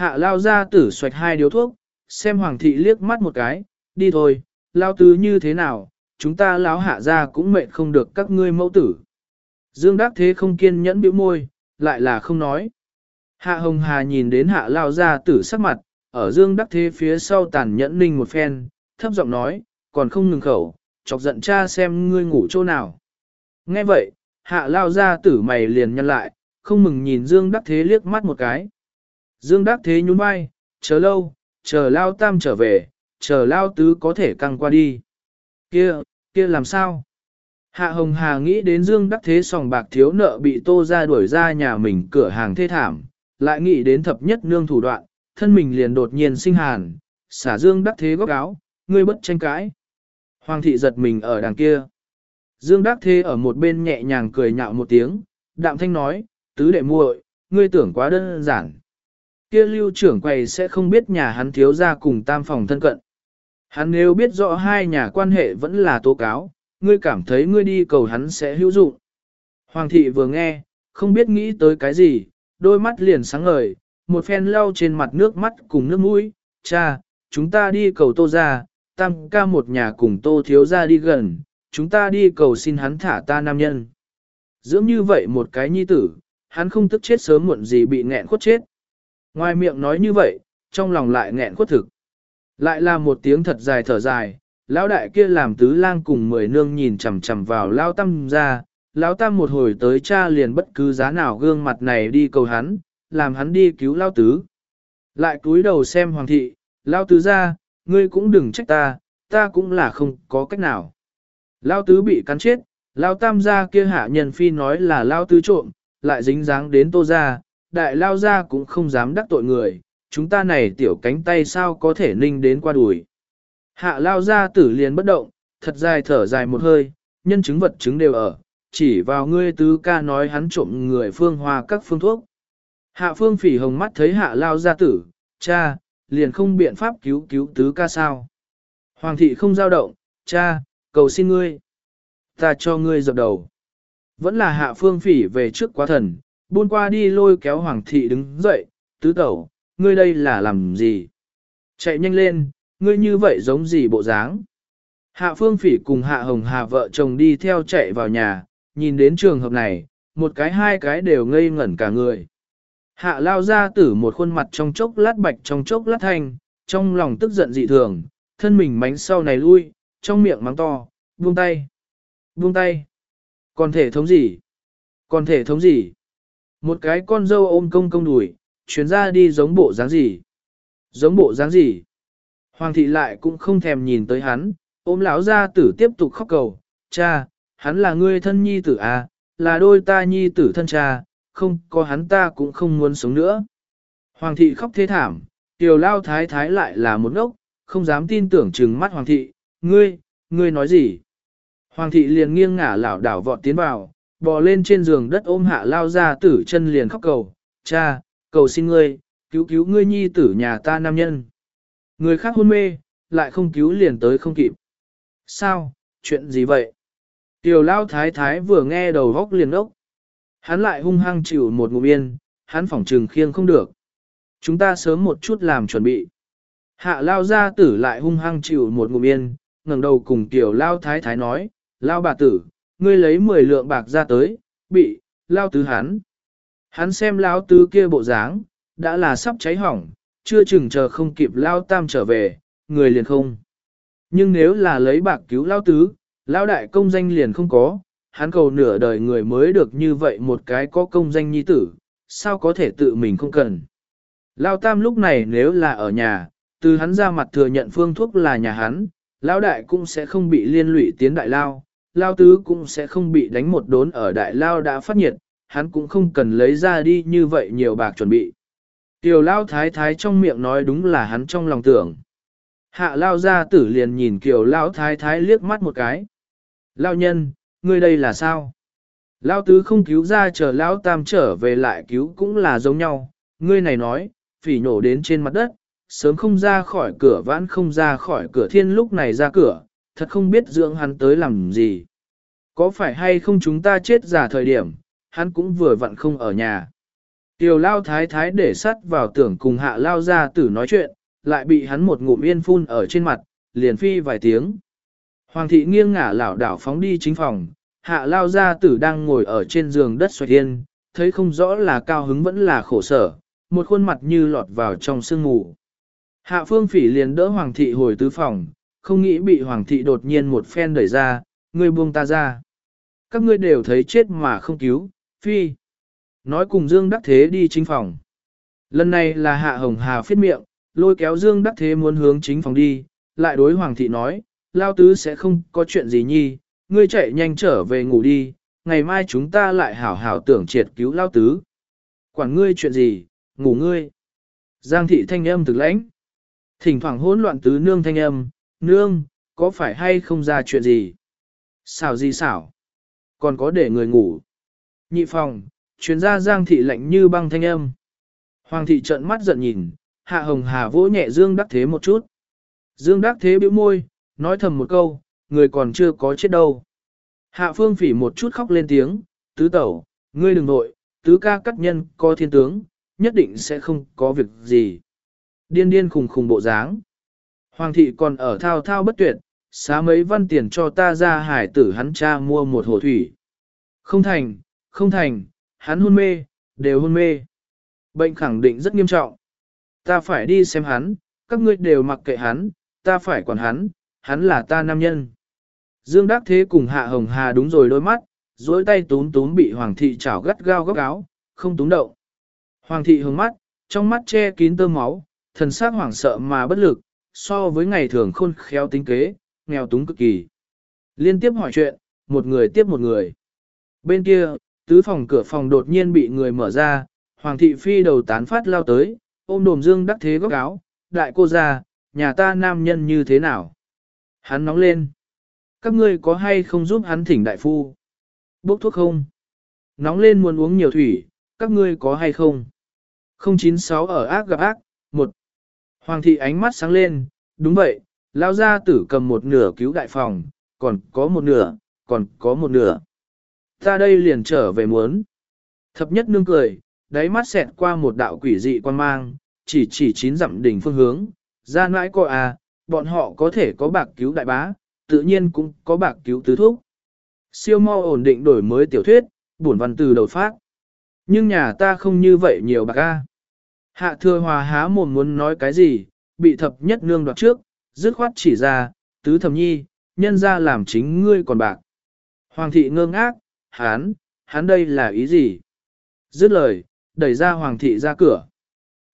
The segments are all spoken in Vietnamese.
Hạ lao ra tử xoạch hai điếu thuốc, xem hoàng thị liếc mắt một cái, đi thôi, lao tứ như thế nào, chúng ta lão hạ ra cũng mệt không được các ngươi mẫu tử. Dương Đắc Thế không kiên nhẫn bĩu môi, lại là không nói. Hạ Hồng Hà nhìn đến hạ lao ra tử sắc mặt, ở Dương Đắc Thế phía sau tàn nhẫn ninh một phen, thấp giọng nói, còn không ngừng khẩu, chọc giận cha xem ngươi ngủ chỗ nào. Nghe vậy, hạ lao ra tử mày liền nhăn lại, không mừng nhìn Dương Đắc Thế liếc mắt một cái. Dương Đắc Thế nhún vai, chờ lâu, chờ lao tam trở về, chờ lao tứ có thể căng qua đi. Kia, kia làm sao? Hạ Hồng Hà nghĩ đến Dương Đắc Thế sòng bạc thiếu nợ bị tô ra đuổi ra nhà mình cửa hàng thê thảm, lại nghĩ đến thập nhất nương thủ đoạn, thân mình liền đột nhiên sinh hàn, xả Dương Đắc Thế góc áo, ngươi bất tranh cãi. Hoàng thị giật mình ở đằng kia. Dương Đắc Thế ở một bên nhẹ nhàng cười nhạo một tiếng, đạm thanh nói, tứ đệ muội, ngươi tưởng quá đơn giản. Kia lưu trưởng quầy sẽ không biết nhà hắn thiếu ra cùng tam phòng thân cận. Hắn nếu biết rõ hai nhà quan hệ vẫn là tố cáo, ngươi cảm thấy ngươi đi cầu hắn sẽ hữu dụng. Hoàng thị vừa nghe, không biết nghĩ tới cái gì, đôi mắt liền sáng ngời, một phen lau trên mặt nước mắt cùng nước mũi, cha, chúng ta đi cầu tô ra, tam ca một nhà cùng tô thiếu ra đi gần, chúng ta đi cầu xin hắn thả ta nam nhân. Dưỡng như vậy một cái nhi tử, hắn không tức chết sớm muộn gì bị nghẹn khuất chết. Ngoài miệng nói như vậy, trong lòng lại nghẹn khuất thực. Lại là một tiếng thật dài thở dài, lão đại kia làm tứ lang cùng mười nương nhìn chằm chằm vào lao Tam ra, lão tam một hồi tới cha liền bất cứ giá nào gương mặt này đi cầu hắn, làm hắn đi cứu lao tứ. Lại cúi đầu xem hoàng thị, lao tứ ra, ngươi cũng đừng trách ta, ta cũng là không có cách nào. Lao tứ bị cắn chết, lao tam gia kia hạ nhân phi nói là lao tứ trộm, lại dính dáng đến tô gia đại lao ra cũng không dám đắc tội người, chúng ta này tiểu cánh tay sao có thể ninh đến qua đùi. Hạ lao ra tử liền bất động, thật dài thở dài một hơi, nhân chứng vật chứng đều ở, chỉ vào ngươi tứ ca nói hắn trộm người phương hoa các phương thuốc. Hạ phương phỉ hồng mắt thấy hạ lao ra tử, cha, liền không biện pháp cứu cứu tứ ca sao. Hoàng thị không giao động, cha, cầu xin ngươi. Ta cho ngươi dập đầu. Vẫn là hạ phương phỉ về trước quá thần, buôn qua đi lôi kéo hoàng thị đứng dậy, tứ tẩu, ngươi đây là làm gì? Chạy nhanh lên, ngươi như vậy giống gì bộ dáng? Hạ phương phỉ cùng hạ hồng hạ vợ chồng đi theo chạy vào nhà, nhìn đến trường hợp này, một cái hai cái đều ngây ngẩn cả người. Hạ lao ra tử một khuôn mặt trong chốc lát bạch trong chốc lát thanh, trong lòng tức giận dị thường, thân mình mánh sau này lui, trong miệng mắng to, buông tay, buông tay. Còn thể thống gì? Còn thể thống gì? Một cái con dâu ôm công công đùi, chuyến ra đi giống bộ dáng gì? Giống bộ dáng gì? Hoàng thị lại cũng không thèm nhìn tới hắn, ôm lão ra tử tiếp tục khóc cầu, cha, hắn là ngươi thân nhi tử à, là đôi ta nhi tử thân cha, không có hắn ta cũng không muốn sống nữa. Hoàng thị khóc thế thảm, tiểu lao thái thái lại là một ngốc, không dám tin tưởng chừng mắt hoàng thị, ngươi, ngươi nói gì? Hoàng thị liền nghiêng ngả lảo đảo vọt tiến vào, bò lên trên giường đất ôm hạ lao ra tử chân liền khóc cầu, cha, cầu xin ngươi, cứu cứu ngươi nhi tử nhà ta nam nhân. Người khác hôn mê, lại không cứu liền tới không kịp. Sao, chuyện gì vậy? Tiểu lao thái thái vừa nghe đầu góc liền ốc. Hắn lại hung hăng chịu một ngụm yên, hắn phỏng trừng khiêng không được. Chúng ta sớm một chút làm chuẩn bị. Hạ lao gia tử lại hung hăng chịu một ngụm yên, ngẩng đầu cùng tiểu lao thái thái nói, lao bà tử, ngươi lấy 10 lượng bạc ra tới, bị, lao tứ hắn. Hắn xem lao tứ kia bộ dáng, đã là sắp cháy hỏng, chưa chừng chờ không kịp lao tam trở về, người liền không. Nhưng nếu là lấy bạc cứu lao tứ, lao đại công danh liền không có, hắn cầu nửa đời người mới được như vậy một cái có công danh nhi tử, sao có thể tự mình không cần. Lao tam lúc này nếu là ở nhà, từ hắn ra mặt thừa nhận phương thuốc là nhà hắn, lao đại cũng sẽ không bị liên lụy tiến đại lao, lao tứ cũng sẽ không bị đánh một đốn ở đại lao đã phát nhiệt, hắn cũng không cần lấy ra đi như vậy nhiều bạc chuẩn bị. Tiểu lao thái thái trong miệng nói đúng là hắn trong lòng tưởng. Hạ lao ra tử liền nhìn kiểu lao thái thái liếc mắt một cái. Lao nhân, ngươi đây là sao? Lao tứ không cứu ra chờ lao tam trở về lại cứu cũng là giống nhau. Ngươi này nói, phỉ nổ đến trên mặt đất, sớm không ra khỏi cửa vãn không ra khỏi cửa thiên lúc này ra cửa, thật không biết dưỡng hắn tới làm gì. Có phải hay không chúng ta chết giả thời điểm, hắn cũng vừa vặn không ở nhà. Tiểu lao thái thái để sắt vào tưởng cùng hạ lao ra tử nói chuyện, lại bị hắn một ngụm yên phun ở trên mặt, liền phi vài tiếng. Hoàng thị nghiêng ngả lảo đảo phóng đi chính phòng, hạ lao ra tử đang ngồi ở trên giường đất xoay thiên, thấy không rõ là cao hứng vẫn là khổ sở, một khuôn mặt như lọt vào trong sương mù. Hạ phương phỉ liền đỡ hoàng thị hồi tứ phòng, không nghĩ bị hoàng thị đột nhiên một phen đẩy ra, ngươi buông ta ra. Các ngươi đều thấy chết mà không cứu, phi. Nói cùng Dương Đắc Thế đi chính phòng. Lần này là Hạ Hồng Hà phiết miệng, lôi kéo Dương Đắc Thế muốn hướng chính phòng đi, lại đối Hoàng thị nói, Lao Tứ sẽ không có chuyện gì nhi, ngươi chạy nhanh trở về ngủ đi, ngày mai chúng ta lại hảo hảo tưởng triệt cứu Lao Tứ. Quản ngươi chuyện gì, ngủ ngươi. Giang thị thanh âm thực lãnh. Thỉnh thoảng hỗn loạn tứ nương thanh âm, nương, có phải hay không ra chuyện gì? Xảo gì xảo? Còn có để người ngủ. Nhị phòng, chuyến ra giang thị lạnh như băng thanh âm. Hoàng thị trợn mắt giận nhìn, hạ hồng hà vỗ nhẹ Dương Đắc Thế một chút. Dương Đắc Thế bĩu môi, nói thầm một câu, người còn chưa có chết đâu. Hạ phương phỉ một chút khóc lên tiếng, tứ tẩu, ngươi đừng nội, tứ ca cắt nhân có thiên tướng, nhất định sẽ không có việc gì. Điên điên khùng khùng bộ dáng. Hoàng thị còn ở thao thao bất tuyệt, xá mấy văn tiền cho ta ra hải tử hắn cha mua một hồ thủy. Không thành, không thành, hắn hôn mê, đều hôn mê. Bệnh khẳng định rất nghiêm trọng. Ta phải đi xem hắn, các ngươi đều mặc kệ hắn, ta phải quản hắn, hắn là ta nam nhân. Dương Đắc Thế cùng Hạ Hồng Hà đúng rồi đôi mắt, duỗi tay túm túm bị Hoàng thị chảo gắt gao góc áo, không túm động. Hoàng thị hướng mắt, trong mắt che kín tơ máu, thần sắc hoảng sợ mà bất lực, so với ngày thường khôn khéo tính kế, nghèo túng cực kỳ. Liên tiếp hỏi chuyện, một người tiếp một người. Bên kia, tứ phòng cửa phòng đột nhiên bị người mở ra, Hoàng thị phi đầu tán phát lao tới, ôm đồm dương đắc thế góc áo, đại cô ra, nhà ta nam nhân như thế nào? Hắn nóng lên. Các ngươi có hay không giúp hắn thỉnh đại phu? Bốc thuốc không? Nóng lên muốn uống nhiều thủy, các ngươi có hay không? 096 ở ác gặp ác, một. Hoàng thị ánh mắt sáng lên, đúng vậy, lao gia tử cầm một nửa cứu đại phòng, còn có một nửa, còn có một nửa. Ta đây liền trở về muốn. Thập nhất nương cười, đáy mắt xẹt qua một đạo quỷ dị quan mang, chỉ chỉ chín dặm đỉnh phương hướng, ra nãi coi à, bọn họ có thể có bạc cứu đại bá, tự nhiên cũng có bạc cứu tứ thúc. Siêu mo ổn định đổi mới tiểu thuyết, buồn văn từ đầu phát. Nhưng nhà ta không như vậy nhiều bạc a. Hạ thừa hòa há mồm muốn nói cái gì, bị thập nhất nương đoạt trước, dứt khoát chỉ ra, tứ thẩm nhi, nhân ra làm chính ngươi còn bạc. Hoàng thị ngơ ngác, hán, hán đây là ý gì? Dứt lời, đẩy ra hoàng thị ra cửa.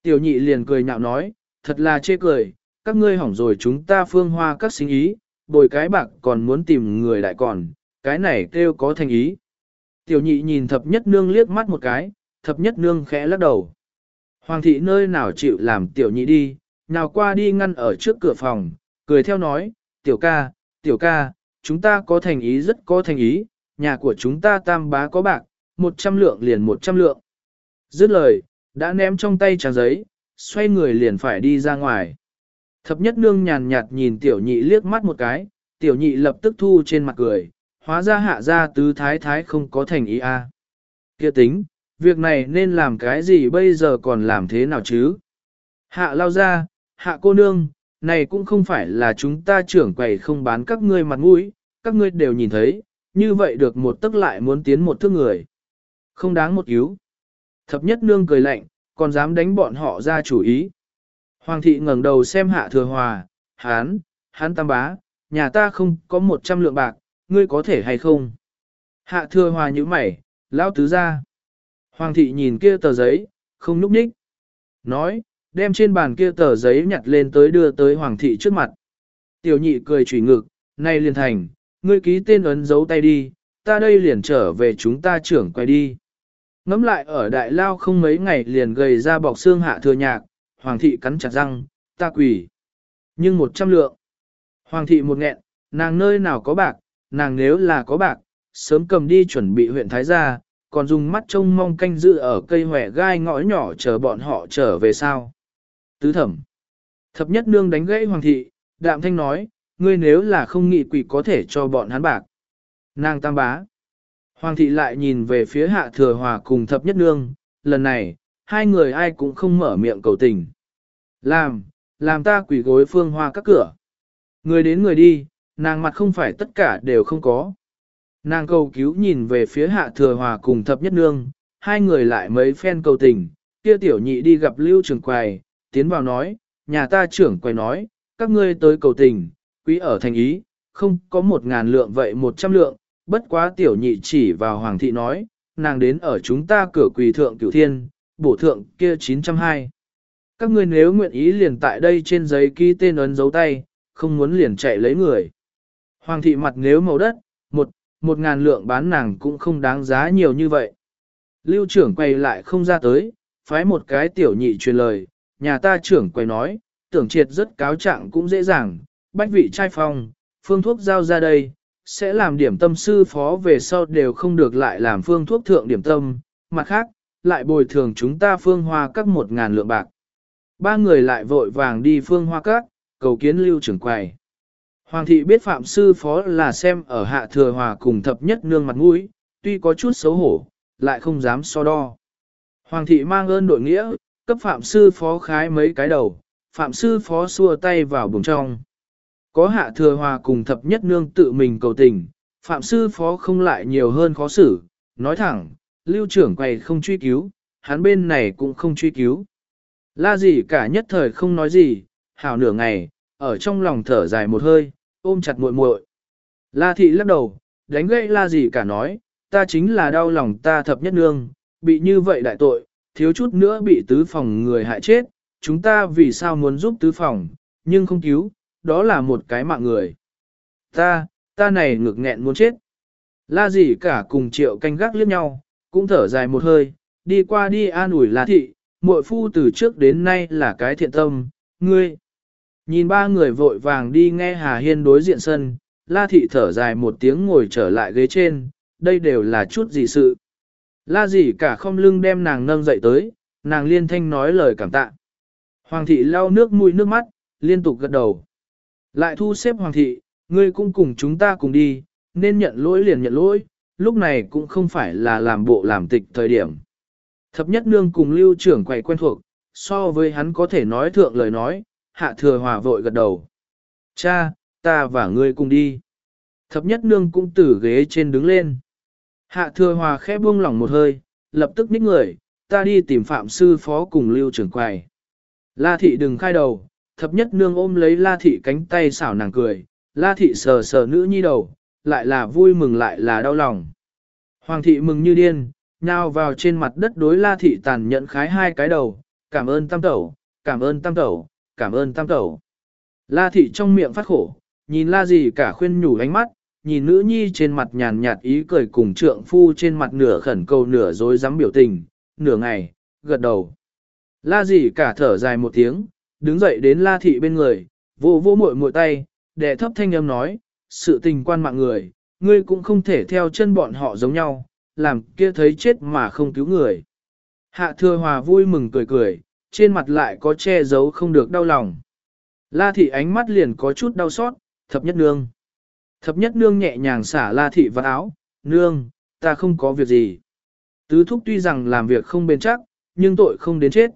Tiểu nhị liền cười nhạo nói, thật là chê cười, các ngươi hỏng rồi chúng ta phương hoa các sinh ý, bồi cái bạc còn muốn tìm người đại còn, cái này kêu có thành ý. Tiểu nhị nhìn thập nhất nương liếc mắt một cái, thập nhất nương khẽ lắc đầu. Hoàng thị nơi nào chịu làm tiểu nhị đi, nào qua đi ngăn ở trước cửa phòng, cười theo nói, tiểu ca, tiểu ca, chúng ta có thành ý rất có thành ý, nhà của chúng ta tam bá có bạc, một trăm lượng liền một trăm lượng. Dứt lời, đã ném trong tay trang giấy, xoay người liền phải đi ra ngoài. Thập nhất nương nhàn nhạt nhìn tiểu nhị liếc mắt một cái, tiểu nhị lập tức thu trên mặt cười, hóa ra hạ ra tứ thái thái không có thành ý a. À. Kia tính, việc này nên làm cái gì bây giờ còn làm thế nào chứ? Hạ lao ra, hạ cô nương, này cũng không phải là chúng ta trưởng quầy không bán các ngươi mặt mũi, các ngươi đều nhìn thấy, như vậy được một tức lại muốn tiến một thước người. Không đáng một cứu. Thập nhất nương cười lạnh, còn dám đánh bọn họ ra chủ ý. Hoàng thị ngẩng đầu xem hạ thừa hòa, hán, hán tam bá, nhà ta không có một trăm lượng bạc, ngươi có thể hay không? Hạ thừa hòa như mày, lão tứ ra. Hoàng thị nhìn kia tờ giấy, không núp ních. Nói, đem trên bàn kia tờ giấy nhặt lên tới đưa tới hoàng thị trước mặt. Tiểu nhị cười chủy ngực, nay liền thành, ngươi ký tên ấn dấu tay đi, ta đây liền trở về chúng ta trưởng quay đi. Ngắm lại ở đại lao không mấy ngày liền gầy ra bọc xương hạ thừa nhạc, hoàng thị cắn chặt răng, ta quỷ. Nhưng một trăm lượng. Hoàng thị một nghẹn, nàng nơi nào có bạc, nàng nếu là có bạc, sớm cầm đi chuẩn bị huyện Thái gia, còn dùng mắt trông mong canh giữ ở cây hòe gai ngõ nhỏ chờ bọn họ trở về sao. Tứ thẩm. Thập nhất nương đánh gãy hoàng thị, đạm thanh nói, ngươi nếu là không nghị quỷ có thể cho bọn hắn bạc. Nàng tam bá. Hoàng thị lại nhìn về phía hạ thừa hòa cùng thập nhất nương, lần này, hai người ai cũng không mở miệng cầu tình. Làm, làm ta quỷ gối phương hoa các cửa. Người đến người đi, nàng mặt không phải tất cả đều không có. Nàng cầu cứu nhìn về phía hạ thừa hòa cùng thập nhất nương, hai người lại mấy phen cầu tình, kia tiểu nhị đi gặp lưu trưởng quầy, tiến vào nói, nhà ta trưởng quầy nói, các ngươi tới cầu tình, quý ở thành ý, không có một ngàn lượng vậy một trăm lượng, bất quá tiểu nhị chỉ vào hoàng thị nói, nàng đến ở chúng ta cửa quỳ thượng cửu thiên, bổ thượng kia 920. Các ngươi nếu nguyện ý liền tại đây trên giấy ký tên ấn dấu tay, không muốn liền chạy lấy người. Hoàng thị mặt nếu màu đất, một, một ngàn lượng bán nàng cũng không đáng giá nhiều như vậy. Lưu trưởng quay lại không ra tới, phái một cái tiểu nhị truyền lời, nhà ta trưởng quay nói, tưởng triệt rất cáo trạng cũng dễ dàng, bách vị trai phong, phương thuốc giao ra đây, sẽ làm điểm tâm sư phó về sau đều không được lại làm phương thuốc thượng điểm tâm, mặt khác, lại bồi thường chúng ta phương hoa các một ngàn lượng bạc. Ba người lại vội vàng đi phương hoa các, cầu kiến lưu trưởng quầy. Hoàng thị biết phạm sư phó là xem ở hạ thừa hòa cùng thập nhất nương mặt mũi, tuy có chút xấu hổ, lại không dám so đo. Hoàng thị mang ơn đội nghĩa, cấp phạm sư phó khái mấy cái đầu, phạm sư phó xua tay vào bùng trong. Có hạ thừa hòa cùng thập nhất nương tự mình cầu tình, phạm sư phó không lại nhiều hơn khó xử, nói thẳng, lưu trưởng quầy không truy cứu, hắn bên này cũng không truy cứu. La gì cả nhất thời không nói gì, hào nửa ngày, ở trong lòng thở dài một hơi, ôm chặt muội muội. La thị lắc đầu, đánh gậy la gì cả nói, ta chính là đau lòng ta thập nhất nương, bị như vậy đại tội, thiếu chút nữa bị tứ phòng người hại chết, chúng ta vì sao muốn giúp tứ phòng, nhưng không cứu, đó là một cái mạng người. Ta, ta này ngực nghẹn muốn chết. La gì cả cùng triệu canh gác liếc nhau, cũng thở dài một hơi, đi qua đi an ủi La thị, muội phu từ trước đến nay là cái thiện tâm, ngươi. Nhìn ba người vội vàng đi nghe Hà Hiên đối diện sân, La thị thở dài một tiếng ngồi trở lại ghế trên, đây đều là chút gì sự. La gì cả không lưng đem nàng nâng dậy tới, nàng liên thanh nói lời cảm tạ. Hoàng thị lau nước mũi nước mắt, liên tục gật đầu. Lại thu xếp hoàng thị, ngươi cũng cùng chúng ta cùng đi, nên nhận lỗi liền nhận lỗi, lúc này cũng không phải là làm bộ làm tịch thời điểm. Thập nhất nương cùng lưu trưởng quầy quen thuộc, so với hắn có thể nói thượng lời nói, hạ thừa hòa vội gật đầu. Cha, ta và ngươi cùng đi. Thập nhất nương cũng từ ghế trên đứng lên. Hạ thừa hòa khẽ buông lỏng một hơi, lập tức ních người, ta đi tìm phạm sư phó cùng lưu trưởng quầy. La thị đừng khai đầu, thập nhất nương ôm lấy la thị cánh tay xảo nàng cười, la thị sờ sờ nữ nhi đầu, lại là vui mừng lại là đau lòng. Hoàng thị mừng như điên, nhào vào trên mặt đất đối la thị tàn nhẫn khái hai cái đầu, cảm ơn tam tẩu, cảm ơn tam tẩu, cảm ơn tam tẩu. La thị trong miệng phát khổ, nhìn la gì cả khuyên nhủ ánh mắt, nhìn nữ nhi trên mặt nhàn nhạt ý cười cùng trượng phu trên mặt nửa khẩn cầu nửa dối dám biểu tình, nửa ngày, gật đầu. La gì cả thở dài một tiếng, đứng dậy đến la thị bên người, vô vô muội muội tay, đệ thấp thanh âm nói, sự tình quan mạng người, ngươi cũng không thể theo chân bọn họ giống nhau, làm kia thấy chết mà không cứu người. Hạ thừa hòa vui mừng cười cười, trên mặt lại có che giấu không được đau lòng. La thị ánh mắt liền có chút đau xót, thập nhất nương. Thập nhất nương nhẹ nhàng xả la thị vào áo, nương, ta không có việc gì. Tứ thúc tuy rằng làm việc không bền chắc, nhưng tội không đến chết.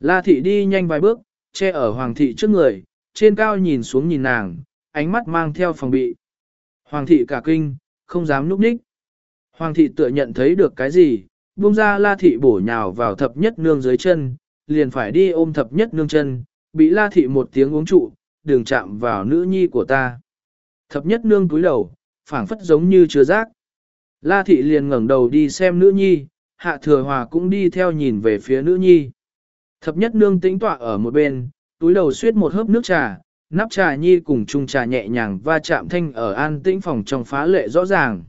La thị đi nhanh vài bước, che ở hoàng thị trước người, trên cao nhìn xuống nhìn nàng, ánh mắt mang theo phòng bị. Hoàng thị cả kinh, không dám núp ních. Hoàng thị tựa nhận thấy được cái gì, buông ra la thị bổ nhào vào thập nhất nương dưới chân, liền phải đi ôm thập nhất nương chân, bị la thị một tiếng uống trụ, đường chạm vào nữ nhi của ta. Thập nhất nương túi đầu, phảng phất giống như chưa giác. La thị liền ngẩng đầu đi xem nữ nhi, hạ thừa hòa cũng đi theo nhìn về phía nữ nhi. Thập nhất nương tĩnh tọa ở một bên, túi đầu suyết một hớp nước trà, nắp trà nhi cùng chung trà nhẹ nhàng va chạm thanh ở an tĩnh phòng trong phá lệ rõ ràng.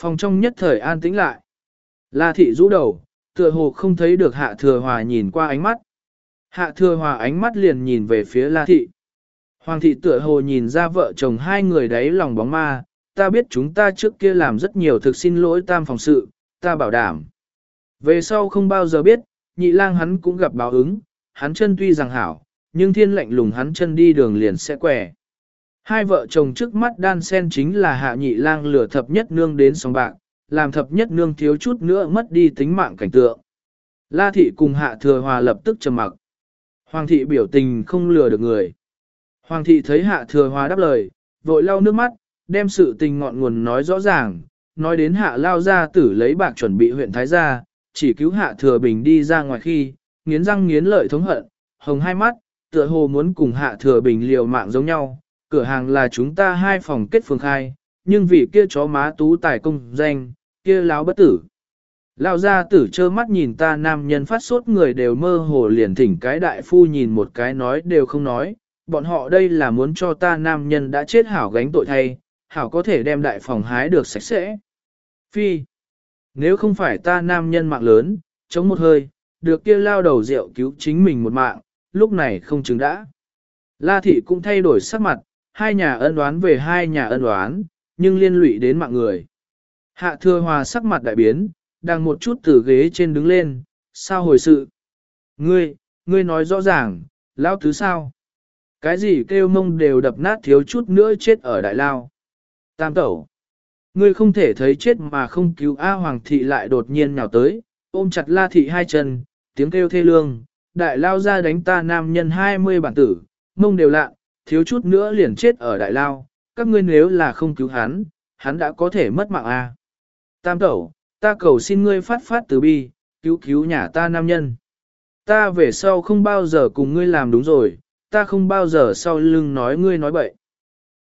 Phòng trong nhất thời an tĩnh lại. La thị rũ đầu, tựa hồ không thấy được hạ thừa hòa nhìn qua ánh mắt. Hạ thừa hòa ánh mắt liền nhìn về phía la thị. Hoàng thị tựa hồ nhìn ra vợ chồng hai người đấy lòng bóng ma, ta biết chúng ta trước kia làm rất nhiều thực xin lỗi tam phòng sự, ta bảo đảm. Về sau không bao giờ biết, nhị lang hắn cũng gặp báo ứng, hắn chân tuy rằng hảo, nhưng thiên lệnh lùng hắn chân đi đường liền sẽ quẻ. Hai vợ chồng trước mắt đan sen chính là hạ nhị lang lửa thập nhất nương đến sòng bạc, làm thập nhất nương thiếu chút nữa mất đi tính mạng cảnh tượng. La thị cùng hạ thừa hòa lập tức trầm mặc. Hoàng thị biểu tình không lừa được người. Hoàng thị thấy hạ thừa hòa đáp lời, vội lau nước mắt, đem sự tình ngọn nguồn nói rõ ràng, nói đến hạ lao ra tử lấy bạc chuẩn bị huyện Thái gia, chỉ cứu hạ thừa bình đi ra ngoài khi, nghiến răng nghiến lợi thống hận, hồng hai mắt, tựa hồ muốn cùng hạ thừa bình liều mạng giống nhau, cửa hàng là chúng ta hai phòng kết phương khai, nhưng vì kia chó má tú tài công danh, kia láo bất tử. Lao ra tử trơ mắt nhìn ta nam nhân phát sốt người đều mơ hồ liền thỉnh cái đại phu nhìn một cái nói đều không nói, bọn họ đây là muốn cho ta nam nhân đã chết hảo gánh tội thay, hảo có thể đem đại phòng hái được sạch sẽ. Phi, nếu không phải ta nam nhân mạng lớn, chống một hơi, được kia lao đầu rượu cứu chính mình một mạng, lúc này không chứng đã. La thị cũng thay đổi sắc mặt, hai nhà ân đoán về hai nhà ân đoán, nhưng liên lụy đến mạng người. Hạ thừa hòa sắc mặt đại biến, đang một chút từ ghế trên đứng lên, sao hồi sự? Ngươi, ngươi nói rõ ràng, lão thứ sao? Cái gì kêu mông đều đập nát thiếu chút nữa chết ở đại lao. Tam tẩu. Ngươi không thể thấy chết mà không cứu A Hoàng thị lại đột nhiên nhào tới, ôm chặt la thị hai chân, tiếng kêu thê lương, đại lao ra đánh ta nam nhân 20 bản tử, mông đều lạ, thiếu chút nữa liền chết ở đại lao, các ngươi nếu là không cứu hắn, hắn đã có thể mất mạng A. Tam tẩu, ta cầu xin ngươi phát phát từ bi, cứu cứu nhà ta nam nhân. Ta về sau không bao giờ cùng ngươi làm đúng rồi, ta không bao giờ sau lưng nói ngươi nói bậy.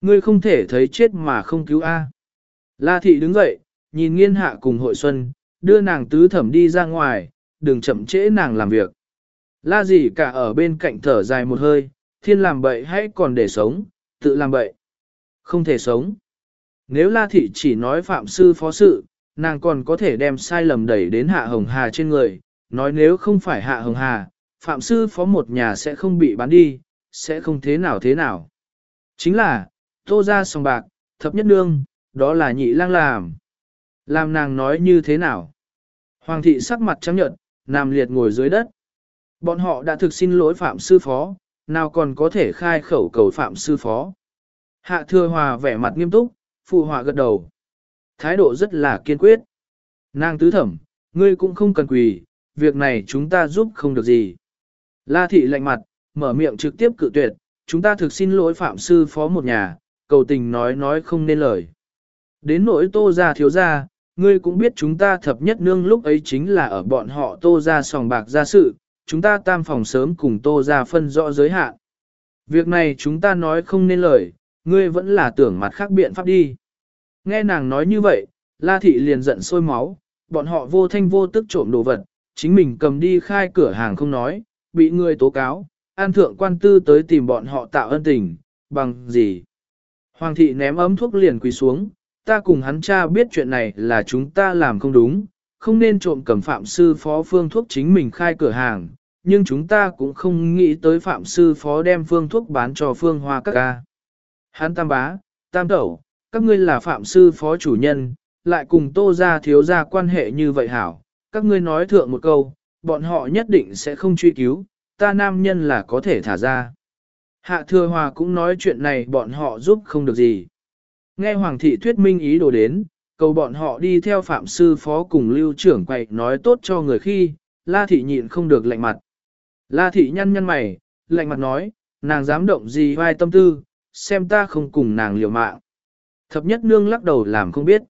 Ngươi không thể thấy chết mà không cứu A. La thị đứng dậy, nhìn nghiên hạ cùng hội xuân, đưa nàng tứ thẩm đi ra ngoài, đừng chậm trễ nàng làm việc. La gì cả ở bên cạnh thở dài một hơi, thiên làm bậy hãy còn để sống, tự làm bậy. Không thể sống. Nếu La thị chỉ nói phạm sư phó sự, nàng còn có thể đem sai lầm đẩy đến hạ hồng hà trên người, nói nếu không phải hạ hồng hà, phạm sư phó một nhà sẽ không bị bán đi, sẽ không thế nào thế nào. Chính là, tô ra sòng bạc, thập nhất nương, đó là nhị lang làm. Làm nàng nói như thế nào? Hoàng thị sắc mặt trắng nhợt, nằm liệt ngồi dưới đất. Bọn họ đã thực xin lỗi phạm sư phó, nào còn có thể khai khẩu cầu phạm sư phó. Hạ thừa hòa vẻ mặt nghiêm túc, phụ hòa gật đầu. Thái độ rất là kiên quyết. Nàng tứ thẩm, ngươi cũng không cần quỳ, việc này chúng ta giúp không được gì. La thị lạnh mặt, mở miệng trực tiếp cự tuyệt, chúng ta thực xin lỗi phạm sư phó một nhà, cầu tình nói nói không nên lời. Đến nỗi tô ra thiếu ra, ngươi cũng biết chúng ta thập nhất nương lúc ấy chính là ở bọn họ tô ra sòng bạc ra sự, chúng ta tam phòng sớm cùng tô ra phân rõ giới hạn. Việc này chúng ta nói không nên lời, ngươi vẫn là tưởng mặt khác biện pháp đi. Nghe nàng nói như vậy, La Thị liền giận sôi máu, bọn họ vô thanh vô tức trộm đồ vật, chính mình cầm đi khai cửa hàng không nói, bị người tố cáo, an thượng quan tư tới tìm bọn họ tạo ân tình, bằng gì. Hoàng thị ném ấm thuốc liền quỳ xuống, ta cùng hắn cha biết chuyện này là chúng ta làm không đúng, không nên trộm cầm phạm sư phó phương thuốc chính mình khai cửa hàng, nhưng chúng ta cũng không nghĩ tới phạm sư phó đem phương thuốc bán cho phương hoa các ca. Hắn tam bá, tam tẩu, các ngươi là phạm sư phó chủ nhân, lại cùng tô ra thiếu ra quan hệ như vậy hảo, các ngươi nói thượng một câu, bọn họ nhất định sẽ không truy cứu, ta nam nhân là có thể thả ra. Hạ thừa hòa cũng nói chuyện này bọn họ giúp không được gì. Nghe Hoàng thị thuyết minh ý đồ đến, cầu bọn họ đi theo phạm sư phó cùng lưu trưởng quậy nói tốt cho người khi, la thị nhịn không được lạnh mặt. La thị nhăn nhăn mày, lạnh mặt nói, nàng dám động gì vai tâm tư, xem ta không cùng nàng liều mạng. Thập nhất nương lắc đầu làm không biết.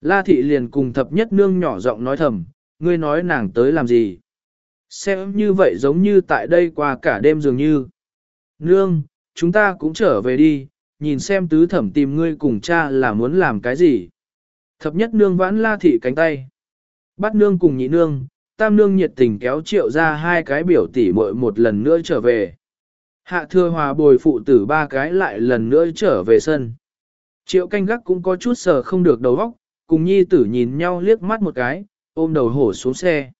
La thị liền cùng thập nhất nương nhỏ giọng nói thầm, ngươi nói nàng tới làm gì. Xem như vậy giống như tại đây qua cả đêm dường như. Nương, chúng ta cũng trở về đi, nhìn xem tứ thẩm tìm ngươi cùng cha là muốn làm cái gì. Thập nhất nương vãn la thị cánh tay. Bắt nương cùng nhị nương, tam nương nhiệt tình kéo triệu ra hai cái biểu tỷ muội một lần nữa trở về. Hạ thừa hòa bồi phụ tử ba cái lại lần nữa trở về sân. Triệu canh gác cũng có chút sờ không được đầu óc, cùng nhi tử nhìn nhau liếc mắt một cái, ôm đầu hổ xuống xe.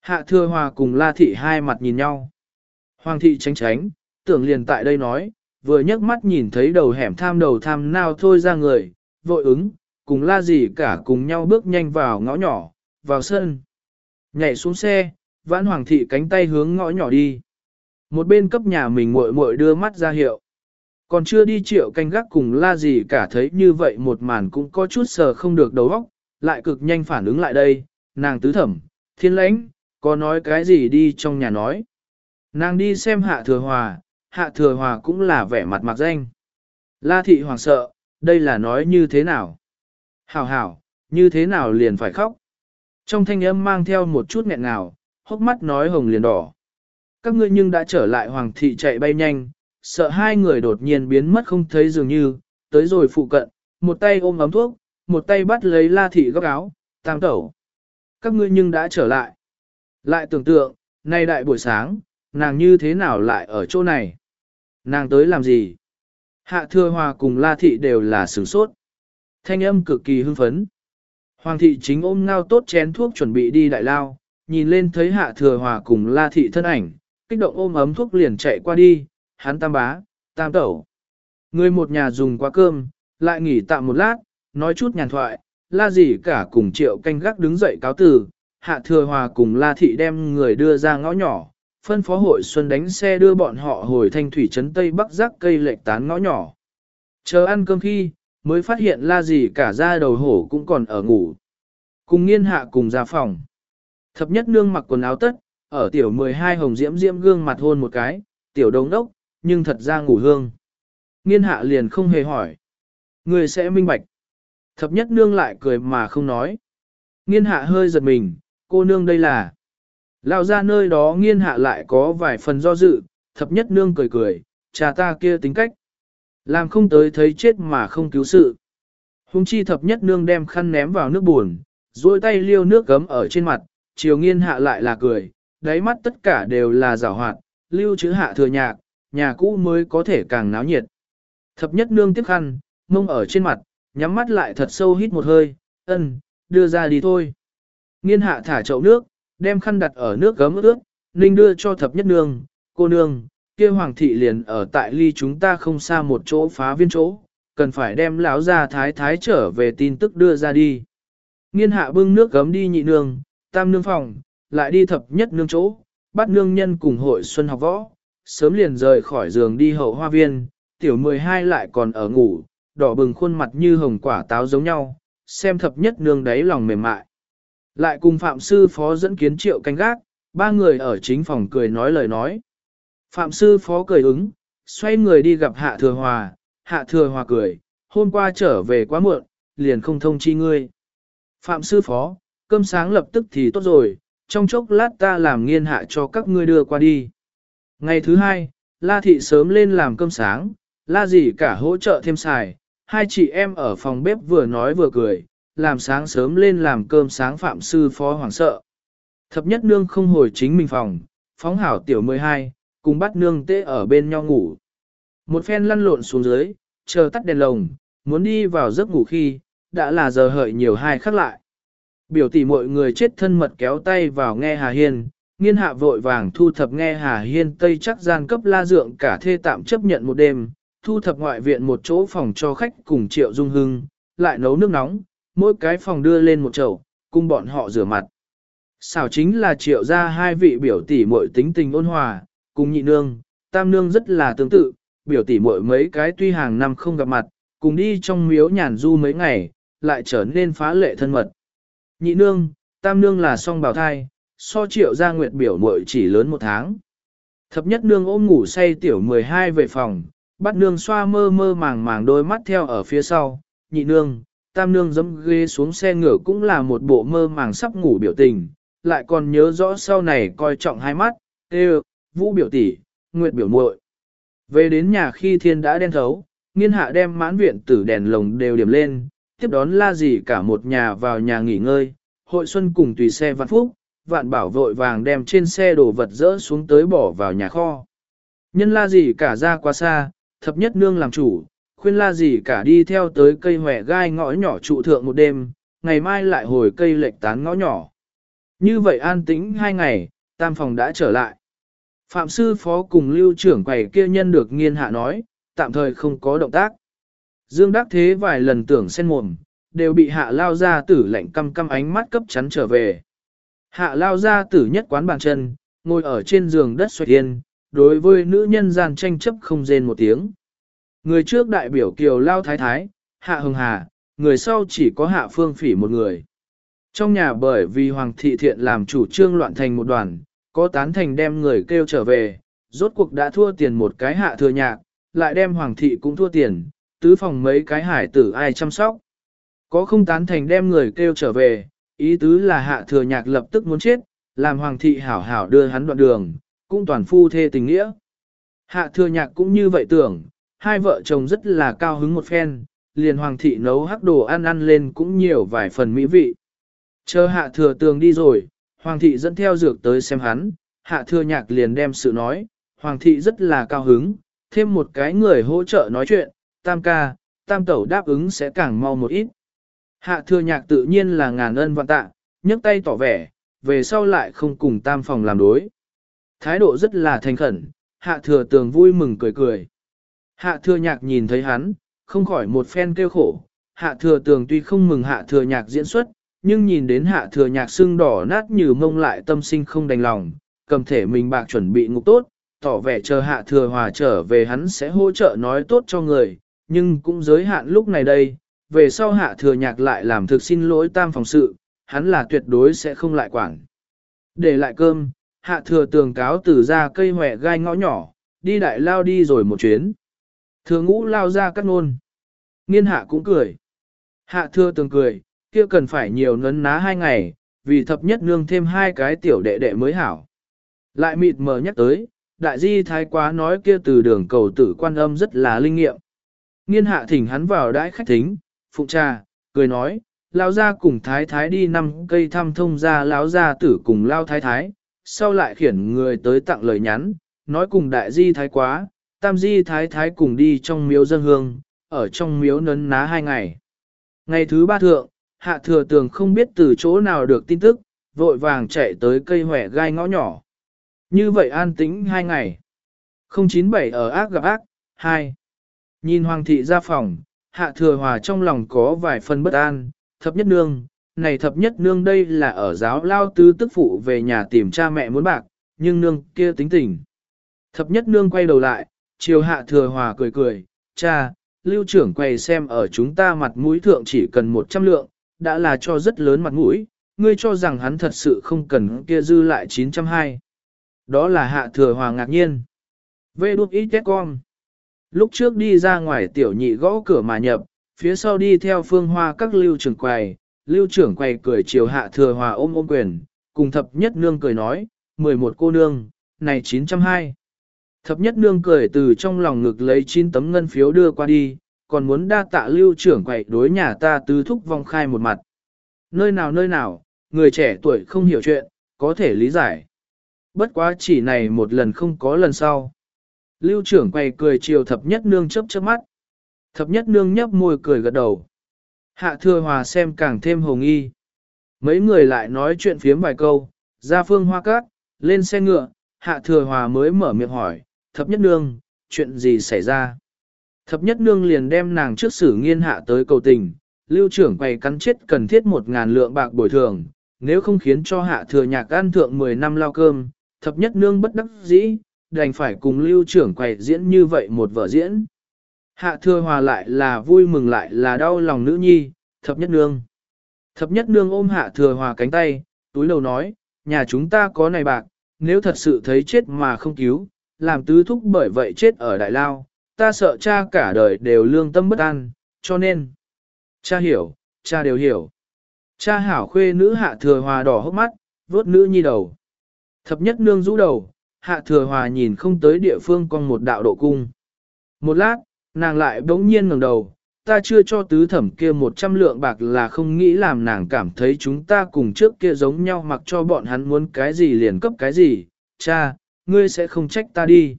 Hạ thừa hòa cùng la thị hai mặt nhìn nhau. Hoàng thị tránh tránh, tưởng liền tại đây nói, vừa nhấc mắt nhìn thấy đầu hẻm tham đầu tham nào thôi ra người, vội ứng, cùng la gì cả cùng nhau bước nhanh vào ngõ nhỏ, vào sân. Nhảy xuống xe, vãn hoàng thị cánh tay hướng ngõ nhỏ đi. Một bên cấp nhà mình muội muội đưa mắt ra hiệu. Còn chưa đi triệu canh gác cùng la gì cả thấy như vậy một màn cũng có chút sờ không được đầu óc, lại cực nhanh phản ứng lại đây, nàng tứ thẩm, thiên lãnh, có nói cái gì đi trong nhà nói. Nàng đi xem hạ thừa hòa, hạ thừa hòa cũng là vẻ mặt mặc danh. La thị hoàng sợ, đây là nói như thế nào? Hảo hảo, như thế nào liền phải khóc? Trong thanh âm mang theo một chút nghẹn ngào, hốc mắt nói hồng liền đỏ. Các ngươi nhưng đã trở lại hoàng thị chạy bay nhanh, sợ hai người đột nhiên biến mất không thấy dường như, tới rồi phụ cận, một tay ôm ấm thuốc, một tay bắt lấy la thị góc áo, tam tẩu. Các ngươi nhưng đã trở lại. Lại tưởng tượng, nay đại buổi sáng, nàng như thế nào lại ở chỗ này? Nàng tới làm gì? Hạ thừa hòa cùng la thị đều là sửng sốt. Thanh âm cực kỳ hưng phấn. Hoàng thị chính ôm ngao tốt chén thuốc chuẩn bị đi đại lao, nhìn lên thấy hạ thừa hòa cùng la thị thân ảnh, kích động ôm ấm thuốc liền chạy qua đi, hắn tam bá, tam tẩu. Người một nhà dùng quá cơm, lại nghỉ tạm một lát, nói chút nhàn thoại, la gì cả cùng triệu canh gác đứng dậy cáo từ, hạ thừa hòa cùng la thị đem người đưa ra ngõ nhỏ, phân phó hội xuân đánh xe đưa bọn họ hồi thanh thủy trấn Tây Bắc rắc cây lệch tán ngõ nhỏ. Chờ ăn cơm khi, mới phát hiện la gì cả ra đầu hổ cũng còn ở ngủ. Cùng nghiên hạ cùng ra phòng. Thập nhất nương mặc quần áo tất, ở tiểu 12 hồng diễm diễm gương mặt hôn một cái, tiểu đống đốc, nhưng thật ra ngủ hương. Nghiên hạ liền không hề hỏi. Người sẽ minh bạch. Thập nhất nương lại cười mà không nói. Nghiên hạ hơi giật mình, cô nương đây là. Lao ra nơi đó nghiên hạ lại có vài phần do dự, thập nhất nương cười cười, cha ta kia tính cách. Làm không tới thấy chết mà không cứu sự. Hùng chi thập nhất nương đem khăn ném vào nước buồn, duỗi tay liêu nước gấm ở trên mặt, chiều nghiên hạ lại là cười, đáy mắt tất cả đều là rào hoạt, lưu chữ hạ thừa nhạc, nhà cũ mới có thể càng náo nhiệt. Thập nhất nương tiếp khăn, mông ở trên mặt, nhắm mắt lại thật sâu hít một hơi, ân, đưa ra đi thôi. Nghiên hạ thả chậu nước, đem khăn đặt ở nước gấm ướt, ninh đưa cho thập nhất nương, cô nương, kia hoàng thị liền ở tại ly chúng ta không xa một chỗ phá viên chỗ, cần phải đem lão ra thái thái trở về tin tức đưa ra đi. Nghiên hạ bưng nước gấm đi nhị nương, tam nương phòng, lại đi thập nhất nương chỗ, bắt nương nhân cùng hội xuân học võ, sớm liền rời khỏi giường đi hậu hoa viên, tiểu 12 lại còn ở ngủ, đỏ bừng khuôn mặt như hồng quả táo giống nhau, xem thập nhất nương đáy lòng mềm mại. Lại cùng Phạm Sư Phó dẫn kiến triệu canh gác, ba người ở chính phòng cười nói lời nói. Phạm Sư Phó cười ứng, xoay người đi gặp Hạ Thừa Hòa, Hạ Thừa Hòa cười, hôm qua trở về quá muộn, liền không thông chi ngươi. Phạm Sư Phó, cơm sáng lập tức thì tốt rồi, trong chốc lát ta làm nghiên hạ cho các ngươi đưa qua đi. Ngày thứ hai, La Thị sớm lên làm cơm sáng, La gì cả hỗ trợ thêm xài, hai chị em ở phòng bếp vừa nói vừa cười, làm sáng sớm lên làm cơm sáng phạm sư phó hoàng sợ. Thập nhất nương không hồi chính mình phòng, phóng hảo tiểu 12, cùng bắt nương tê ở bên nhau ngủ. Một phen lăn lộn xuống dưới, chờ tắt đèn lồng, muốn đi vào giấc ngủ khi, đã là giờ hợi nhiều hai khắc lại. Biểu tỷ mọi người chết thân mật kéo tay vào nghe Hà Hiên, nghiên hạ vội vàng thu thập nghe Hà Hiên Tây chắc gian cấp la dượng cả thê tạm chấp nhận một đêm, thu thập ngoại viện một chỗ phòng cho khách cùng triệu dung hưng, lại nấu nước nóng, mỗi cái phòng đưa lên một chậu, cùng bọn họ rửa mặt. Xảo chính là triệu ra hai vị biểu tỷ muội tính tình ôn hòa, cùng nhị nương, tam nương rất là tương tự, biểu tỷ muội mấy cái tuy hàng năm không gặp mặt, cùng đi trong miếu nhàn du mấy ngày, lại trở nên phá lệ thân mật. Nhị nương, tam nương là song bào thai, so triệu ra nguyệt biểu muội chỉ lớn một tháng. Thập nhất nương ôm ngủ say tiểu 12 về phòng, bắt nương xoa mơ mơ màng màng đôi mắt theo ở phía sau, nhị nương, tam nương dẫm ghê xuống xe ngựa cũng là một bộ mơ màng sắp ngủ biểu tình, lại còn nhớ rõ sau này coi trọng hai mắt, ê vũ biểu tỷ, nguyệt biểu muội. Về đến nhà khi thiên đã đen thấu, nghiên hạ đem mãn viện tử đèn lồng đều điểm lên, tiếp đón la gì cả một nhà vào nhà nghỉ ngơi, hội xuân cùng tùy xe vạn phúc, vạn bảo vội vàng đem trên xe đồ vật dỡ xuống tới bỏ vào nhà kho. Nhân la gì cả ra quá xa, thập nhất nương làm chủ, khuyên la gì cả đi theo tới cây hòe gai ngõ nhỏ trụ thượng một đêm, ngày mai lại hồi cây lệch tán ngõ nhỏ. Như vậy an tĩnh hai ngày, tam phòng đã trở lại. Phạm sư phó cùng lưu trưởng quầy kia nhân được nghiên hạ nói, tạm thời không có động tác. Dương Đắc Thế vài lần tưởng sen mồm, đều bị hạ lao ra tử lạnh căm căm ánh mắt cấp chắn trở về. Hạ lao ra tử nhất quán bàn chân, ngồi ở trên giường đất xoay yên, đối với nữ nhân gian tranh chấp không rên một tiếng. Người trước đại biểu kiều lao thái thái, hạ hồng hà, người sau chỉ có hạ phương phỉ một người. Trong nhà bởi vì Hoàng thị thiện làm chủ trương loạn thành một đoàn, có tán thành đem người kêu trở về, rốt cuộc đã thua tiền một cái hạ thừa nhạc, lại đem Hoàng thị cũng thua tiền, tứ phòng mấy cái hải tử ai chăm sóc. Có không tán thành đem người kêu trở về, ý tứ là hạ thừa nhạc lập tức muốn chết, làm Hoàng thị hảo hảo đưa hắn đoạn đường, cũng toàn phu thê tình nghĩa. Hạ thừa nhạc cũng như vậy tưởng, hai vợ chồng rất là cao hứng một phen, liền hoàng thị nấu hắc đồ ăn ăn lên cũng nhiều vài phần mỹ vị. Chờ hạ thừa tường đi rồi, hoàng thị dẫn theo dược tới xem hắn, hạ thừa nhạc liền đem sự nói, hoàng thị rất là cao hứng, thêm một cái người hỗ trợ nói chuyện, tam ca, tam tẩu đáp ứng sẽ càng mau một ít. Hạ thừa nhạc tự nhiên là ngàn ân vạn tạ, nhấc tay tỏ vẻ, về sau lại không cùng tam phòng làm đối. Thái độ rất là thành khẩn, hạ thừa tường vui mừng cười cười. Hạ thừa nhạc nhìn thấy hắn, không khỏi một phen kêu khổ. Hạ thừa tường tuy không mừng hạ thừa nhạc diễn xuất, nhưng nhìn đến hạ thừa nhạc xương đỏ nát như mông lại tâm sinh không đành lòng, cầm thể mình bạc chuẩn bị ngục tốt, tỏ vẻ chờ hạ thừa hòa trở về hắn sẽ hỗ trợ nói tốt cho người, nhưng cũng giới hạn lúc này đây, về sau hạ thừa nhạc lại làm thực xin lỗi tam phòng sự, hắn là tuyệt đối sẽ không lại quản. Để lại cơm, hạ thừa tường cáo từ ra cây hòe gai ngõ nhỏ, đi đại lao đi rồi một chuyến. Thừa ngũ lao ra cắt nôn. Nghiên hạ cũng cười. Hạ thừa tường cười, kia cần phải nhiều nấn ná hai ngày, vì thập nhất nương thêm hai cái tiểu đệ đệ mới hảo. Lại mịt mờ nhắc tới, đại di thái quá nói kia từ đường cầu tử quan âm rất là linh nghiệm. Nghiên hạ thỉnh hắn vào đãi khách thính, phụ trà, cười nói, lao ra cùng thái thái đi năm cây thăm thông ra lão gia tử cùng lao thái thái, sau lại khiển người tới tặng lời nhắn, nói cùng đại di thái quá, tam di thái thái cùng đi trong miếu dân hương, ở trong miếu nấn ná hai ngày. Ngày thứ ba thượng, hạ thừa tường không biết từ chỗ nào được tin tức, vội vàng chạy tới cây hỏe gai ngõ nhỏ. Như vậy an tĩnh hai ngày. 097 ở ác gặp ác, 2. Nhìn hoàng thị ra phòng, hạ thừa hòa trong lòng có vài phần bất an, thập nhất nương, này thập nhất nương đây là ở giáo lao tứ tức phụ về nhà tìm cha mẹ muốn bạc, nhưng nương kia tính tình. Thập nhất nương quay đầu lại, chiều hạ thừa hòa cười cười, cha, lưu trưởng quay xem ở chúng ta mặt mũi thượng chỉ cần 100 lượng, đã là cho rất lớn mặt mũi, ngươi cho rằng hắn thật sự không cần kia dư lại 920. Đó là hạ thừa hòa ngạc nhiên. Vê đút ít con. Lúc trước đi ra ngoài tiểu nhị gõ cửa mà nhập, phía sau đi theo phương hoa các lưu trưởng quầy, lưu trưởng quầy cười chiều hạ thừa hòa ôm ôm quyền, cùng thập nhất nương cười nói, 11 cô nương, này 920. Thập nhất nương cười từ trong lòng ngực lấy 9 tấm ngân phiếu đưa qua đi, còn muốn đa tạ lưu trưởng quậy đối nhà ta tứ thúc vong khai một mặt. Nơi nào nơi nào, người trẻ tuổi không hiểu chuyện, có thể lý giải. Bất quá chỉ này một lần không có lần sau. Lưu trưởng quay cười chiều thập nhất nương chớp chớp mắt. Thập nhất nương nhấp môi cười gật đầu. Hạ thừa hòa xem càng thêm hồng y. Mấy người lại nói chuyện phiếm vài câu, ra phương hoa cát, lên xe ngựa, hạ thừa hòa mới mở miệng hỏi, thập nhất nương, chuyện gì xảy ra? Thập nhất nương liền đem nàng trước sử nghiên hạ tới cầu tình, lưu trưởng quay cắn chết cần thiết một ngàn lượng bạc bồi thường, nếu không khiến cho hạ thừa nhạc ăn thượng 10 năm lao cơm, thập nhất nương bất đắc dĩ, đành phải cùng lưu trưởng quầy diễn như vậy một vở diễn. Hạ thừa hòa lại là vui mừng lại là đau lòng nữ nhi, thập nhất nương. Thập nhất nương ôm hạ thừa hòa cánh tay, túi lầu nói, nhà chúng ta có này bạc, nếu thật sự thấy chết mà không cứu, làm tứ thúc bởi vậy chết ở đại lao, ta sợ cha cả đời đều lương tâm bất an, cho nên. Cha hiểu, cha đều hiểu. Cha hảo khuê nữ hạ thừa hòa đỏ hốc mắt, vốt nữ nhi đầu. Thập nhất nương rũ đầu, hạ thừa hòa nhìn không tới địa phương con một đạo độ cung. Một lát, nàng lại bỗng nhiên ngẩng đầu, ta chưa cho tứ thẩm kia một trăm lượng bạc là không nghĩ làm nàng cảm thấy chúng ta cùng trước kia giống nhau mặc cho bọn hắn muốn cái gì liền cấp cái gì, cha, ngươi sẽ không trách ta đi.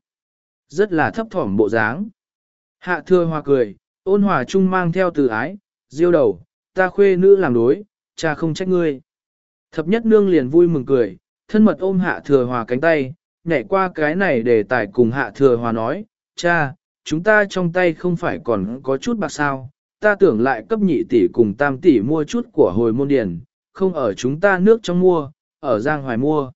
Rất là thấp thỏm bộ dáng. Hạ thừa hòa cười, ôn hòa chung mang theo từ ái, diêu đầu, ta khuê nữ làm đối, cha không trách ngươi. Thập nhất nương liền vui mừng cười, thân mật ôm hạ thừa hòa cánh tay, nhảy qua cái này để tải cùng hạ thừa hòa nói, cha, chúng ta trong tay không phải còn có chút bạc sao, ta tưởng lại cấp nhị tỷ cùng tam tỷ mua chút của hồi môn điền, không ở chúng ta nước trong mua, ở Giang Hoài mua.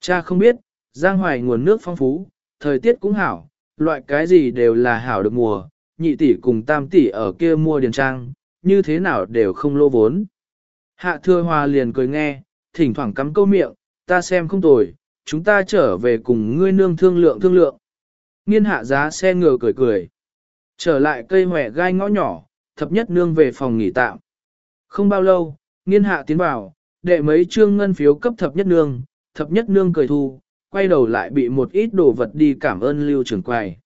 Cha không biết, Giang Hoài nguồn nước phong phú, thời tiết cũng hảo, loại cái gì đều là hảo được mùa, nhị tỷ cùng tam tỷ ở kia mua điền trang, như thế nào đều không lô vốn. Hạ thừa hòa liền cười nghe, thỉnh thoảng cắm câu miệng, ta xem không tồi, chúng ta trở về cùng ngươi nương thương lượng thương lượng. Nghiên hạ giá xe ngựa cười cười. Trở lại cây hòe gai ngõ nhỏ, thập nhất nương về phòng nghỉ tạm. Không bao lâu, nghiên hạ tiến vào, đệ mấy trương ngân phiếu cấp thập nhất nương, thập nhất nương cười thu, quay đầu lại bị một ít đồ vật đi cảm ơn lưu trưởng quầy.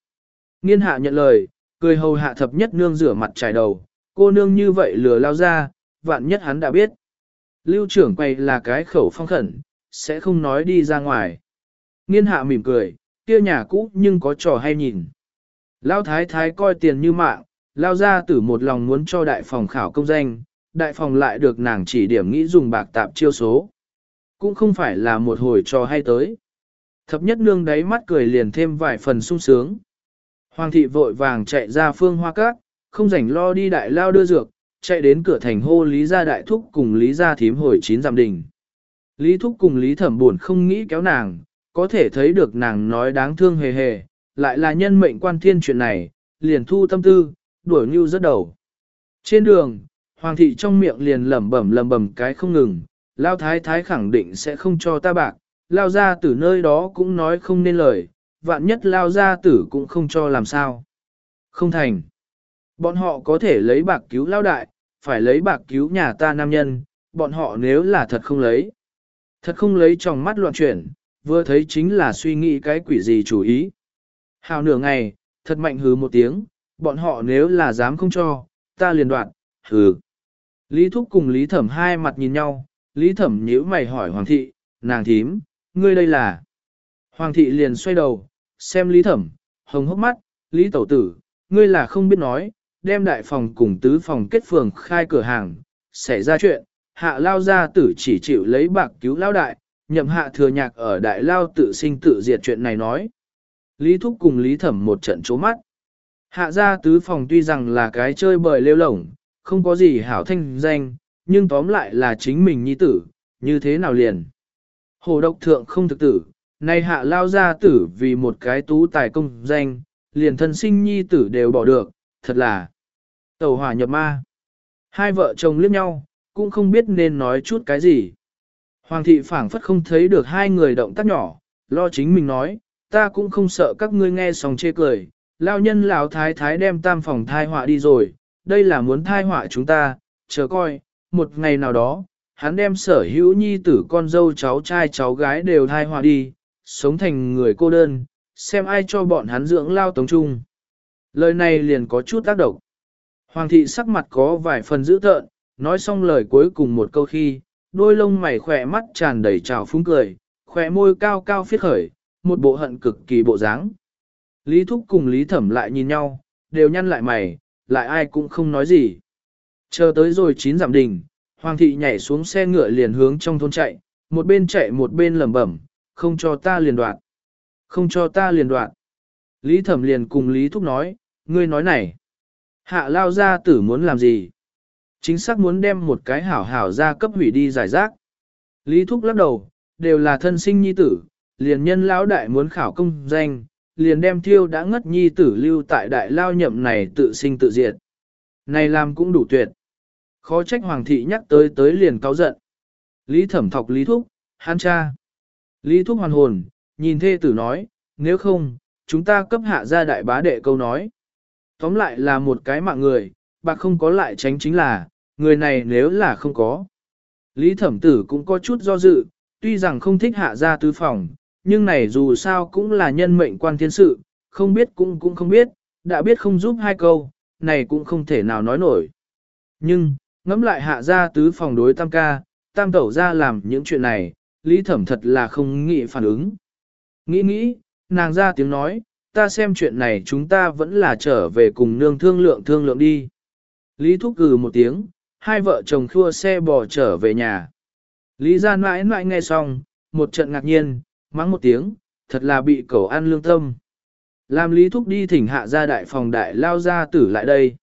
Nghiên hạ nhận lời, cười hầu hạ thập nhất nương rửa mặt trải đầu, cô nương như vậy lừa lao ra, vạn nhất hắn đã biết. Lưu trưởng quầy là cái khẩu phong khẩn, sẽ không nói đi ra ngoài. Nghiên hạ mỉm cười, kia nhà cũ nhưng có trò hay nhìn. Lao thái thái coi tiền như mạng, lao ra tử một lòng muốn cho đại phòng khảo công danh, đại phòng lại được nàng chỉ điểm nghĩ dùng bạc tạp chiêu số. Cũng không phải là một hồi trò hay tới. Thập nhất nương đáy mắt cười liền thêm vài phần sung sướng. Hoàng thị vội vàng chạy ra phương hoa cát, không rảnh lo đi đại lao đưa dược, chạy đến cửa thành hô Lý gia đại thúc cùng Lý gia thím hồi chín giảm đình. Lý thúc cùng Lý thẩm buồn không nghĩ kéo nàng, có thể thấy được nàng nói đáng thương hề hề, lại là nhân mệnh quan thiên chuyện này, liền thu tâm tư, đuổi như rất đầu. Trên đường, Hoàng thị trong miệng liền lẩm bẩm lẩm bẩm cái không ngừng, Lao Thái Thái khẳng định sẽ không cho ta bạc, Lao gia tử nơi đó cũng nói không nên lời, vạn nhất Lao gia tử cũng không cho làm sao. Không thành. Bọn họ có thể lấy bạc cứu Lao Đại, phải lấy bạc cứu nhà ta nam nhân, bọn họ nếu là thật không lấy. Thật không lấy trong mắt loạn chuyển, vừa thấy chính là suy nghĩ cái quỷ gì chủ ý. Hào nửa ngày, thật mạnh hứ một tiếng, bọn họ nếu là dám không cho, ta liền đoạn, hừ. Lý Thúc cùng Lý Thẩm hai mặt nhìn nhau, Lý Thẩm nhíu mày hỏi Hoàng thị, nàng thím, ngươi đây là. Hoàng thị liền xoay đầu, xem Lý Thẩm, hồng hốc mắt, Lý Tẩu Tử, ngươi là không biết nói, đem đại phòng cùng tứ phòng kết phường khai cửa hàng, xảy ra chuyện, hạ lao gia tử chỉ chịu lấy bạc cứu lao đại, nhậm hạ thừa nhạc ở đại lao tự sinh tự diệt chuyện này nói. Lý Thúc cùng Lý Thẩm một trận chố mắt. Hạ gia tứ phòng tuy rằng là cái chơi bời lêu lổng, không có gì hảo thanh danh, nhưng tóm lại là chính mình nhi tử, như thế nào liền. Hồ độc thượng không thực tử, nay hạ lao gia tử vì một cái tú tài công danh, liền thân sinh nhi tử đều bỏ được, thật là tàu hỏa nhập ma. Hai vợ chồng liếc nhau, cũng không biết nên nói chút cái gì. Hoàng thị phảng phất không thấy được hai người động tác nhỏ, lo chính mình nói, ta cũng không sợ các ngươi nghe xong chê cười, lao nhân lão thái thái đem tam phòng thai họa đi rồi, đây là muốn thai họa chúng ta, chờ coi, một ngày nào đó, hắn đem sở hữu nhi tử con dâu cháu trai cháu gái đều thai họa đi, sống thành người cô đơn, xem ai cho bọn hắn dưỡng lao tống trung. Lời này liền có chút tác động. Hoàng thị sắc mặt có vài phần dữ tợn, nói xong lời cuối cùng một câu khi, đôi lông mày khỏe mắt tràn đầy trào phúng cười, khỏe môi cao cao phiết khởi, một bộ hận cực kỳ bộ dáng. Lý Thúc cùng Lý Thẩm lại nhìn nhau, đều nhăn lại mày, lại ai cũng không nói gì. Chờ tới rồi chín giảm đình, Hoàng thị nhảy xuống xe ngựa liền hướng trong thôn chạy, một bên chạy một bên lẩm bẩm, không cho ta liền đoạn. Không cho ta liền đoạn. Lý Thẩm liền cùng Lý Thúc nói, ngươi nói này. Hạ lao ra tử muốn làm gì? Chính xác muốn đem một cái hảo hảo ra cấp hủy đi giải rác. Lý Thúc lắc đầu, đều là thân sinh nhi tử, liền nhân lão đại muốn khảo công danh, liền đem thiêu đã ngất nhi tử lưu tại đại lao nhậm này tự sinh tự diệt. Này làm cũng đủ tuyệt. Khó trách hoàng thị nhắc tới tới liền cáo giận. Lý thẩm thọc Lý Thúc, han cha. Lý Thúc hoàn hồn, nhìn thê tử nói, nếu không, chúng ta cấp hạ ra đại bá đệ câu nói. Tóm lại là một cái mạng người, bạc không có lại tránh chính là, người này nếu là không có. Lý thẩm tử cũng có chút do dự, tuy rằng không thích hạ Gia tứ phòng, nhưng này dù sao cũng là nhân mệnh quan thiên sự, không biết cũng cũng không biết, đã biết không giúp hai câu, này cũng không thể nào nói nổi. Nhưng, ngẫm lại hạ Gia tứ phòng đối tam ca, tam tẩu ra làm những chuyện này, lý thẩm thật là không nghĩ phản ứng. Nghĩ nghĩ, nàng ra tiếng nói, ta xem chuyện này chúng ta vẫn là trở về cùng nương thương lượng thương lượng đi. Lý thúc cừ một tiếng, hai vợ chồng khua xe bò trở về nhà. Lý gia mãi mãi nghe xong, một trận ngạc nhiên, mắng một tiếng, thật là bị cẩu ăn lương tâm. Làm Lý Thúc đi thỉnh hạ gia đại phòng đại lao gia tử lại đây.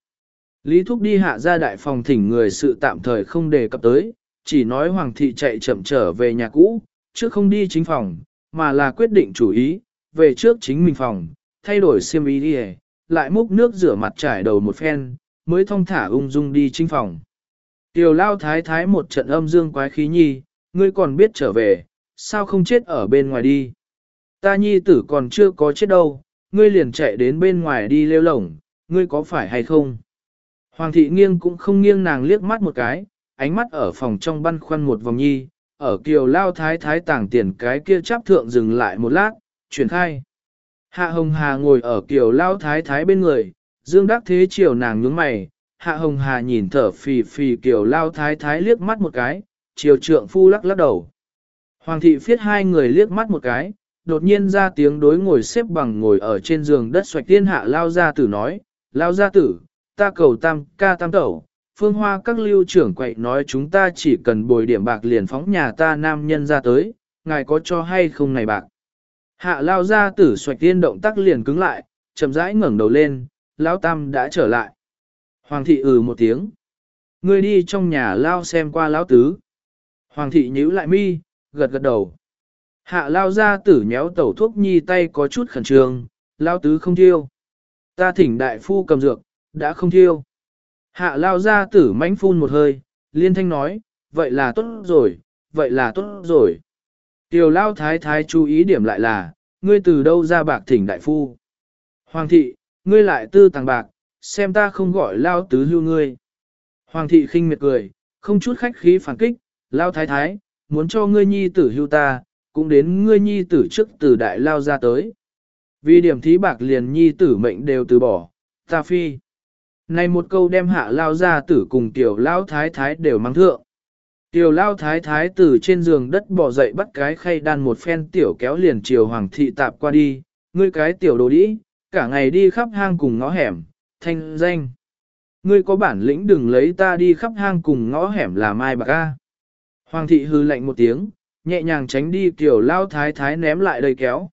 Lý Thúc đi hạ gia đại phòng thỉnh người sự tạm thời không đề cập tới, chỉ nói Hoàng thị chạy chậm trở về nhà cũ, chứ không đi chính phòng, mà là quyết định chủ ý, về trước chính mình phòng, thay đổi xiêm y đi lại múc nước rửa mặt trải đầu một phen, mới thong thả ung dung đi chính phòng. Tiểu lao thái thái một trận âm dương quái khí nhi, ngươi còn biết trở về, sao không chết ở bên ngoài đi. Ta nhi tử còn chưa có chết đâu, ngươi liền chạy đến bên ngoài đi lêu lổng, ngươi có phải hay không? Hoàng thị nghiêng cũng không nghiêng nàng liếc mắt một cái, ánh mắt ở phòng trong băn khoăn một vòng nhi, ở kiều lao thái thái tàng tiền cái kia chắp thượng dừng lại một lát, chuyển khai. Hạ Hồng Hà ngồi ở kiều lao thái thái bên người, dương đắc thế chiều nàng nhướng mày, Hạ Hồng Hà nhìn thở phì phì kiểu lao thái thái liếc mắt một cái, chiều trượng phu lắc lắc đầu. Hoàng thị phiết hai người liếc mắt một cái, đột nhiên ra tiếng đối ngồi xếp bằng ngồi ở trên giường đất xoạch tiên hạ lao gia tử nói, lao gia tử, ta cầu tam ca tam tẩu, phương hoa các lưu trưởng quậy nói chúng ta chỉ cần bồi điểm bạc liền phóng nhà ta nam nhân ra tới, ngài có cho hay không này bạc. Hạ lao gia tử xoạch tiên động tác liền cứng lại, chậm rãi ngẩng đầu lên, lao tam đã trở lại. Hoàng thị ừ một tiếng. Ngươi đi trong nhà lao xem qua lão tứ. Hoàng thị nhíu lại mi, gật gật đầu. Hạ lao ra tử nhéo tẩu thuốc nhi tay có chút khẩn trương, lao tứ không thiêu. Ta thỉnh đại phu cầm dược, đã không thiêu. Hạ lao ra tử mánh phun một hơi, liên thanh nói, vậy là tốt rồi, vậy là tốt rồi. Tiểu lao thái thái chú ý điểm lại là, ngươi từ đâu ra bạc thỉnh đại phu. Hoàng thị, ngươi lại tư tàng bạc, xem ta không gọi lao tứ hưu ngươi. Hoàng thị khinh miệt cười, không chút khách khí phản kích, lao thái thái, muốn cho ngươi nhi tử hưu ta, cũng đến ngươi nhi tử trước từ đại lao ra tới. Vì điểm thí bạc liền nhi tử mệnh đều từ bỏ, ta phi. Này một câu đem hạ lao ra tử cùng tiểu lao thái thái đều mang thượng. Tiểu lao thái thái từ trên giường đất bỏ dậy bắt cái khay đan một phen tiểu kéo liền chiều hoàng thị tạp qua đi, ngươi cái tiểu đồ đĩ, cả ngày đi khắp hang cùng ngõ hẻm, thanh danh. Ngươi có bản lĩnh đừng lấy ta đi khắp hang cùng ngõ hẻm là mai bạc a. Hoàng thị hư lạnh một tiếng, nhẹ nhàng tránh đi kiểu lao thái thái ném lại đầy kéo.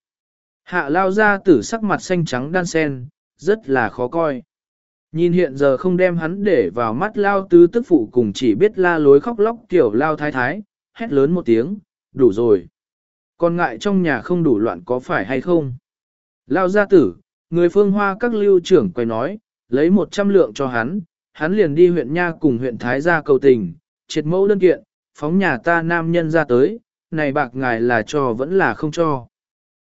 Hạ lao ra tử sắc mặt xanh trắng đan sen, rất là khó coi. Nhìn hiện giờ không đem hắn để vào mắt lao tứ tức phụ cùng chỉ biết la lối khóc lóc kiểu lao thái thái, hét lớn một tiếng, đủ rồi. Còn ngại trong nhà không đủ loạn có phải hay không? Lao gia tử, người phương hoa các lưu trưởng quay nói, lấy một trăm lượng cho hắn, hắn liền đi huyện Nha cùng huyện Thái gia cầu tình, triệt mẫu đơn kiện, phóng nhà ta nam nhân ra tới, này bạc ngài là cho vẫn là không cho.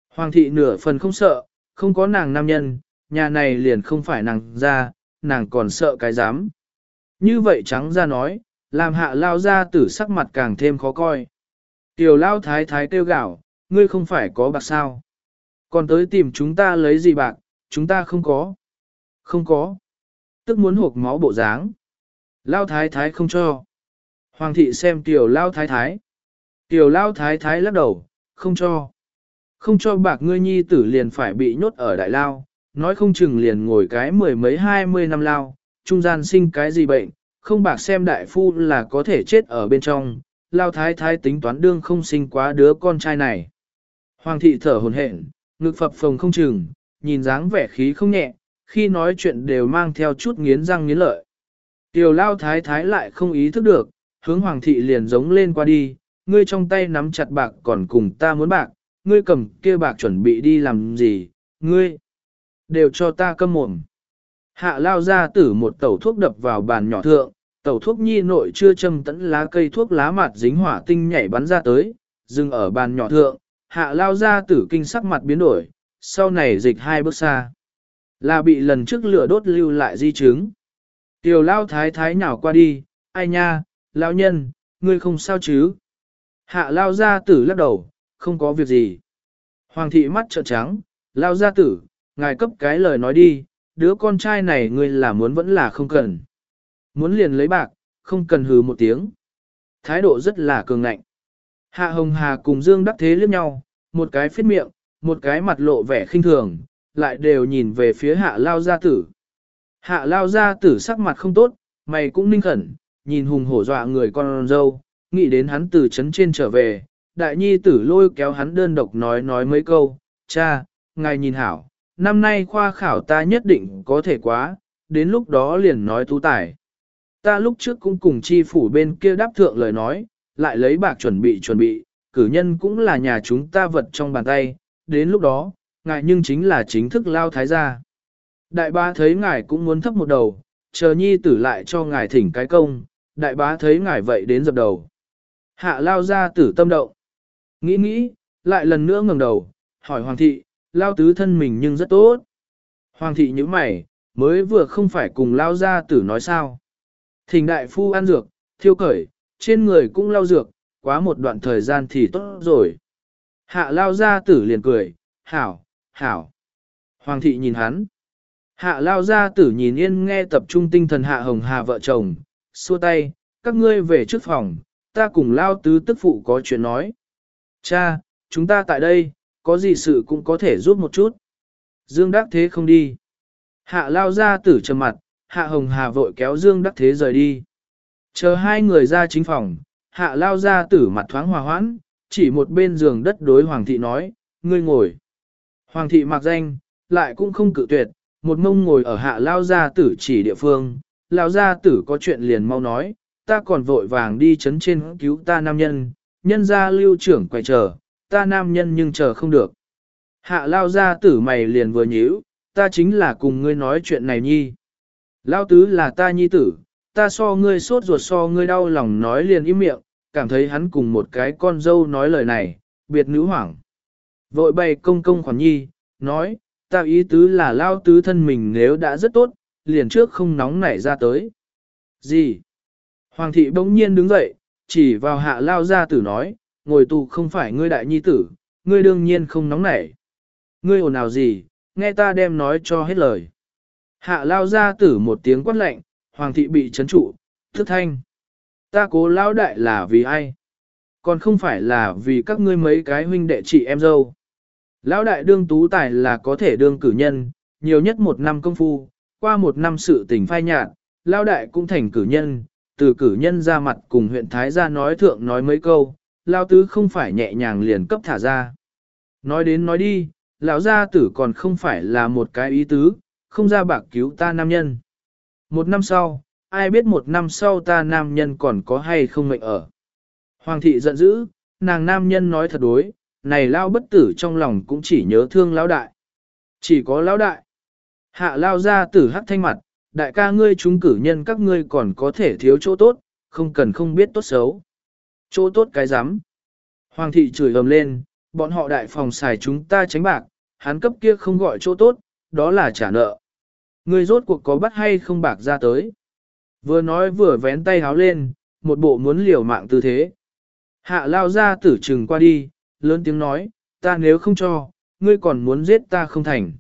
Hoàng thị nửa phần không sợ, không có nàng nam nhân, nhà này liền không phải nàng ra, nàng còn sợ cái dám. Như vậy trắng ra nói, làm hạ lao ra tử sắc mặt càng thêm khó coi. Tiểu lao thái thái kêu gạo, ngươi không phải có bạc sao. Còn tới tìm chúng ta lấy gì bạc, chúng ta không có. Không có. Tức muốn hộp máu bộ dáng. Lao thái thái không cho. Hoàng thị xem tiểu lao thái thái. Tiểu lao thái thái lắc đầu, không cho. Không cho bạc ngươi nhi tử liền phải bị nhốt ở đại lao, nói không chừng liền ngồi cái mười mấy hai mươi năm lao, trung gian sinh cái gì bệnh, không bạc xem đại phu là có thể chết ở bên trong, lao thái thái tính toán đương không sinh quá đứa con trai này. Hoàng thị thở hồn hển, ngực phập phồng không chừng, nhìn dáng vẻ khí không nhẹ, khi nói chuyện đều mang theo chút nghiến răng nghiến lợi. Tiểu lao thái thái lại không ý thức được, hướng hoàng thị liền giống lên qua đi, ngươi trong tay nắm chặt bạc còn cùng ta muốn bạc, ngươi cầm kia bạc chuẩn bị đi làm gì, ngươi, đều cho ta câm mồm. Hạ lao ra tử một tẩu thuốc đập vào bàn nhỏ thượng, tẩu thuốc nhi nội chưa châm tẫn lá cây thuốc lá mặt dính hỏa tinh nhảy bắn ra tới, dừng ở bàn nhỏ thượng, hạ lao ra tử kinh sắc mặt biến đổi, sau này dịch hai bước xa. Là bị lần trước lửa đốt lưu lại di chứng. Tiểu lao thái thái nhào qua đi, ai nha, lao nhân, ngươi không sao chứ? Hạ lao gia tử lắc đầu, không có việc gì. Hoàng thị mắt trợn trắng, lao gia tử, ngài cấp cái lời nói đi, đứa con trai này ngươi là muốn vẫn là không cần. Muốn liền lấy bạc, không cần hừ một tiếng. Thái độ rất là cường ngạnh. Hạ Hồng Hà cùng Dương Đắc Thế liếc nhau, một cái phết miệng, một cái mặt lộ vẻ khinh thường, lại đều nhìn về phía hạ lao gia tử. Hạ lao gia tử sắc mặt không tốt, mày cũng ninh khẩn, nhìn hùng hổ dọa người con dâu, nghĩ đến hắn từ chấn trên trở về, đại nhi tử lôi kéo hắn đơn độc nói nói mấy câu, cha, ngài nhìn hảo, năm nay khoa khảo ta nhất định có thể quá, đến lúc đó liền nói tú tài. Ta lúc trước cũng cùng chi phủ bên kia đáp thượng lời nói, lại lấy bạc chuẩn bị chuẩn bị, cử nhân cũng là nhà chúng ta vật trong bàn tay, đến lúc đó, ngài nhưng chính là chính thức lao thái gia. Đại bá thấy ngài cũng muốn thấp một đầu, chờ nhi tử lại cho ngài thỉnh cái công, đại bá thấy ngài vậy đến dập đầu. Hạ lao ra tử tâm động. Nghĩ nghĩ, lại lần nữa ngẩng đầu, hỏi hoàng thị, lao tứ thân mình nhưng rất tốt. Hoàng thị như mày, mới vừa không phải cùng lao ra tử nói sao. Thỉnh đại phu ăn dược, thiêu cởi, trên người cũng lao dược, quá một đoạn thời gian thì tốt rồi. Hạ lao ra tử liền cười, hảo, hảo. Hoàng thị nhìn hắn. Hạ lao ra tử nhìn yên nghe tập trung tinh thần hạ hồng hà vợ chồng, xua tay, các ngươi về trước phòng, ta cùng lao tứ tức phụ có chuyện nói. Cha, chúng ta tại đây, có gì sự cũng có thể giúp một chút. Dương Đắc Thế không đi. Hạ lao ra tử trầm mặt, hạ hồng hà vội kéo Dương Đắc Thế rời đi. Chờ hai người ra chính phòng, hạ lao ra tử mặt thoáng hòa hoãn, chỉ một bên giường đất đối hoàng thị nói, ngươi ngồi. Hoàng thị mặc danh, lại cũng không cự tuyệt, một mông ngồi ở hạ lao gia tử chỉ địa phương, lao gia tử có chuyện liền mau nói, ta còn vội vàng đi chấn trên cứu ta nam nhân, nhân gia lưu trưởng quay chờ, ta nam nhân nhưng chờ không được. Hạ lao gia tử mày liền vừa nhíu, ta chính là cùng ngươi nói chuyện này nhi. Lao tứ là ta nhi tử, ta so ngươi sốt ruột so ngươi đau lòng nói liền im miệng, cảm thấy hắn cùng một cái con dâu nói lời này, biệt nữ hoảng. Vội bày công công khoản nhi, nói, ta ý tứ là lao tứ thân mình nếu đã rất tốt, liền trước không nóng nảy ra tới. Gì? Hoàng thị bỗng nhiên đứng dậy, chỉ vào hạ lao gia tử nói, ngồi tù không phải ngươi đại nhi tử, ngươi đương nhiên không nóng nảy. Ngươi ồn nào gì, nghe ta đem nói cho hết lời. Hạ lao gia tử một tiếng quát lạnh, hoàng thị bị chấn trụ, thức thanh. Ta cố lao đại là vì ai? Còn không phải là vì các ngươi mấy cái huynh đệ chị em dâu. Lão đại đương tú tài là có thể đương cử nhân, nhiều nhất một năm công phu, qua một năm sự tình phai nhạt, lão đại cũng thành cử nhân, từ cử nhân ra mặt cùng huyện Thái gia nói thượng nói mấy câu, lão tứ không phải nhẹ nhàng liền cấp thả ra. Nói đến nói đi, lão gia tử còn không phải là một cái ý tứ, không ra bạc cứu ta nam nhân. Một năm sau, ai biết một năm sau ta nam nhân còn có hay không mệnh ở. Hoàng thị giận dữ, nàng nam nhân nói thật đối, này lao bất tử trong lòng cũng chỉ nhớ thương lão đại. Chỉ có lão đại. Hạ lao ra tử hắc thanh mặt, đại ca ngươi chúng cử nhân các ngươi còn có thể thiếu chỗ tốt, không cần không biết tốt xấu. Chỗ tốt cái rắm Hoàng thị chửi ầm lên, bọn họ đại phòng xài chúng ta tránh bạc, hắn cấp kia không gọi chỗ tốt, đó là trả nợ. Ngươi rốt cuộc có bắt hay không bạc ra tới. Vừa nói vừa vén tay háo lên, một bộ muốn liều mạng tư thế. Hạ lao ra tử trừng qua đi, lớn tiếng nói, ta nếu không cho, ngươi còn muốn giết ta không thành.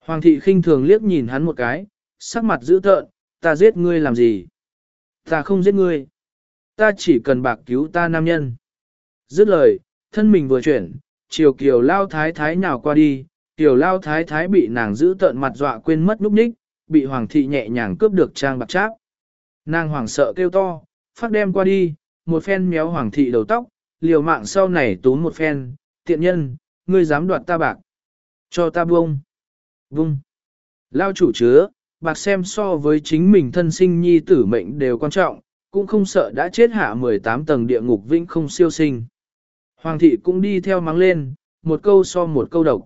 Hoàng thị khinh thường liếc nhìn hắn một cái, sắc mặt dữ tợn, ta giết ngươi làm gì? Ta không giết ngươi. Ta chỉ cần bạc cứu ta nam nhân. Dứt lời, thân mình vừa chuyển, chiều kiều lao thái thái nào qua đi, kiều lao thái thái bị nàng giữ tợn mặt dọa quên mất núp ních, bị hoàng thị nhẹ nhàng cướp được trang bạc tráp. Nàng hoảng sợ kêu to, phát đem qua đi, một phen méo hoàng thị đầu tóc, liều mạng sau này tốn một phen, tiện nhân, ngươi dám đoạt ta bạc. Cho ta buông. Buông. Lao chủ chứa, bạc xem so với chính mình thân sinh nhi tử mệnh đều quan trọng, cũng không sợ đã chết hạ 18 tầng địa ngục vĩnh không siêu sinh. Hoàng thị cũng đi theo mắng lên, một câu so một câu độc.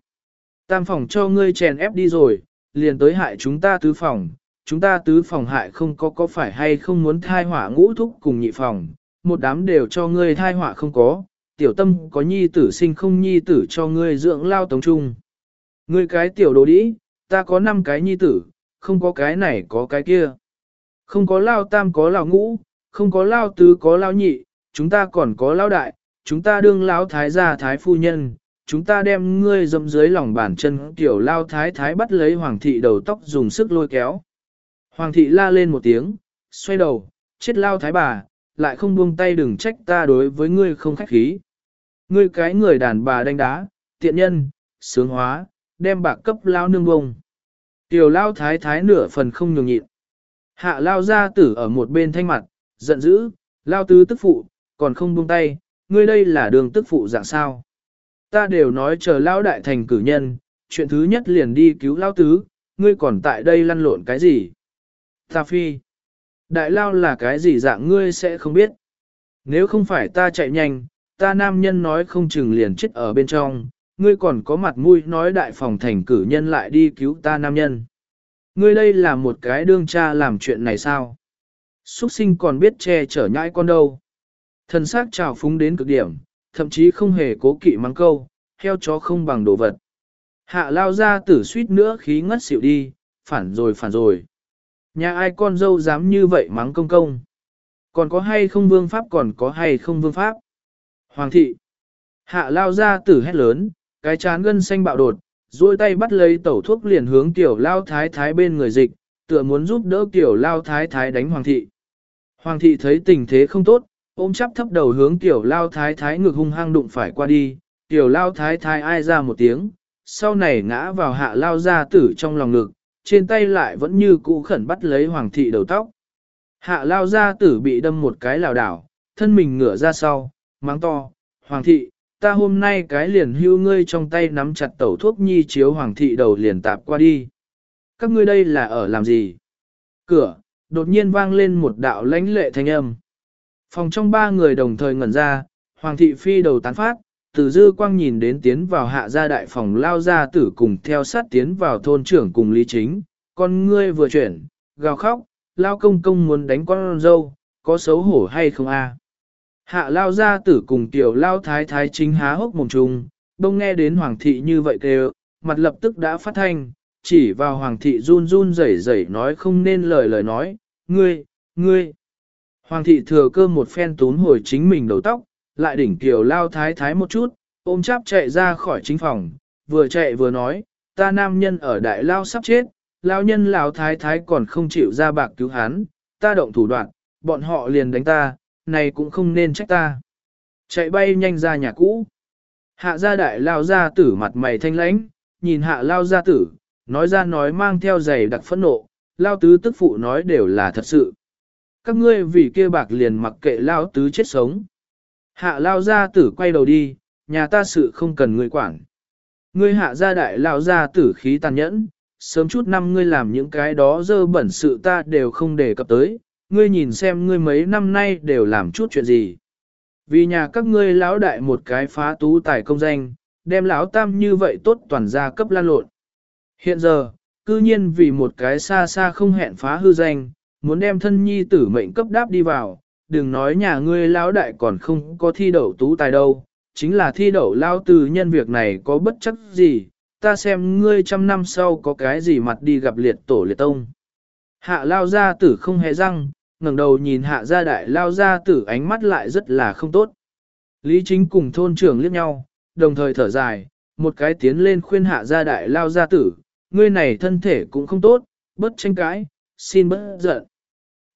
Tam phòng cho ngươi chèn ép đi rồi, liền tới hại chúng ta tứ phòng, chúng ta tứ phòng hại không có có phải hay không muốn thai hỏa ngũ thúc cùng nhị phòng, một đám đều cho ngươi thai họa không có, tiểu tâm có nhi tử sinh không nhi tử cho ngươi dưỡng lao tống trung. Ngươi cái tiểu đồ đĩ, ta có 5 cái nhi tử, không có cái này có cái kia. Không có lao tam có lao ngũ, không có lao tứ có lao nhị, chúng ta còn có lao đại, chúng ta đương lao thái gia thái phu nhân, chúng ta đem ngươi dẫm dưới lòng bàn chân tiểu lao thái thái bắt lấy hoàng thị đầu tóc dùng sức lôi kéo. Hoàng thị la lên một tiếng, xoay đầu, chết lao thái bà, lại không buông tay đừng trách ta đối với ngươi không khách khí. Ngươi cái người đàn bà đánh đá, tiện nhân, sướng hóa, đem bạc cấp lao nương bông. Tiểu lao thái thái nửa phần không nhường nhịn. Hạ lao ra tử ở một bên thanh mặt, giận dữ, lao tứ tức phụ, còn không buông tay, ngươi đây là đường tức phụ dạng sao. Ta đều nói chờ lao đại thành cử nhân, chuyện thứ nhất liền đi cứu lao tứ, ngươi còn tại đây lăn lộn cái gì? Ta phi. Đại lao là cái gì dạng ngươi sẽ không biết. Nếu không phải ta chạy nhanh, ta nam nhân nói không chừng liền chết ở bên trong, ngươi còn có mặt mũi nói đại phòng thành cử nhân lại đi cứu ta nam nhân. Ngươi đây là một cái đương cha làm chuyện này sao? xuất sinh còn biết che chở nhãi con đâu. Thần xác trào phúng đến cực điểm, thậm chí không hề cố kỵ mắng câu, heo chó không bằng đồ vật. Hạ lao ra tử suýt nữa khí ngất xỉu đi, phản rồi phản rồi. Nhà ai con dâu dám như vậy mắng công công. Còn có hay không vương pháp còn có hay không vương pháp. Hoàng thị. Hạ lao ra tử hét lớn, cái chán gân xanh bạo đột, duỗi tay bắt lấy tẩu thuốc liền hướng tiểu lao thái thái bên người dịch, tựa muốn giúp đỡ tiểu lao thái thái đánh hoàng thị. Hoàng thị thấy tình thế không tốt, ôm chắp thấp đầu hướng tiểu lao thái thái ngực hung hăng đụng phải qua đi, tiểu lao thái thái ai ra một tiếng, sau này ngã vào hạ lao ra tử trong lòng ngực, trên tay lại vẫn như cũ khẩn bắt lấy hoàng thị đầu tóc. Hạ lao ra tử bị đâm một cái lào đảo, thân mình ngửa ra sau, mắng to, hoàng thị, ta hôm nay cái liền hưu ngươi trong tay nắm chặt tẩu thuốc nhi chiếu hoàng thị đầu liền tạp qua đi. Các ngươi đây là ở làm gì? Cửa, đột nhiên vang lên một đạo lãnh lệ thanh âm. Phòng trong ba người đồng thời ngẩn ra, hoàng thị phi đầu tán phát, từ dư quang nhìn đến tiến vào hạ gia đại phòng lao gia tử cùng theo sát tiến vào thôn trưởng cùng lý chính, con ngươi vừa chuyển, gào khóc, lao công công muốn đánh con dâu, có xấu hổ hay không a? Hạ lao gia tử cùng tiểu lao thái thái chính há hốc mồm trùng, đông nghe đến hoàng thị như vậy kêu, mặt lập tức đã phát thanh, chỉ vào hoàng thị run run rẩy rẩy nói không nên lời lời nói, ngươi, ngươi. Hoàng thị thừa cơ một phen tún hồi chính mình đầu tóc, lại đỉnh kiều lao thái thái một chút, ôm cháp chạy ra khỏi chính phòng, vừa chạy vừa nói, ta nam nhân ở đại lao sắp chết, lao nhân lão thái thái còn không chịu ra bạc cứu hắn, ta động thủ đoạn, bọn họ liền đánh ta, này cũng không nên trách ta. Chạy bay nhanh ra nhà cũ. Hạ gia đại lao gia tử mặt mày thanh lãnh, nhìn hạ lao gia tử, nói ra nói mang theo giày đặc phẫn nộ, lao tứ tức phụ nói đều là thật sự. Các ngươi vì kia bạc liền mặc kệ lao tứ chết sống. Hạ lao gia tử quay đầu đi, nhà ta sự không cần ngươi quản. Ngươi hạ gia đại lao gia tử khí tàn nhẫn, sớm chút năm ngươi làm những cái đó dơ bẩn sự ta đều không đề cập tới, ngươi nhìn xem ngươi mấy năm nay đều làm chút chuyện gì. Vì nhà các ngươi lão đại một cái phá tú tài công danh, đem lão tam như vậy tốt toàn gia cấp lan lộn. Hiện giờ, cư nhiên vì một cái xa xa không hẹn phá hư danh, muốn đem thân nhi tử mệnh cấp đáp đi vào, đừng nói nhà ngươi lão đại còn không có thi đậu tú tài đâu, chính là thi đậu lao từ nhân việc này có bất chấp gì, ta xem ngươi trăm năm sau có cái gì mặt đi gặp liệt tổ liệt tông. Hạ lao gia tử không hề răng, ngẩng đầu nhìn hạ gia đại lao gia tử ánh mắt lại rất là không tốt. Lý chính cùng thôn trưởng liếc nhau, đồng thời thở dài, một cái tiến lên khuyên hạ gia đại lao gia tử, ngươi này thân thể cũng không tốt, bất tranh cãi, xin bất giận.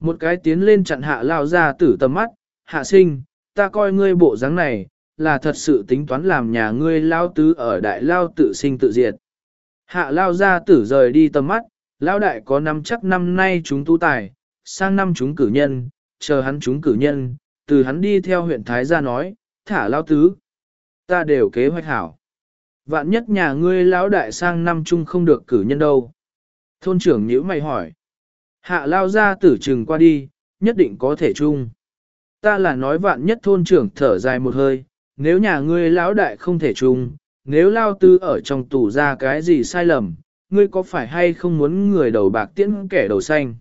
Một cái tiến lên chặn hạ lao gia tử tầm mắt, hạ sinh, ta coi ngươi bộ dáng này, là thật sự tính toán làm nhà ngươi lao tứ ở đại lao tự sinh tự diệt. Hạ lao gia tử rời đi tầm mắt, lao đại có năm chắc năm nay chúng tu tài, sang năm chúng cử nhân, chờ hắn chúng cử nhân, từ hắn đi theo huyện Thái gia nói, thả lao tứ. Ta đều kế hoạch hảo. Vạn nhất nhà ngươi lão đại sang năm chung không được cử nhân đâu. Thôn trưởng nhữ mày hỏi. Hạ lao ra tử trừng qua đi, nhất định có thể chung. Ta là nói vạn nhất thôn trưởng thở dài một hơi, nếu nhà ngươi lão đại không thể chung, nếu lao tư ở trong tù ra cái gì sai lầm, ngươi có phải hay không muốn người đầu bạc tiễn kẻ đầu xanh?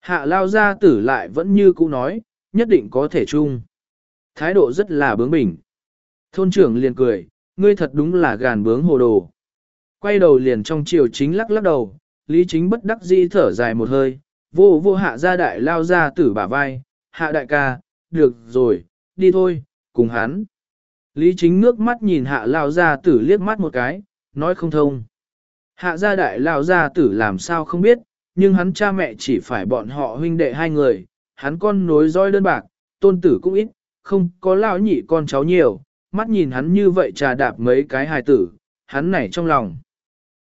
Hạ lao gia tử lại vẫn như cũ nói, nhất định có thể chung. Thái độ rất là bướng bỉnh. Thôn trưởng liền cười, ngươi thật đúng là gàn bướng hồ đồ. Quay đầu liền trong chiều chính lắc lắc đầu, lý chính bất đắc dĩ thở dài một hơi, vô vô hạ gia đại lao gia tử bả vai, hạ đại ca, được rồi, đi thôi, cùng hắn. Lý chính nước mắt nhìn hạ lao gia tử liếc mắt một cái, nói không thông. Hạ gia đại lao gia tử làm sao không biết, nhưng hắn cha mẹ chỉ phải bọn họ huynh đệ hai người, hắn con nối roi đơn bạc, tôn tử cũng ít, không có lão nhị con cháu nhiều, mắt nhìn hắn như vậy trà đạp mấy cái hài tử, hắn nảy trong lòng.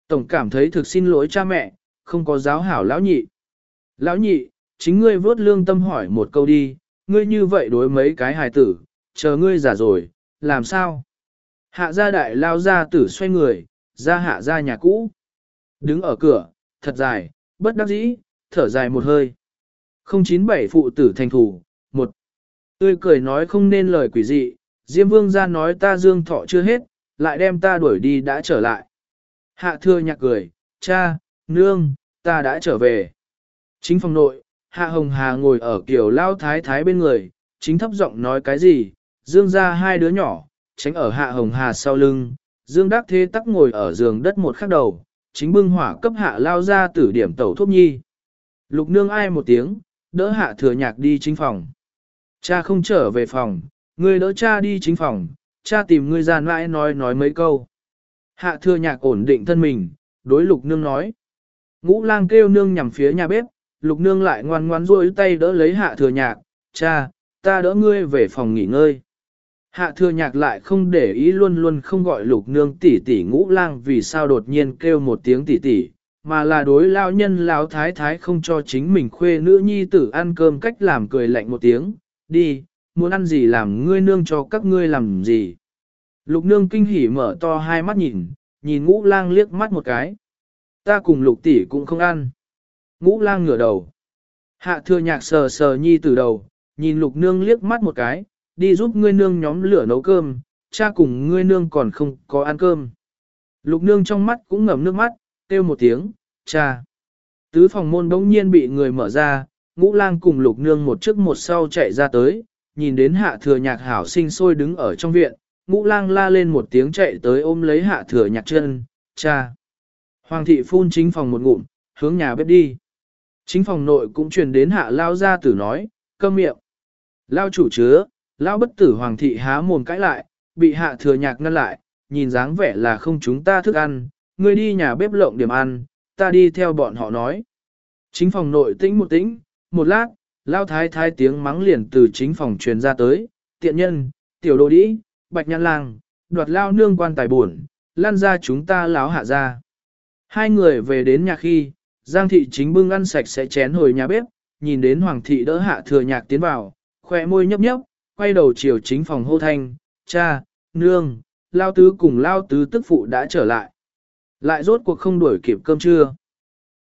Tổng cảm thấy thực xin lỗi cha mẹ, không có giáo hảo lão nhị. Lão nhị, chính ngươi vớt lương tâm hỏi một câu đi, ngươi như vậy đối mấy cái hài tử, chờ ngươi già rồi, làm sao? Hạ gia đại lao ra tử xoay người, ra hạ gia nhà cũ. Đứng ở cửa, thật dài, bất đắc dĩ, thở dài một hơi. 097 phụ tử thành thủ, một Tươi cười nói không nên lời quỷ dị, Diêm Vương ra nói ta dương thọ chưa hết, lại đem ta đuổi đi đã trở lại. Hạ thưa nhạc cười, cha, nương, ta đã trở về. Chính phòng nội, Hạ Hồng Hà ngồi ở kiểu lao thái thái bên người, chính thấp giọng nói cái gì, dương ra hai đứa nhỏ, tránh ở Hạ Hồng Hà sau lưng, dương đắc thế tắc ngồi ở giường đất một khắc đầu, chính bưng hỏa cấp hạ lao ra tử điểm tẩu thuốc nhi. Lục nương ai một tiếng, đỡ hạ thừa nhạc đi chính phòng. Cha không trở về phòng, người đỡ cha đi chính phòng, cha tìm người già mãi nói nói mấy câu. Hạ thừa nhạc ổn định thân mình, đối lục nương nói. Ngũ lang kêu nương nhằm phía nhà bếp, lục nương lại ngoan ngoan rôi tay đỡ lấy hạ thừa nhạc, cha, ta đỡ ngươi về phòng nghỉ ngơi. Hạ thừa nhạc lại không để ý luôn luôn không gọi lục nương tỷ tỷ ngũ lang vì sao đột nhiên kêu một tiếng tỷ tỷ, mà là đối lao nhân lao thái thái không cho chính mình khuê nữ nhi tử ăn cơm cách làm cười lạnh một tiếng, đi, muốn ăn gì làm ngươi nương cho các ngươi làm gì. Lục nương kinh hỉ mở to hai mắt nhìn, nhìn ngũ lang liếc mắt một cái. Ta cùng lục tỷ cũng không ăn. Ngũ lang ngửa đầu. Hạ thừa nhạc sờ sờ nhi từ đầu, nhìn lục nương liếc mắt một cái, đi giúp ngươi nương nhóm lửa nấu cơm, cha cùng ngươi nương còn không có ăn cơm. Lục nương trong mắt cũng ngầm nước mắt, kêu một tiếng, cha. Tứ phòng môn bỗng nhiên bị người mở ra, ngũ lang cùng lục nương một trước một sau chạy ra tới, nhìn đến hạ thừa nhạc hảo sinh sôi đứng ở trong viện, ngũ lang la lên một tiếng chạy tới ôm lấy hạ thừa nhạc chân, cha. Hoàng thị phun chính phòng một ngụm, hướng nhà bếp đi. Chính phòng nội cũng truyền đến hạ lao ra tử nói, cơm miệng. Lao chủ chứa, lao bất tử hoàng thị há mồm cãi lại, bị hạ thừa nhạc ngăn lại, nhìn dáng vẻ là không chúng ta thức ăn, ngươi đi nhà bếp lộng điểm ăn, ta đi theo bọn họ nói. Chính phòng nội tĩnh một tĩnh, một lát, lao thái thái tiếng mắng liền từ chính phòng truyền ra tới, tiện nhân, tiểu đồ đĩ, bạch nhãn lang, đoạt lao nương quan tài buồn, lan ra chúng ta láo hạ ra. Hai người về đến nhà khi, Giang thị chính bưng ăn sạch sẽ chén hồi nhà bếp, nhìn đến Hoàng thị đỡ hạ thừa nhạc tiến vào, khỏe môi nhấp nhấp, quay đầu chiều chính phòng hô thanh, cha, nương, lao tứ cùng lao tứ tức phụ đã trở lại. Lại rốt cuộc không đuổi kịp cơm trưa.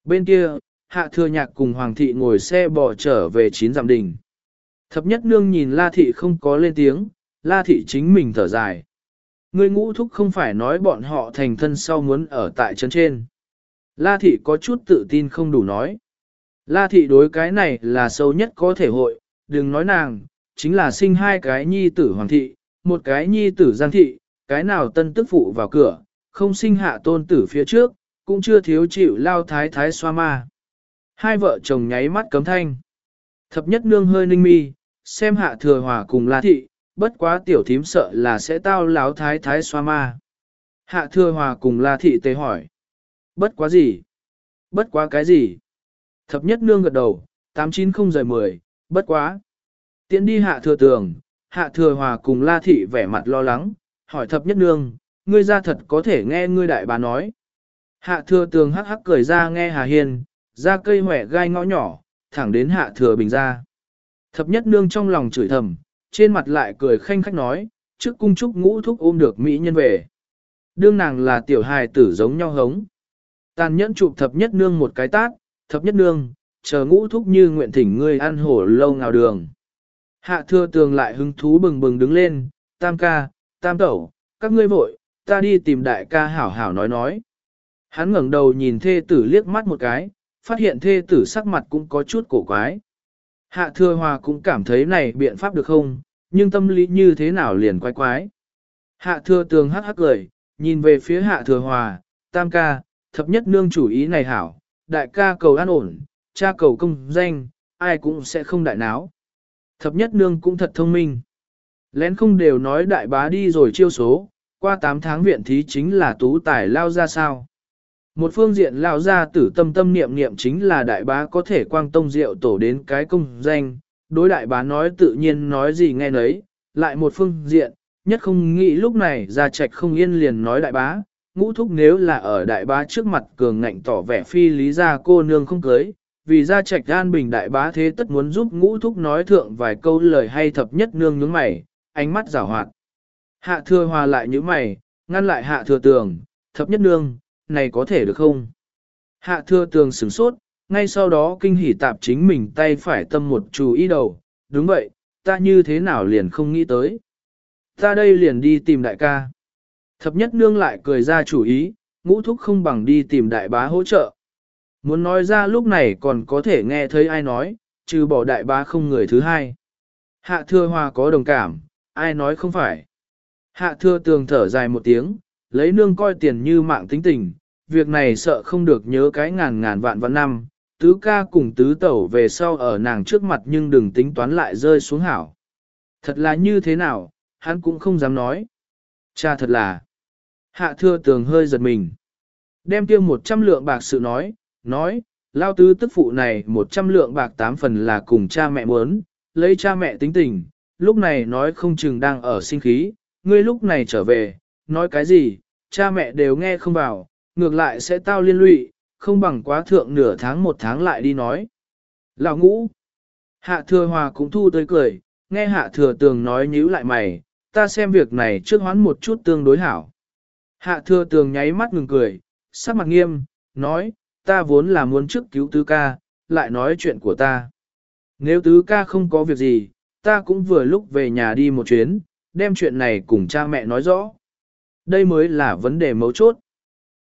Bên kia, hạ thừa nhạc cùng Hoàng thị ngồi xe bò trở về chín dặm đình. Thập nhất nương nhìn La thị không có lên tiếng, La thị chính mình thở dài. Người ngũ thúc không phải nói bọn họ thành thân sau muốn ở tại trấn trên. La thị có chút tự tin không đủ nói. La thị đối cái này là sâu nhất có thể hội, đừng nói nàng, chính là sinh hai cái nhi tử hoàng thị, một cái nhi tử giang thị, cái nào tân tức phụ vào cửa, không sinh hạ tôn tử phía trước, cũng chưa thiếu chịu lao thái thái xoa ma. Hai vợ chồng nháy mắt cấm thanh. Thập nhất nương hơi ninh mi, xem hạ thừa hòa cùng la thị, bất quá tiểu thím sợ là sẽ tao láo thái thái xoa ma. Hạ thừa hòa cùng la thị tế hỏi. Bất quá gì? Bất quá cái gì? Thập nhất nương gật đầu, 890 rời 10, bất quá. Tiến đi hạ thừa tường, hạ thừa hòa cùng la thị vẻ mặt lo lắng, hỏi thập nhất nương, ngươi ra thật có thể nghe ngươi đại bà nói. Hạ thừa tường hắc hắc cười ra nghe hà hiên, ra cây hỏe gai ngõ nhỏ, thẳng đến hạ thừa bình ra. Thập nhất nương trong lòng chửi thầm, trên mặt lại cười khanh khách nói, trước cung trúc ngũ thúc ôm được mỹ nhân về. Đương nàng là tiểu hài tử giống nhau hống. Tàn nhẫn chụp thập nhất nương một cái tát, thập nhất nương, chờ ngũ thúc như nguyện thỉnh ngươi ăn hổ lâu ngào đường. Hạ thưa tường lại hứng thú bừng bừng đứng lên, tam ca, tam tẩu, các ngươi vội, ta đi tìm đại ca hảo hảo nói nói. Hắn ngẩng đầu nhìn thê tử liếc mắt một cái, phát hiện thê tử sắc mặt cũng có chút cổ quái. Hạ thừa hòa cũng cảm thấy này biện pháp được không, nhưng tâm lý như thế nào liền quái quái. Hạ thừa tường hắc hắc cười, nhìn về phía hạ thừa hòa, tam ca, thập nhất nương chủ ý này hảo, đại ca cầu an ổn, cha cầu công danh, ai cũng sẽ không đại náo. Thập nhất nương cũng thật thông minh. Lén không đều nói đại bá đi rồi chiêu số, qua 8 tháng viện thí chính là tú tài lao ra sao. Một phương diện lao ra tử tâm tâm niệm niệm chính là đại bá có thể quang tông rượu tổ đến cái công danh, đối đại bá nói tự nhiên nói gì nghe nấy, lại một phương diện, nhất không nghĩ lúc này ra trạch không yên liền nói đại bá, ngũ thúc nếu là ở đại bá trước mặt cường ngạnh tỏ vẻ phi lý ra cô nương không cưới, vì ra trạch an bình đại bá thế tất muốn giúp ngũ thúc nói thượng vài câu lời hay thập nhất nương nhướng mày, ánh mắt rảo hoạt. Hạ thừa hòa lại như mày, ngăn lại hạ thừa tường, thập nhất nương, này có thể được không? Hạ thừa tường sửng sốt, ngay sau đó kinh hỉ tạp chính mình tay phải tâm một chú ý đầu, đúng vậy, ta như thế nào liền không nghĩ tới. Ta đây liền đi tìm đại ca. Thập nhất nương lại cười ra chủ ý, ngũ thúc không bằng đi tìm đại bá hỗ trợ. Muốn nói ra lúc này còn có thể nghe thấy ai nói, trừ bỏ đại bá không người thứ hai. Hạ thưa hòa có đồng cảm, ai nói không phải. Hạ thưa tường thở dài một tiếng, lấy nương coi tiền như mạng tính tình, việc này sợ không được nhớ cái ngàn ngàn vạn vạn năm, tứ ca cùng tứ tẩu về sau ở nàng trước mặt nhưng đừng tính toán lại rơi xuống hảo. Thật là như thế nào, hắn cũng không dám nói. Cha thật là. Hạ thưa tường hơi giật mình. Đem kia một trăm lượng bạc sự nói, nói, lao tứ tức phụ này một trăm lượng bạc tám phần là cùng cha mẹ muốn, lấy cha mẹ tính tình, lúc này nói không chừng đang ở sinh khí, ngươi lúc này trở về, nói cái gì, cha mẹ đều nghe không vào, ngược lại sẽ tao liên lụy, không bằng quá thượng nửa tháng một tháng lại đi nói. Lão ngũ, hạ thừa hòa cũng thu tới cười, nghe hạ thừa tường nói nhíu lại mày, ta xem việc này trước hoán một chút tương đối hảo. Hạ thừa tường nháy mắt ngừng cười, sắc mặt nghiêm, nói, ta vốn là muốn trước cứu tứ ca, lại nói chuyện của ta. Nếu tứ ca không có việc gì, ta cũng vừa lúc về nhà đi một chuyến, đem chuyện này cùng cha mẹ nói rõ. Đây mới là vấn đề mấu chốt.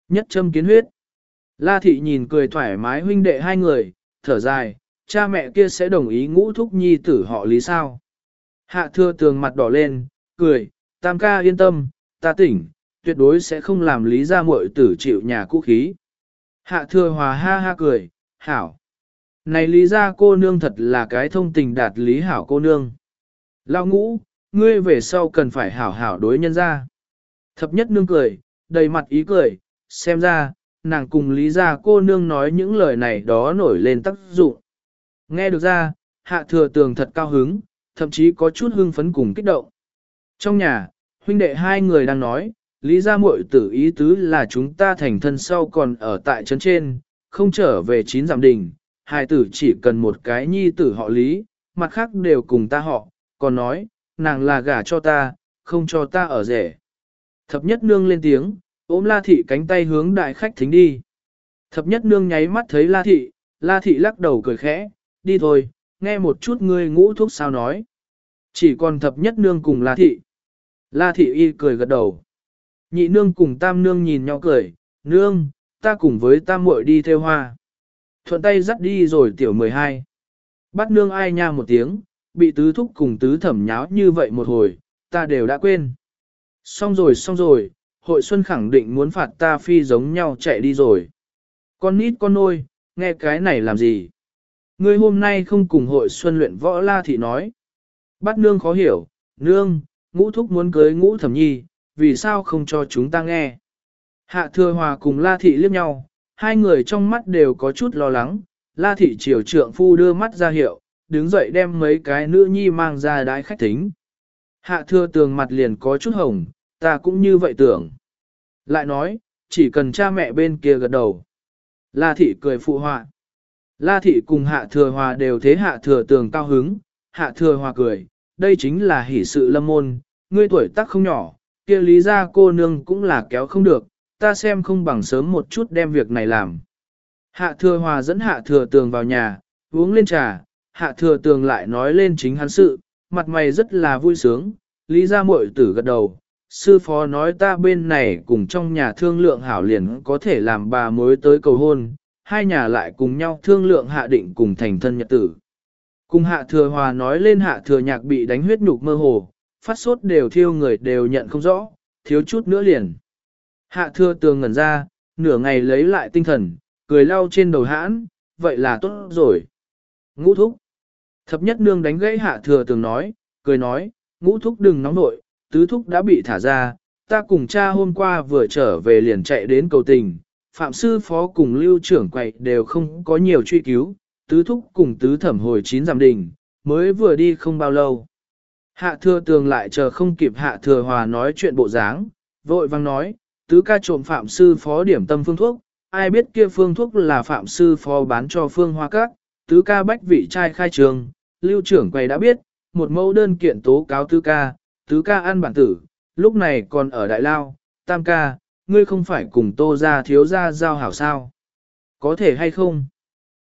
Nhất châm kiến huyết. La thị nhìn cười thoải mái huynh đệ hai người, thở dài, cha mẹ kia sẽ đồng ý ngũ thúc nhi tử họ lý sao. Hạ thưa tường mặt đỏ lên, cười, tam ca yên tâm, ta tỉnh, tuyệt đối sẽ không làm lý Gia muội tử chịu nhà cũ khí. Hạ thừa hòa ha ha cười, hảo. Này lý Gia cô nương thật là cái thông tình đạt lý hảo cô nương. Lao ngũ, ngươi về sau cần phải hảo hảo đối nhân ra. Thập nhất nương cười, đầy mặt ý cười, xem ra, nàng cùng lý Gia cô nương nói những lời này đó nổi lên tác dụng. Nghe được ra, hạ thừa tường thật cao hứng, thậm chí có chút hưng phấn cùng kích động. Trong nhà, huynh đệ hai người đang nói, lý gia muội tử ý tứ là chúng ta thành thân sau còn ở tại trấn trên, không trở về chín giảm đình, hai tử chỉ cần một cái nhi tử họ lý, mặt khác đều cùng ta họ, còn nói, nàng là gả cho ta, không cho ta ở rể. Thập nhất nương lên tiếng, ôm la thị cánh tay hướng đại khách thính đi. Thập nhất nương nháy mắt thấy la thị, la thị lắc đầu cười khẽ, đi thôi, nghe một chút ngươi ngũ thuốc sao nói. Chỉ còn thập nhất nương cùng la thị. La thị y cười gật đầu. Nhị nương cùng tam nương nhìn nhau cười, nương, ta cùng với tam muội đi theo hoa. Thuận tay dắt đi rồi tiểu 12. Bắt nương ai nha một tiếng, bị tứ thúc cùng tứ thẩm nháo như vậy một hồi, ta đều đã quên. Xong rồi xong rồi, hội xuân khẳng định muốn phạt ta phi giống nhau chạy đi rồi. Con nít con nôi, nghe cái này làm gì? Ngươi hôm nay không cùng hội xuân luyện võ la thị nói. Bắt nương khó hiểu, nương, ngũ thúc muốn cưới ngũ thẩm nhi, vì sao không cho chúng ta nghe? Hạ thừa hòa cùng la thị liếc nhau, hai người trong mắt đều có chút lo lắng, la thị triều trượng phu đưa mắt ra hiệu, đứng dậy đem mấy cái nữ nhi mang ra đái khách thính. Hạ thừa tường mặt liền có chút hồng, ta cũng như vậy tưởng. Lại nói, chỉ cần cha mẹ bên kia gật đầu. La thị cười phụ họa. La thị cùng hạ thừa hòa đều thế hạ thừa tường cao hứng, hạ thừa hòa cười, đây chính là hỷ sự lâm môn, ngươi tuổi tác không nhỏ, kia lý ra cô nương cũng là kéo không được, ta xem không bằng sớm một chút đem việc này làm. Hạ thừa hòa dẫn hạ thừa tường vào nhà, uống lên trà, hạ thừa tường lại nói lên chính hắn sự, mặt mày rất là vui sướng, lý ra muội tử gật đầu. Sư phó nói ta bên này cùng trong nhà thương lượng hảo liền có thể làm bà mối tới cầu hôn, hai nhà lại cùng nhau thương lượng hạ định cùng thành thân nhật tử. Cùng hạ thừa hòa nói lên hạ thừa nhạc bị đánh huyết nhục mơ hồ, phát sốt đều thiêu người đều nhận không rõ, thiếu chút nữa liền. Hạ thừa tường ngẩn ra, nửa ngày lấy lại tinh thần, cười lau trên đầu hãn, vậy là tốt rồi. Ngũ thúc. Thập nhất nương đánh gãy hạ thừa tường nói, cười nói, ngũ thúc đừng nóng nội, tứ thúc đã bị thả ra, ta cùng cha hôm qua vừa trở về liền chạy đến cầu tình, phạm sư phó cùng lưu trưởng quậy đều không có nhiều truy cứu, tứ thúc cùng tứ thẩm hồi chín giảm đình, mới vừa đi không bao lâu. Hạ thừa tường lại chờ không kịp hạ thừa hòa nói chuyện bộ dáng, vội vang nói, tứ ca trộm phạm sư phó điểm tâm phương thuốc, ai biết kia phương thuốc là phạm sư phó bán cho phương hoa các, tứ ca bách vị trai khai trường, lưu trưởng quầy đã biết, một mẫu đơn kiện tố cáo tứ ca, tứ ca ăn bản tử, lúc này còn ở đại lao, tam ca, ngươi không phải cùng tô ra thiếu ra giao hảo sao. Có thể hay không?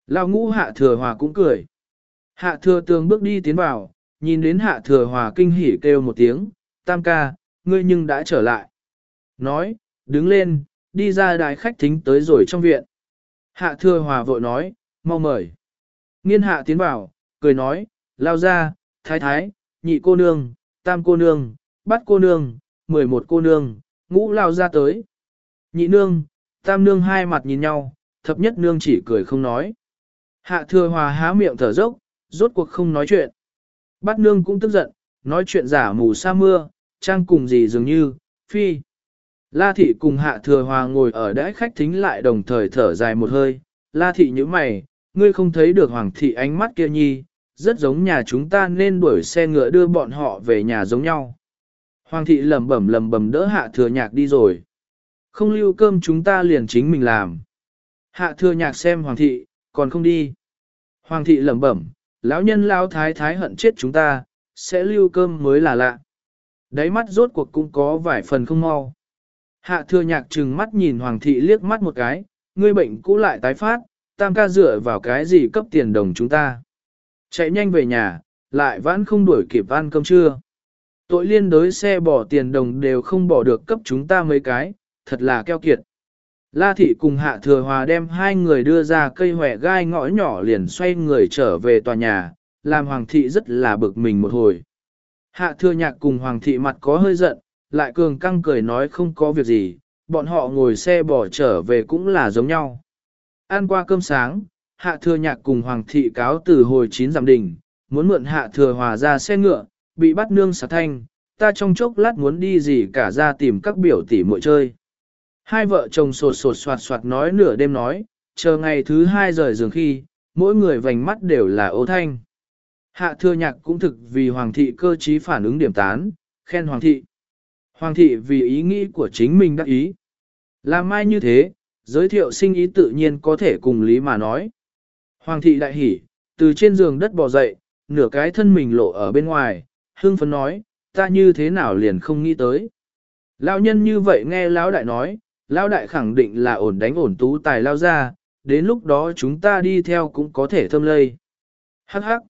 Lao ngũ hạ thừa hòa cũng cười. Hạ thừa tường bước đi tiến vào, nhìn đến hạ thừa hòa kinh hỉ kêu một tiếng, tam ca, ngươi nhưng đã trở lại. Nói, đứng lên, đi ra đài khách thính tới rồi trong viện. Hạ thừa hòa vội nói, mau mời. Nghiên hạ tiến vào, cười nói, lao ra, thái thái, nhị cô nương, tam cô nương, bắt cô nương, mười một cô nương, ngũ lao ra tới. Nhị nương, tam nương hai mặt nhìn nhau, thập nhất nương chỉ cười không nói. Hạ thừa hòa há miệng thở dốc, rốt cuộc không nói chuyện. Bát nương cũng tức giận, nói chuyện giả mù sa mưa, trang cùng gì dường như, phi. La thị cùng hạ thừa hòa ngồi ở đãi khách thính lại đồng thời thở dài một hơi. La thị như mày, ngươi không thấy được hoàng thị ánh mắt kia nhi, rất giống nhà chúng ta nên đuổi xe ngựa đưa bọn họ về nhà giống nhau. Hoàng thị lầm bẩm lầm bẩm đỡ hạ thừa nhạc đi rồi. Không lưu cơm chúng ta liền chính mình làm. Hạ thừa nhạc xem hoàng thị, còn không đi. Hoàng thị lẩm bẩm, lão nhân lao thái thái hận chết chúng ta, sẽ lưu cơm mới là lạ. Đáy mắt rốt cuộc cũng có vài phần không mau. Hạ thừa nhạc trừng mắt nhìn hoàng thị liếc mắt một cái, ngươi bệnh cũ lại tái phát, tam ca dựa vào cái gì cấp tiền đồng chúng ta. Chạy nhanh về nhà, lại vẫn không đuổi kịp ăn cơm trưa. Tội liên đối xe bỏ tiền đồng đều không bỏ được cấp chúng ta mấy cái, thật là keo kiệt. La thị cùng hạ thừa hòa đem hai người đưa ra cây hòe gai ngõ nhỏ liền xoay người trở về tòa nhà, làm hoàng thị rất là bực mình một hồi. Hạ thừa nhạc cùng hoàng thị mặt có hơi giận, lại cường căng cười nói không có việc gì, bọn họ ngồi xe bỏ trở về cũng là giống nhau. Ăn qua cơm sáng, hạ thừa nhạc cùng hoàng thị cáo từ hồi chín giảm đỉnh, muốn mượn hạ thừa hòa ra xe ngựa, bị bắt nương xả thanh, ta trong chốc lát muốn đi gì cả ra tìm các biểu tỷ muội chơi. Hai vợ chồng sột sột soạt soạt nói nửa đêm nói, chờ ngày thứ hai rời giường khi, mỗi người vành mắt đều là ô thanh. Hạ thưa nhạc cũng thực vì hoàng thị cơ trí phản ứng điểm tán, khen hoàng thị. Hoàng thị vì ý nghĩ của chính mình đắc ý. Làm mai như thế, giới thiệu sinh ý tự nhiên có thể cùng lý mà nói. Hoàng thị đại hỉ, từ trên giường đất bò dậy, nửa cái thân mình lộ ở bên ngoài, hương phấn nói, ta như thế nào liền không nghĩ tới. Lão nhân như vậy nghe lão đại nói, lão đại khẳng định là ổn đánh ổn tú tài lao ra, đến lúc đó chúng ta đi theo cũng có thể thâm lây. Hắc hắc.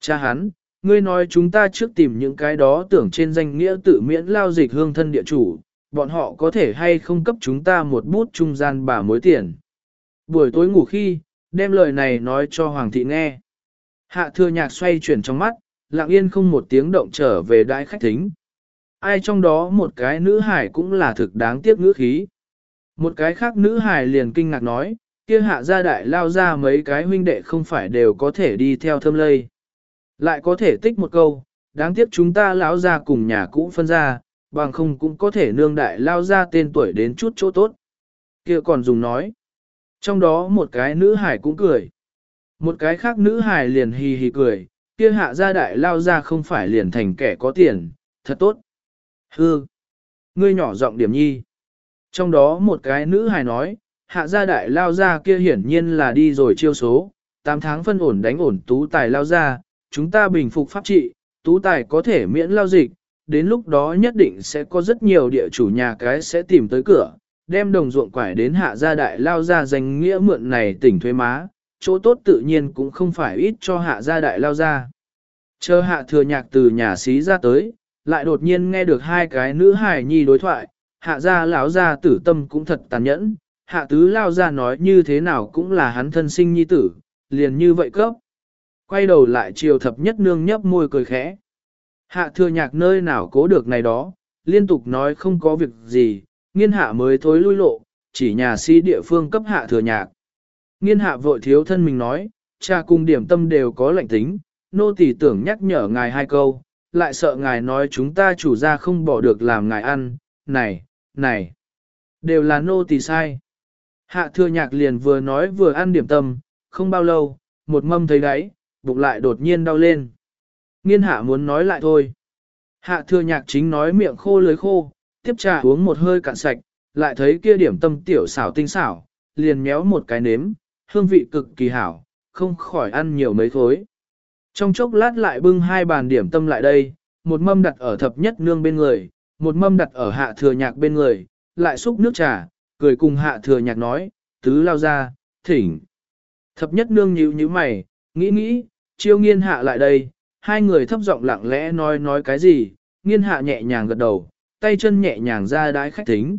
Cha hắn, ngươi nói chúng ta trước tìm những cái đó tưởng trên danh nghĩa tự miễn lao dịch hương thân địa chủ, bọn họ có thể hay không cấp chúng ta một bút trung gian bà mối tiền. Buổi tối ngủ khi, đem lời này nói cho Hoàng thị nghe. Hạ thừa nhạc xoay chuyển trong mắt, lặng yên không một tiếng động trở về đại khách thính. Ai trong đó một cái nữ hải cũng là thực đáng tiếc ngữ khí. Một cái khác nữ hải liền kinh ngạc nói, kia hạ gia đại lao ra mấy cái huynh đệ không phải đều có thể đi theo thâm lây. Lại có thể tích một câu, đáng tiếc chúng ta lão ra cùng nhà cũ phân ra, bằng không cũng có thể nương đại lao ra tên tuổi đến chút chỗ tốt. kia còn dùng nói. Trong đó một cái nữ hải cũng cười. Một cái khác nữ hải liền hì hì cười, kia hạ gia đại lao ra không phải liền thành kẻ có tiền, thật tốt. Hư! Ngươi nhỏ giọng điểm nhi. Trong đó một cái nữ hài nói, hạ gia đại lao ra kia hiển nhiên là đi rồi chiêu số, 8 tháng phân ổn đánh ổn tú tài lao ra, chúng ta bình phục pháp trị, tú tài có thể miễn lao dịch, đến lúc đó nhất định sẽ có rất nhiều địa chủ nhà cái sẽ tìm tới cửa, đem đồng ruộng quải đến hạ gia đại lao ra danh nghĩa mượn này tỉnh thuế má, chỗ tốt tự nhiên cũng không phải ít cho hạ gia đại lao ra. Chờ hạ thừa nhạc từ nhà xí ra tới, lại đột nhiên nghe được hai cái nữ hài nhi đối thoại, hạ gia lão gia tử tâm cũng thật tàn nhẫn, hạ tứ lao ra nói như thế nào cũng là hắn thân sinh nhi tử, liền như vậy cấp. Quay đầu lại chiều thập nhất nương nhấp môi cười khẽ. Hạ thừa nhạc nơi nào cố được này đó, liên tục nói không có việc gì, nghiên hạ mới thối lui lộ, chỉ nhà sĩ địa phương cấp hạ thừa nhạc. Nghiên hạ vội thiếu thân mình nói, cha cùng điểm tâm đều có lệnh tính, nô tỳ tưởng nhắc nhở ngài hai câu, lại sợ ngài nói chúng ta chủ gia không bỏ được làm ngài ăn, này, này, đều là nô tỳ sai. Hạ thừa nhạc liền vừa nói vừa ăn điểm tâm, không bao lâu, một mâm thấy đáy, bụng lại đột nhiên đau lên. Nghiên hạ muốn nói lại thôi. Hạ thừa nhạc chính nói miệng khô lưới khô, tiếp trà uống một hơi cạn sạch, lại thấy kia điểm tâm tiểu xảo tinh xảo, liền méo một cái nếm, hương vị cực kỳ hảo, không khỏi ăn nhiều mấy thối. Trong chốc lát lại bưng hai bàn điểm tâm lại đây, một mâm đặt ở thập nhất nương bên người, một mâm đặt ở hạ thừa nhạc bên người, lại xúc nước trà, cười cùng hạ thừa nhạc nói, tứ lao ra, thỉnh. Thập nhất nương nhíu nhíu mày, nghĩ nghĩ, chiêu nghiên hạ lại đây, hai người thấp giọng lặng lẽ nói nói cái gì, nghiên hạ nhẹ nhàng gật đầu, tay chân nhẹ nhàng ra đái khách thính.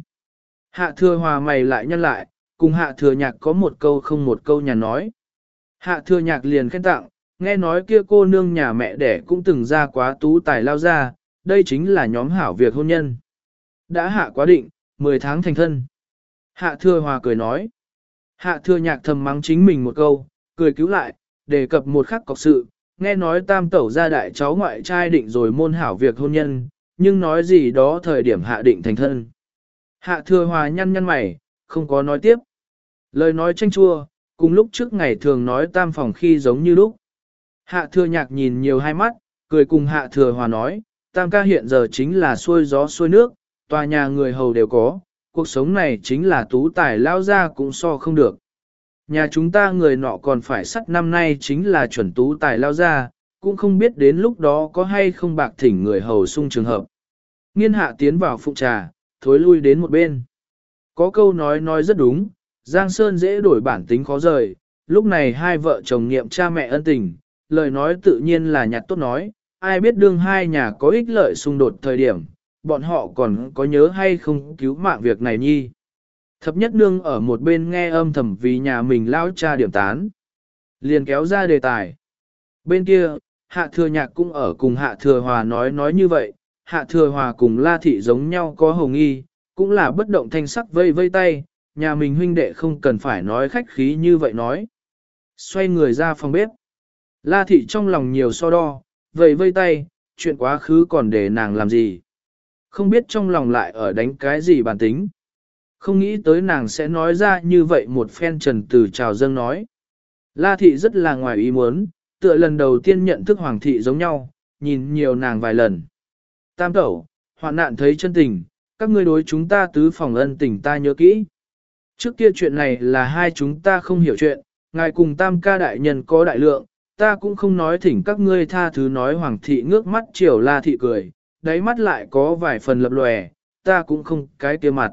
Hạ thừa hòa mày lại nhân lại, cùng hạ thừa nhạc có một câu không một câu nhà nói. Hạ thừa nhạc liền khen tặng, nghe nói kia cô nương nhà mẹ đẻ cũng từng ra quá tú tài lao ra, đây chính là nhóm hảo việc hôn nhân. Đã hạ quá định, 10 tháng thành thân. Hạ thừa hòa cười nói. Hạ thừa nhạc thầm mắng chính mình một câu, cười cứu lại, đề cập một khắc cọc sự, nghe nói tam tẩu gia đại cháu ngoại trai định rồi môn hảo việc hôn nhân, nhưng nói gì đó thời điểm hạ định thành thân. Hạ thừa hòa nhăn nhăn mày, không có nói tiếp. Lời nói tranh chua, cùng lúc trước ngày thường nói tam phòng khi giống như lúc. Hạ thừa nhạc nhìn nhiều hai mắt, cười cùng hạ thừa hòa nói, tam ca hiện giờ chính là xuôi gió xuôi nước, tòa nhà người hầu đều có, cuộc sống này chính là tú tài lao ra cũng so không được. Nhà chúng ta người nọ còn phải sắt năm nay chính là chuẩn tú tài lao ra, cũng không biết đến lúc đó có hay không bạc thỉnh người hầu sung trường hợp. Nghiên hạ tiến vào phụ trà, thối lui đến một bên. Có câu nói nói rất đúng, Giang Sơn dễ đổi bản tính khó rời, lúc này hai vợ chồng nghiệm cha mẹ ân tình, lời nói tự nhiên là nhặt tốt nói, ai biết đương hai nhà có ích lợi xung đột thời điểm, bọn họ còn có nhớ hay không cứu mạng việc này nhi. Thập nhất nương ở một bên nghe âm thầm vì nhà mình lao cha điểm tán. Liền kéo ra đề tài. Bên kia, hạ thừa nhạc cũng ở cùng hạ thừa hòa nói nói như vậy, hạ thừa hòa cùng la thị giống nhau có hồng nghi, cũng là bất động thanh sắc vây vây tay, nhà mình huynh đệ không cần phải nói khách khí như vậy nói. Xoay người ra phòng bếp. La thị trong lòng nhiều so đo, vây vây tay, chuyện quá khứ còn để nàng làm gì. Không biết trong lòng lại ở đánh cái gì bản tính. Không nghĩ tới nàng sẽ nói ra như vậy một phen trần từ chào dâng nói. La thị rất là ngoài ý muốn, tựa lần đầu tiên nhận thức hoàng thị giống nhau, nhìn nhiều nàng vài lần. Tam tẩu, hoạn nạn thấy chân tình, các ngươi đối chúng ta tứ phòng ân tình ta nhớ kỹ. Trước kia chuyện này là hai chúng ta không hiểu chuyện, ngài cùng tam ca đại nhân có đại lượng, ta cũng không nói thỉnh các ngươi tha thứ nói hoàng thị ngước mắt chiều la thị cười, đáy mắt lại có vài phần lập lòe, ta cũng không cái kia mặt.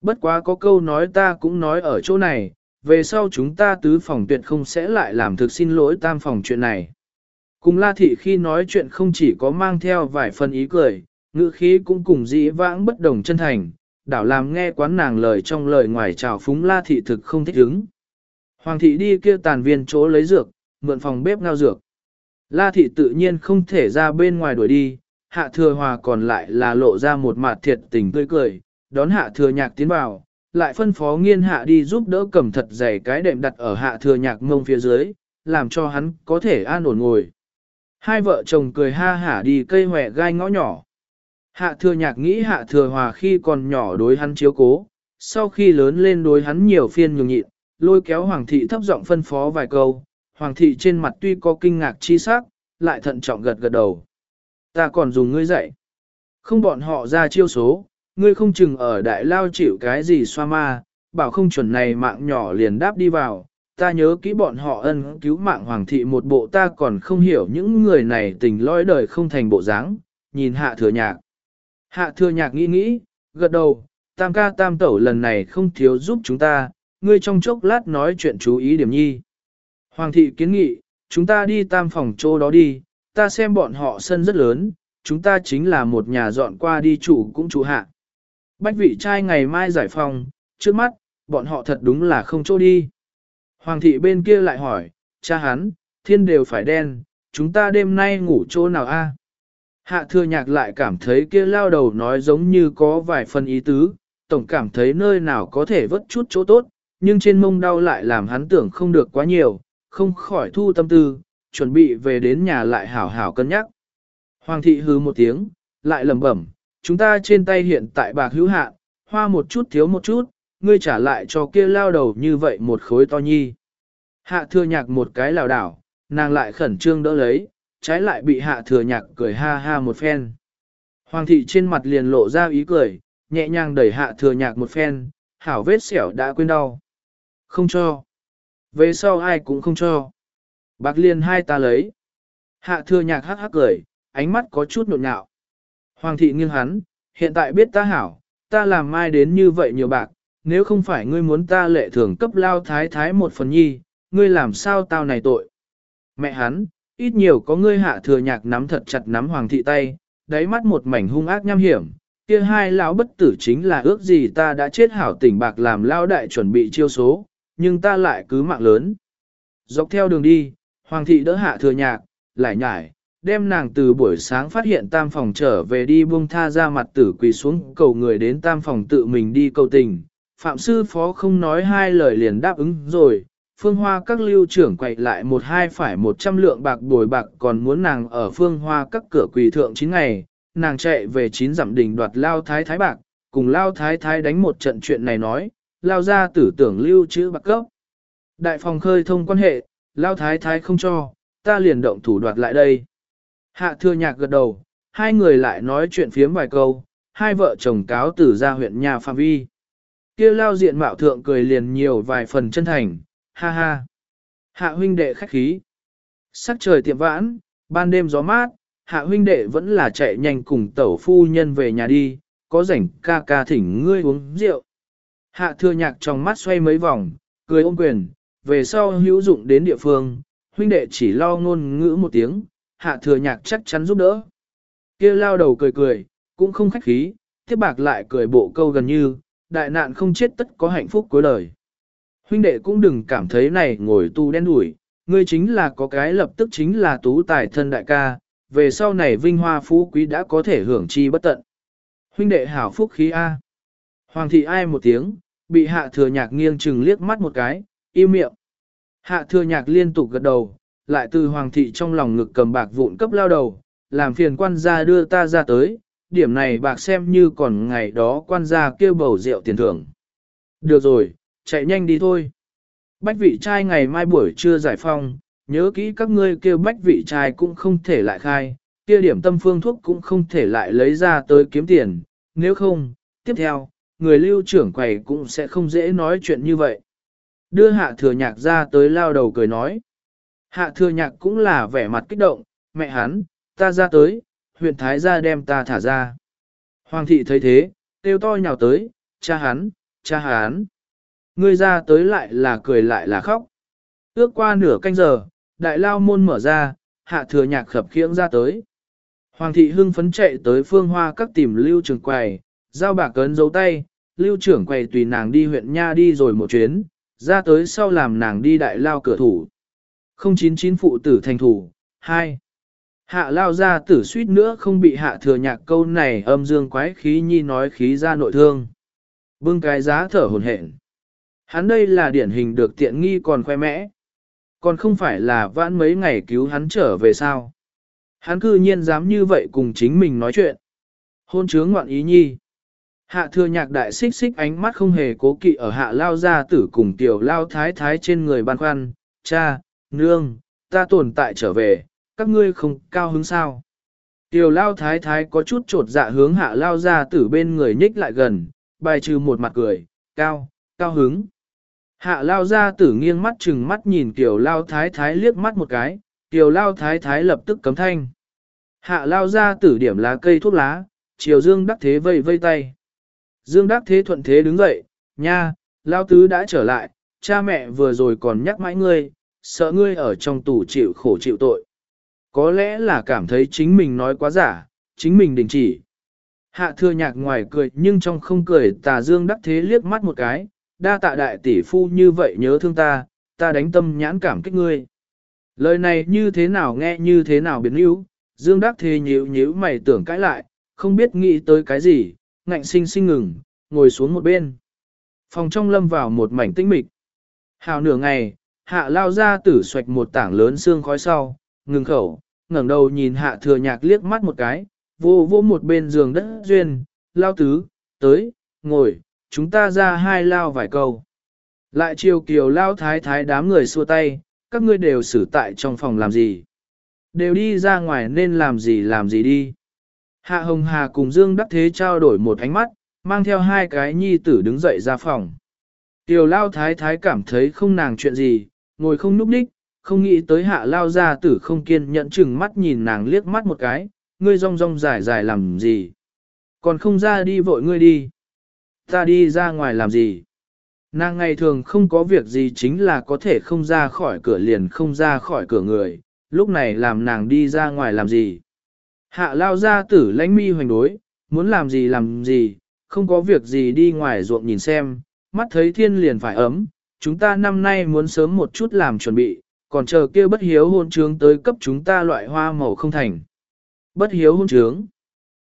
Bất quá có câu nói ta cũng nói ở chỗ này, về sau chúng ta tứ phòng tuyệt không sẽ lại làm thực xin lỗi tam phòng chuyện này. Cùng la thị khi nói chuyện không chỉ có mang theo vài phần ý cười, ngữ khí cũng cùng dĩ vãng bất đồng chân thành, đảo làm nghe quán nàng lời trong lời ngoài chào phúng la thị thực không thích ứng. Hoàng thị đi kia tàn viên chỗ lấy dược, mượn phòng bếp ngao dược. La thị tự nhiên không thể ra bên ngoài đuổi đi, hạ thừa hòa còn lại là lộ ra một mặt thiệt tình tươi cười, đón hạ thừa nhạc tiến vào, lại phân phó nghiên hạ đi giúp đỡ cầm thật dày cái đệm đặt ở hạ thừa nhạc mông phía dưới, làm cho hắn có thể an ổn ngồi. Hai vợ chồng cười ha hả đi cây hòe gai ngõ nhỏ. Hạ thừa nhạc nghĩ hạ thừa hòa khi còn nhỏ đối hắn chiếu cố, sau khi lớn lên đối hắn nhiều phiên nhường nhịn, lôi kéo hoàng thị thấp giọng phân phó vài câu, hoàng thị trên mặt tuy có kinh ngạc chi sắc, lại thận trọng gật gật đầu. Ta còn dùng ngươi dạy. Không bọn họ ra chiêu số, ngươi không chừng ở đại lao chịu cái gì xoa ma, bảo không chuẩn này mạng nhỏ liền đáp đi vào. Ta nhớ kỹ bọn họ ân cứu mạng hoàng thị một bộ ta còn không hiểu những người này tình lõi đời không thành bộ dáng, nhìn hạ thừa nhạc. Hạ thừa nhạc nghĩ nghĩ, gật đầu, tam ca tam tẩu lần này không thiếu giúp chúng ta, ngươi trong chốc lát nói chuyện chú ý điểm nhi. Hoàng thị kiến nghị, chúng ta đi tam phòng chỗ đó đi, ta xem bọn họ sân rất lớn, chúng ta chính là một nhà dọn qua đi chủ cũng chủ hạ. Bách vị trai ngày mai giải phòng, trước mắt, bọn họ thật đúng là không chỗ đi. Hoàng thị bên kia lại hỏi, cha hắn, thiên đều phải đen, chúng ta đêm nay ngủ chỗ nào a? Hạ thừa nhạc lại cảm thấy kia lao đầu nói giống như có vài phần ý tứ, tổng cảm thấy nơi nào có thể vớt chút chỗ tốt, nhưng trên mông đau lại làm hắn tưởng không được quá nhiều, không khỏi thu tâm tư, chuẩn bị về đến nhà lại hảo hảo cân nhắc. Hoàng thị hứ một tiếng, lại lẩm bẩm, chúng ta trên tay hiện tại bạc hữu hạn, hoa một chút thiếu một chút, ngươi trả lại cho kia lao đầu như vậy một khối to nhi. Hạ thừa nhạc một cái lào đảo, nàng lại khẩn trương đỡ lấy, trái lại bị hạ thừa nhạc cười ha ha một phen. Hoàng thị trên mặt liền lộ ra ý cười, nhẹ nhàng đẩy hạ thừa nhạc một phen, hảo vết xẻo đã quên đau. Không cho. Về sau ai cũng không cho. Bạc liền hai ta lấy. Hạ thừa nhạc hắc hắc cười, ánh mắt có chút nộn nhạo. Hoàng thị nghiêng hắn, hiện tại biết ta hảo, ta làm mai đến như vậy nhiều bạc, nếu không phải ngươi muốn ta lệ thường cấp lao thái thái một phần nhi, ngươi làm sao tao này tội. Mẹ hắn, ít nhiều có ngươi hạ thừa nhạc nắm thật chặt nắm hoàng thị tay, đáy mắt một mảnh hung ác nham hiểm, kia hai lão bất tử chính là ước gì ta đã chết hảo tỉnh bạc làm lao đại chuẩn bị chiêu số, nhưng ta lại cứ mạng lớn. Dọc theo đường đi, Hoàng thị đỡ hạ thừa nhạc, lại nhải, đem nàng từ buổi sáng phát hiện tam phòng trở về đi buông tha ra mặt tử quỳ xuống cầu người đến tam phòng tự mình đi cầu tình. Phạm sư phó không nói hai lời liền đáp ứng rồi, phương hoa các lưu trưởng quậy lại một hai phải một trăm lượng bạc bồi bạc còn muốn nàng ở phương hoa các cửa quỳ thượng chín ngày, nàng chạy về chín dặm đỉnh đoạt lao thái thái bạc, cùng lao thái thái đánh một trận chuyện này nói, lao ra tử tưởng lưu chữ bạc cấp. Đại phòng khơi thông quan hệ, lao thái thái không cho, ta liền động thủ đoạt lại đây. Hạ thừa nhạc gật đầu, hai người lại nói chuyện phiếm vài câu, hai vợ chồng cáo tử ra huyện nhà phạm vi. kia lao diện mạo thượng cười liền nhiều vài phần chân thành, ha ha. Hạ huynh đệ khách khí. Sắc trời tiệm vãn, ban đêm gió mát, hạ huynh đệ vẫn là chạy nhanh cùng tẩu phu nhân về nhà đi, có rảnh ca ca thỉnh ngươi uống rượu. Hạ thừa nhạc trong mắt xoay mấy vòng, cười ôm quyền, về sau hữu dụng đến địa phương, huynh đệ chỉ lo ngôn ngữ một tiếng, hạ thừa nhạc chắc chắn giúp đỡ. kia lao đầu cười cười, cũng không khách khí, tiếp bạc lại cười bộ câu gần như, đại nạn không chết tất có hạnh phúc cuối đời. Huynh đệ cũng đừng cảm thấy này ngồi tu đen đủi, ngươi chính là có cái lập tức chính là tú tài thân đại ca, về sau này vinh hoa phú quý đã có thể hưởng chi bất tận. Huynh đệ hảo phúc khí A. Hoàng thị ai một tiếng, bị hạ thừa nhạc nghiêng chừng liếc mắt một cái, im miệng. Hạ thừa nhạc liên tục gật đầu, lại từ hoàng thị trong lòng ngực cầm bạc vụn cấp lao đầu, làm phiền quan gia đưa ta ra tới, điểm này bạc xem như còn ngày đó quan gia kêu bầu rượu tiền thưởng. Được rồi, chạy nhanh đi thôi. Bách vị trai ngày mai buổi trưa giải phong, nhớ kỹ các ngươi kêu bách vị trai cũng không thể lại khai, kia điểm tâm phương thuốc cũng không thể lại lấy ra tới kiếm tiền, nếu không, tiếp theo, người lưu trưởng quầy cũng sẽ không dễ nói chuyện như vậy. Đưa hạ thừa nhạc ra tới lao đầu cười nói. Hạ thừa nhạc cũng là vẻ mặt kích động, mẹ hắn, ta ra tới, huyện thái gia đem ta thả ra. Hoàng thị thấy thế, kêu to nhào tới, cha hắn, cha hắn. Ngươi ra tới lại là cười lại là khóc. Ước qua nửa canh giờ, đại lao môn mở ra, hạ thừa nhạc khập khiễng ra tới. Hoàng thị hưng phấn chạy tới phương hoa các tìm lưu trưởng quầy, giao bạc cấn dấu tay, lưu trưởng quầy tùy nàng đi huyện Nha đi rồi một chuyến, ra tới sau làm nàng đi đại lao cửa thủ. 099 phụ tử thành thủ, 2. Hạ lao ra tử suýt nữa không bị hạ thừa nhạc câu này âm dương quái khí nhi nói khí ra nội thương. Bưng cái giá thở hồn hển. Hắn đây là điển hình được tiện nghi còn khoe mẽ. Còn không phải là vãn mấy ngày cứu hắn trở về sao. Hắn cư nhiên dám như vậy cùng chính mình nói chuyện. Hôn chướng ngoạn ý nhi. Hạ thừa nhạc đại xích xích ánh mắt không hề cố kỵ ở hạ lao gia tử cùng tiểu lao thái thái trên người ban khoăn. Cha, nương, ta tồn tại trở về, các ngươi không cao hứng sao. Tiểu lao thái thái có chút trột dạ hướng hạ lao gia tử bên người nhích lại gần, bài trừ một mặt cười, cao, cao hứng. Hạ lao gia tử nghiêng mắt chừng mắt nhìn tiểu lao thái thái liếc mắt một cái, tiểu lao thái thái lập tức cấm thanh. Hạ lao gia tử điểm lá cây thuốc lá, chiều dương đắc thế vây vây tay. Dương đắc thế thuận thế đứng dậy, nha, lao tứ đã trở lại, cha mẹ vừa rồi còn nhắc mãi ngươi, sợ ngươi ở trong tù chịu khổ chịu tội. Có lẽ là cảm thấy chính mình nói quá giả, chính mình đình chỉ. Hạ thừa nhạc ngoài cười nhưng trong không cười tà dương đắc thế liếc mắt một cái, đa tạ đại tỷ phu như vậy nhớ thương ta, ta đánh tâm nhãn cảm kích ngươi. Lời này như thế nào nghe như thế nào biến yếu, dương đắc thế nhíu nhíu mày tưởng cãi lại, không biết nghĩ tới cái gì, ngạnh sinh sinh ngừng, ngồi xuống một bên. Phòng trong lâm vào một mảnh tĩnh mịch. Hào nửa ngày, hạ lao ra tử xoạch một tảng lớn xương khói sau, ngừng khẩu, ngẩng đầu nhìn hạ thừa nhạc liếc mắt một cái, vô vô một bên giường đất duyên, lao tứ, tới, ngồi, chúng ta ra hai lao vài câu. Lại chiều kiều lao thái thái đám người xua tay, các ngươi đều xử tại trong phòng làm gì. Đều đi ra ngoài nên làm gì làm gì đi. Hạ Hồng Hà cùng Dương Đắc Thế trao đổi một ánh mắt, mang theo hai cái nhi tử đứng dậy ra phòng. Tiểu lao thái thái cảm thấy không nàng chuyện gì, ngồi không núp đích, không nghĩ tới hạ lao gia tử không kiên nhẫn chừng mắt nhìn nàng liếc mắt một cái, ngươi rong rong dài dài làm gì. Còn không ra đi vội ngươi đi. Ta đi ra ngoài làm gì? Nàng ngày thường không có việc gì chính là có thể không ra khỏi cửa liền không ra khỏi cửa người, lúc này làm nàng đi ra ngoài làm gì? Hạ lao ra tử lãnh mi hoành đối, muốn làm gì làm gì, không có việc gì đi ngoài ruộng nhìn xem, mắt thấy thiên liền phải ấm, chúng ta năm nay muốn sớm một chút làm chuẩn bị, còn chờ kia bất hiếu hôn trướng tới cấp chúng ta loại hoa màu không thành. Bất hiếu hôn trướng.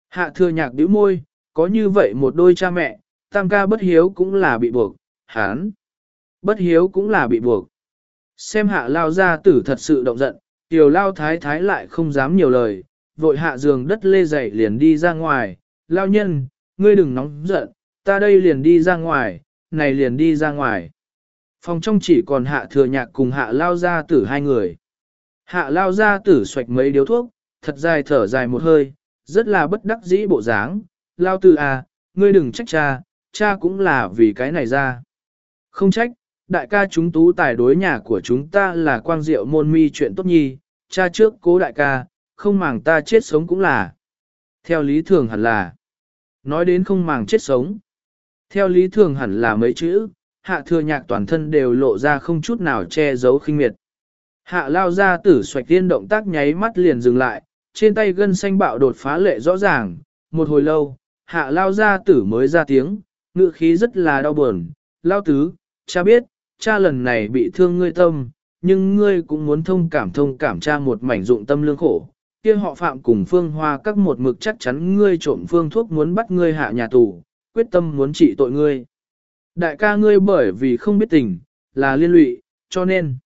Hạ thừa nhạc bĩu môi, có như vậy một đôi cha mẹ, tam ca bất hiếu cũng là bị buộc, hán. Bất hiếu cũng là bị buộc. Xem hạ lao gia tử thật sự động giận, tiểu lao thái thái lại không dám nhiều lời, vội hạ giường đất lê dậy liền đi ra ngoài, lao nhân, ngươi đừng nóng giận, ta đây liền đi ra ngoài, này liền đi ra ngoài. Phòng trong chỉ còn hạ thừa nhạc cùng hạ lao gia tử hai người. Hạ lao gia tử xoạch mấy điếu thuốc, thật dài thở dài một hơi, rất là bất đắc dĩ bộ dáng. Lao tử à, ngươi đừng trách cha, cha cũng là vì cái này ra. Không trách, đại ca chúng tú tài đối nhà của chúng ta là quang diệu môn mi chuyện tốt nhi, cha trước cố đại ca, không màng ta chết sống cũng là. Theo lý thường hẳn là, nói đến không màng chết sống. Theo lý thường hẳn là mấy chữ, hạ thừa nhạc toàn thân đều lộ ra không chút nào che giấu khinh miệt. Hạ lao ra tử xoạch tiên động tác nháy mắt liền dừng lại, trên tay gân xanh bạo đột phá lệ rõ ràng, một hồi lâu, hạ lao ra tử mới ra tiếng, ngựa khí rất là đau buồn, lao tứ, cha biết, cha lần này bị thương ngươi tâm, nhưng ngươi cũng muốn thông cảm thông cảm cha một mảnh dụng tâm lương khổ, kia họ phạm cùng phương hoa các một mực chắc chắn ngươi trộm phương thuốc muốn bắt ngươi hạ nhà tù, quyết tâm muốn trị tội ngươi. Đại ca ngươi bởi vì không biết tình, là liên lụy, cho nên.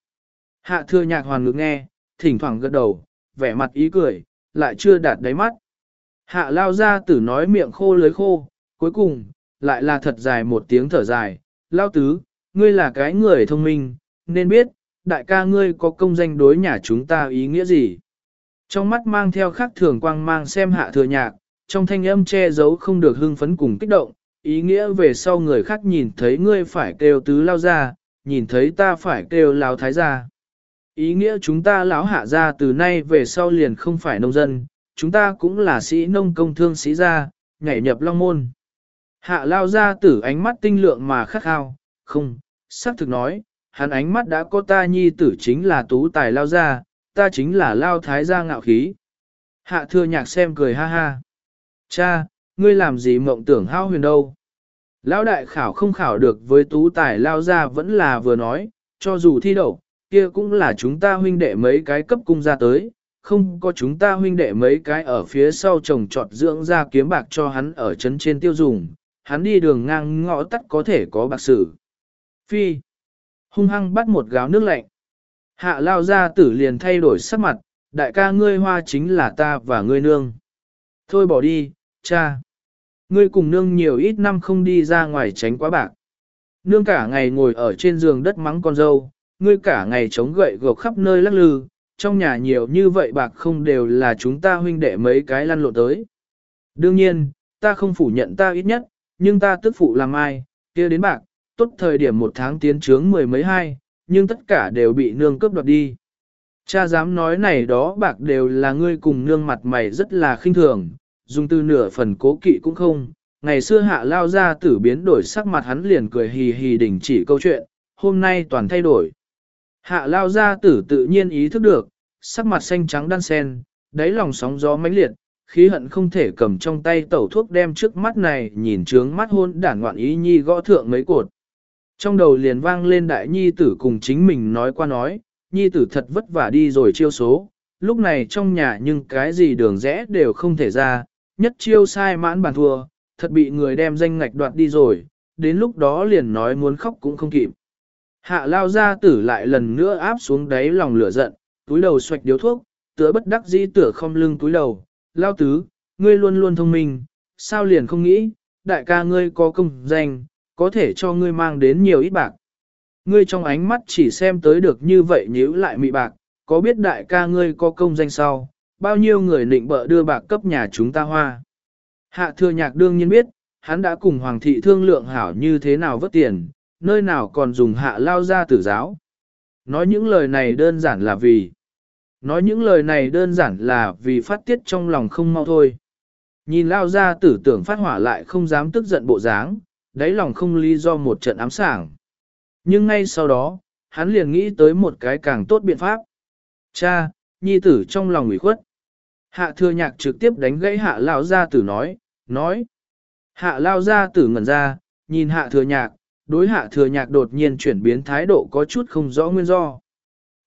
Hạ thừa nhạc hoàn ngực nghe, thỉnh thoảng gật đầu, vẻ mặt ý cười, lại chưa đạt đáy mắt. Hạ lao ra tử nói miệng khô lưới khô, cuối cùng, lại là thật dài một tiếng thở dài. Lao tứ, ngươi là cái người thông minh, nên biết, đại ca ngươi có công danh đối nhà chúng ta ý nghĩa gì. Trong mắt mang theo khắc thường quang mang xem hạ thừa nhạc, trong thanh âm che giấu không được hưng phấn cùng kích động, ý nghĩa về sau người khác nhìn thấy ngươi phải kêu tứ lao ra, nhìn thấy ta phải kêu lao thái ra. Ý nghĩa chúng ta lão hạ ra từ nay về sau liền không phải nông dân, chúng ta cũng là sĩ nông công thương sĩ gia, nhảy nhập long môn. Hạ lao ra tử ánh mắt tinh lượng mà khắc khao, không, xác thực nói, hắn ánh mắt đã có ta nhi tử chính là tú tài lao ra, ta chính là lao thái gia ngạo khí. Hạ thừa nhạc xem cười ha ha. Cha, ngươi làm gì mộng tưởng hao huyền đâu. Lão đại khảo không khảo được với tú tài lao ra vẫn là vừa nói, cho dù thi đậu, kia cũng là chúng ta huynh đệ mấy cái cấp cung ra tới, không có chúng ta huynh đệ mấy cái ở phía sau trồng trọt dưỡng ra kiếm bạc cho hắn ở chấn trên tiêu dùng, hắn đi đường ngang ngõ tắt có thể có bạc sử. Phi, hung hăng bắt một gáo nước lạnh. Hạ lao ra tử liền thay đổi sắc mặt, đại ca ngươi hoa chính là ta và ngươi nương. Thôi bỏ đi, cha. Ngươi cùng nương nhiều ít năm không đi ra ngoài tránh quá bạc. Nương cả ngày ngồi ở trên giường đất mắng con dâu, ngươi cả ngày chống gậy gộc khắp nơi lắc lư, trong nhà nhiều như vậy bạc không đều là chúng ta huynh đệ mấy cái lăn lộn tới. Đương nhiên, ta không phủ nhận ta ít nhất, nhưng ta tức phụ làm ai, kia đến bạc, tốt thời điểm một tháng tiến trướng mười mấy hai, nhưng tất cả đều bị nương cướp đoạt đi. Cha dám nói này đó bạc đều là ngươi cùng nương mặt mày rất là khinh thường, dùng từ nửa phần cố kỵ cũng không. Ngày xưa hạ lao ra tử biến đổi sắc mặt hắn liền cười hì hì đình chỉ câu chuyện, hôm nay toàn thay đổi. Hạ lao ra tử tự nhiên ý thức được, sắc mặt xanh trắng đan sen, đáy lòng sóng gió mãnh liệt, khí hận không thể cầm trong tay tẩu thuốc đem trước mắt này nhìn trướng mắt hôn đản ngoạn ý nhi gõ thượng mấy cột. Trong đầu liền vang lên đại nhi tử cùng chính mình nói qua nói, nhi tử thật vất vả đi rồi chiêu số, lúc này trong nhà nhưng cái gì đường rẽ đều không thể ra, nhất chiêu sai mãn bàn thua, thật bị người đem danh ngạch đoạt đi rồi, đến lúc đó liền nói muốn khóc cũng không kịp. Hạ lao ra tử lại lần nữa áp xuống đáy lòng lửa giận, túi đầu xoạch điếu thuốc, tựa bất đắc dĩ tựa không lưng túi đầu, lao tứ, ngươi luôn luôn thông minh, sao liền không nghĩ, đại ca ngươi có công danh, có thể cho ngươi mang đến nhiều ít bạc. Ngươi trong ánh mắt chỉ xem tới được như vậy nhíu lại mị bạc, có biết đại ca ngươi có công danh sau, bao nhiêu người nịnh bợ đưa bạc cấp nhà chúng ta hoa. Hạ thừa nhạc đương nhiên biết, hắn đã cùng hoàng thị thương lượng hảo như thế nào vất tiền, nơi nào còn dùng hạ lao ra tử giáo. Nói những lời này đơn giản là vì, nói những lời này đơn giản là vì phát tiết trong lòng không mau thôi. Nhìn lao ra tử tưởng phát hỏa lại không dám tức giận bộ dáng, đáy lòng không lý do một trận ám sảng. Nhưng ngay sau đó, hắn liền nghĩ tới một cái càng tốt biện pháp. Cha, nhi tử trong lòng ủy khuất. Hạ thừa nhạc trực tiếp đánh gãy hạ lao gia tử nói, nói. Hạ lao gia tử ngẩn ra, nhìn hạ thừa nhạc, đối hạ thừa nhạc đột nhiên chuyển biến thái độ có chút không rõ nguyên do.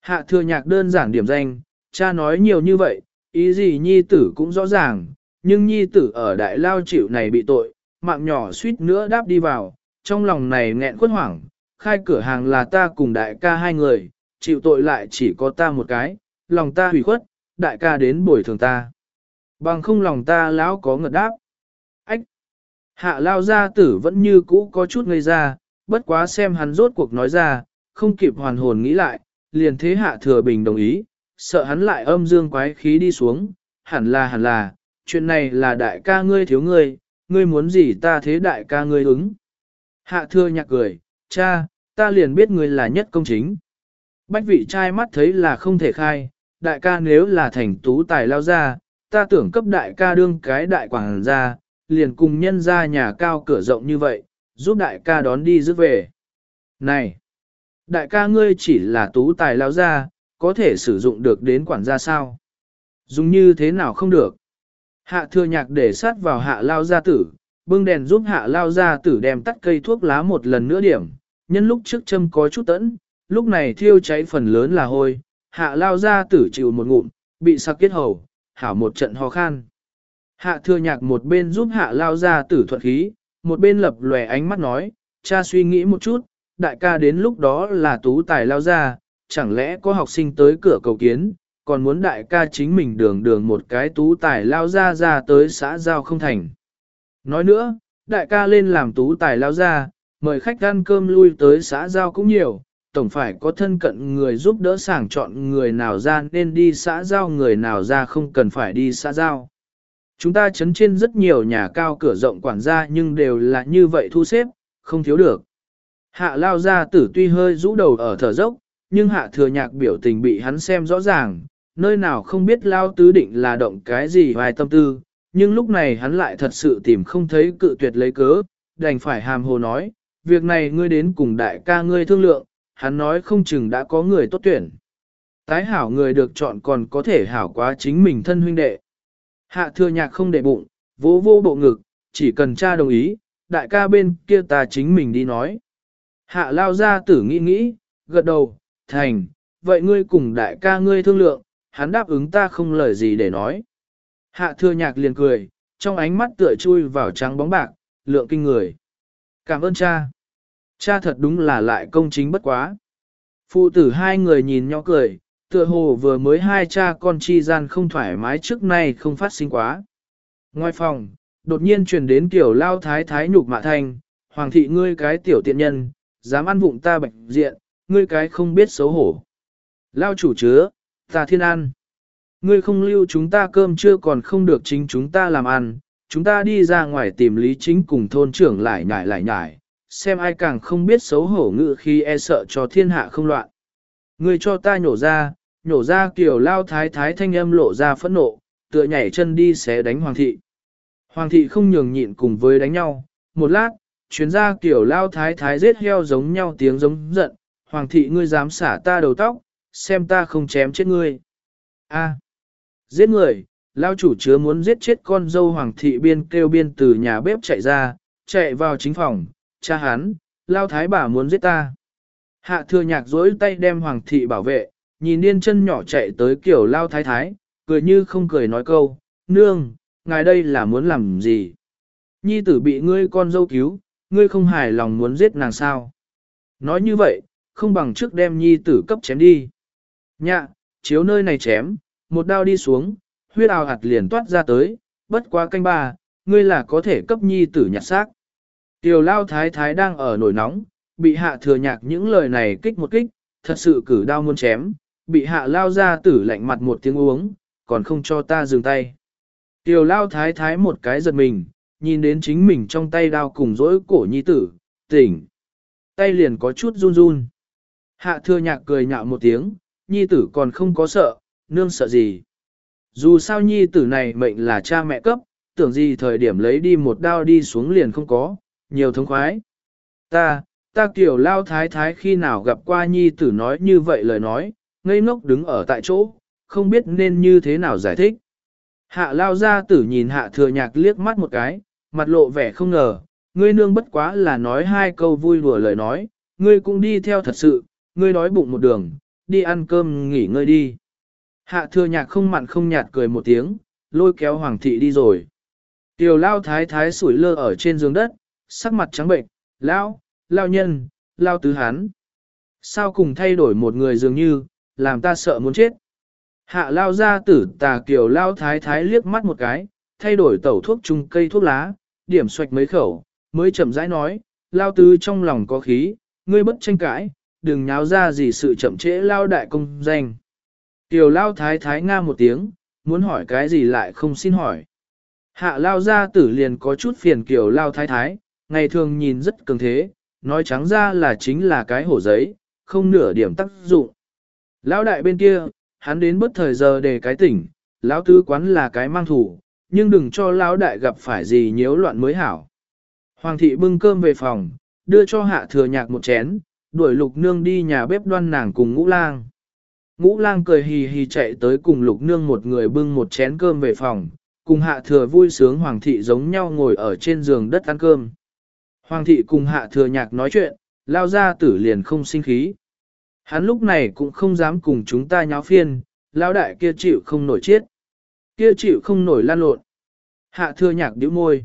Hạ thừa nhạc đơn giản điểm danh, cha nói nhiều như vậy, ý gì nhi tử cũng rõ ràng, nhưng nhi tử ở đại lao chịu này bị tội, mạng nhỏ suýt nữa đáp đi vào, trong lòng này nghẹn quất hoảng, khai cửa hàng là ta cùng đại ca hai người, chịu tội lại chỉ có ta một cái, lòng ta hủy khuất, đại ca đến bồi thường ta. Bằng không lòng ta lão có ngật đáp. Ách! Hạ lao gia tử vẫn như cũ có chút ngây ra, bất quá xem hắn rốt cuộc nói ra, không kịp hoàn hồn nghĩ lại, liền thế hạ thừa bình đồng ý, sợ hắn lại âm dương quái khí đi xuống, hẳn là hẳn là, chuyện này là đại ca ngươi thiếu ngươi, ngươi muốn gì ta thế đại ca ngươi ứng. Hạ thưa nhạc cười, cha, ta liền biết ngươi là nhất công chính. Bách vị trai mắt thấy là không thể khai, đại ca nếu là thành tú tài lao ra, ta tưởng cấp đại ca đương cái đại quảng ra, liền cùng nhân ra nhà cao cửa rộng như vậy, giúp đại ca đón đi rước về. Này! Đại ca ngươi chỉ là tú tài lao ra, có thể sử dụng được đến quản gia sao? Dùng như thế nào không được? Hạ thừa nhạc để sát vào hạ lao gia tử, bưng đèn giúp hạ lao gia tử đem tắt cây thuốc lá một lần nữa điểm, nhân lúc trước châm có chút tẫn, lúc này thiêu cháy phần lớn là hôi, hạ lao gia tử chịu một ngụm, bị sặc kết hầu, hảo một trận ho khan. Hạ thừa nhạc một bên giúp hạ lao gia tử thuận khí, một bên lập lòe ánh mắt nói, cha suy nghĩ một chút, đại ca đến lúc đó là tú tài lao Gia, chẳng lẽ có học sinh tới cửa cầu kiến, còn muốn đại ca chính mình đường đường một cái tú tài lao ra ra tới xã giao không thành. Nói nữa, đại ca lên làm tú tài lao ra, mời khách ăn cơm lui tới xã giao cũng nhiều, tổng phải có thân cận người giúp đỡ sàng chọn người nào ra nên đi xã giao người nào ra không cần phải đi xã giao. Chúng ta chấn trên rất nhiều nhà cao cửa rộng quản gia nhưng đều là như vậy thu xếp, không thiếu được. Hạ lao ra tử tuy hơi rũ đầu ở thở dốc, nhưng hạ thừa nhạc biểu tình bị hắn xem rõ ràng, nơi nào không biết lao tứ định là động cái gì vài tâm tư, nhưng lúc này hắn lại thật sự tìm không thấy cự tuyệt lấy cớ, đành phải hàm hồ nói, việc này ngươi đến cùng đại ca ngươi thương lượng, hắn nói không chừng đã có người tốt tuyển. Tái hảo người được chọn còn có thể hảo quá chính mình thân huynh đệ. Hạ thừa nhạc không để bụng, vỗ vô bộ ngực, chỉ cần cha đồng ý, đại ca bên kia ta chính mình đi nói. Hạ lao ra tử nghĩ nghĩ, gật đầu, thành, vậy ngươi cùng đại ca ngươi thương lượng, hắn đáp ứng ta không lời gì để nói. Hạ thừa nhạc liền cười, trong ánh mắt tựa chui vào trắng bóng bạc, lượng kinh người. Cảm ơn cha. Cha thật đúng là lại công chính bất quá. Phụ tử hai người nhìn nhau cười, tựa hồ vừa mới hai cha con chi gian không thoải mái trước nay không phát sinh quá. Ngoài phòng, đột nhiên truyền đến tiểu lao thái thái nhục mạ thanh, hoàng thị ngươi cái tiểu tiện nhân, dám ăn vụng ta bệnh diện, ngươi cái không biết xấu hổ. Lao chủ chứa, ta thiên an, Ngươi không lưu chúng ta cơm chưa còn không được chính chúng ta làm ăn, chúng ta đi ra ngoài tìm lý chính cùng thôn trưởng lại nhải lại nhải, xem ai càng không biết xấu hổ ngự khi e sợ cho thiên hạ không loạn. Ngươi cho ta nhổ ra, nhổ ra kiểu lao thái thái thanh âm lộ ra phẫn nộ, tựa nhảy chân đi xé đánh hoàng thị. Hoàng thị không nhường nhịn cùng với đánh nhau, một lát, chuyến ra kiểu lao thái thái giết heo giống nhau tiếng giống giận, hoàng thị ngươi dám xả ta đầu tóc, xem ta không chém chết ngươi. A. giết người, lao chủ chứa muốn giết chết con dâu hoàng thị biên kêu biên từ nhà bếp chạy ra, chạy vào chính phòng, cha hắn, lao thái bà muốn giết ta. Hạ thừa nhạc dối tay đem hoàng thị bảo vệ, nhìn điên chân nhỏ chạy tới kiểu lao thái thái, cười như không cười nói câu, nương, ngài đây là muốn làm gì? Nhi tử bị ngươi con dâu cứu, ngươi không hài lòng muốn giết nàng sao? Nói như vậy, không bằng trước đem nhi tử cấp chém đi. Nhạ, chiếu nơi này chém, một đao đi xuống, huyết ào hạt liền toát ra tới, bất quá canh ba, ngươi là có thể cấp nhi tử nhặt xác. Tiểu lao thái thái đang ở nổi nóng, bị hạ thừa nhạc những lời này kích một kích, thật sự cử đao muốn chém, bị hạ lao ra tử lạnh mặt một tiếng uống, còn không cho ta dừng tay. Tiểu lao thái thái một cái giật mình, nhìn đến chính mình trong tay đao cùng dỗi cổ nhi tử, tỉnh. Tay liền có chút run run. Hạ thừa nhạc cười nhạo một tiếng, nhi tử còn không có sợ, nương sợ gì. Dù sao nhi tử này mệnh là cha mẹ cấp, tưởng gì thời điểm lấy đi một đao đi xuống liền không có, nhiều thông khoái. Ta, ta kiểu lao thái thái khi nào gặp qua nhi tử nói như vậy lời nói, ngây ngốc đứng ở tại chỗ, không biết nên như thế nào giải thích. Hạ lao ra tử nhìn hạ thừa nhạc liếc mắt một cái, mặt lộ vẻ không ngờ, ngươi nương bất quá là nói hai câu vui đùa lời nói, ngươi cũng đi theo thật sự, ngươi nói bụng một đường, đi ăn cơm nghỉ ngơi đi. Hạ thừa nhạc không mặn không nhạt cười một tiếng, lôi kéo hoàng thị đi rồi. Tiểu lao thái thái sủi lơ ở trên giường đất, sắc mặt trắng bệnh, lao, lao nhân, lao tứ hán. Sao cùng thay đổi một người dường như, làm ta sợ muốn chết. Hạ lao ra tử tà kiểu lao thái thái liếc mắt một cái, thay đổi tẩu thuốc chung cây thuốc lá, điểm xoạch mấy khẩu, mới chậm rãi nói, lao tứ trong lòng có khí, ngươi bất tranh cãi, đừng nháo ra gì sự chậm trễ lao đại công danh. Tiểu lao thái thái nga một tiếng, muốn hỏi cái gì lại không xin hỏi. Hạ lao gia tử liền có chút phiền kiểu lao thái thái, ngày thường nhìn rất cường thế, nói trắng ra là chính là cái hổ giấy, không nửa điểm tác dụng. Lão đại bên kia, hắn đến bất thời giờ để cái tỉnh, lão tứ quán là cái mang thủ, nhưng đừng cho lão đại gặp phải gì nhiễu loạn mới hảo. Hoàng thị bưng cơm về phòng, đưa cho hạ thừa nhạc một chén, đuổi lục nương đi nhà bếp đoan nàng cùng ngũ lang. Ngũ lang cười hì hì chạy tới cùng lục nương một người bưng một chén cơm về phòng, cùng hạ thừa vui sướng hoàng thị giống nhau ngồi ở trên giường đất ăn cơm. Hoàng thị cùng hạ thừa nhạc nói chuyện, lao ra tử liền không sinh khí. Hắn lúc này cũng không dám cùng chúng ta nháo phiên, lao đại kia chịu không nổi chết. Kia chịu không nổi lan lộn. Hạ thừa nhạc điếu môi.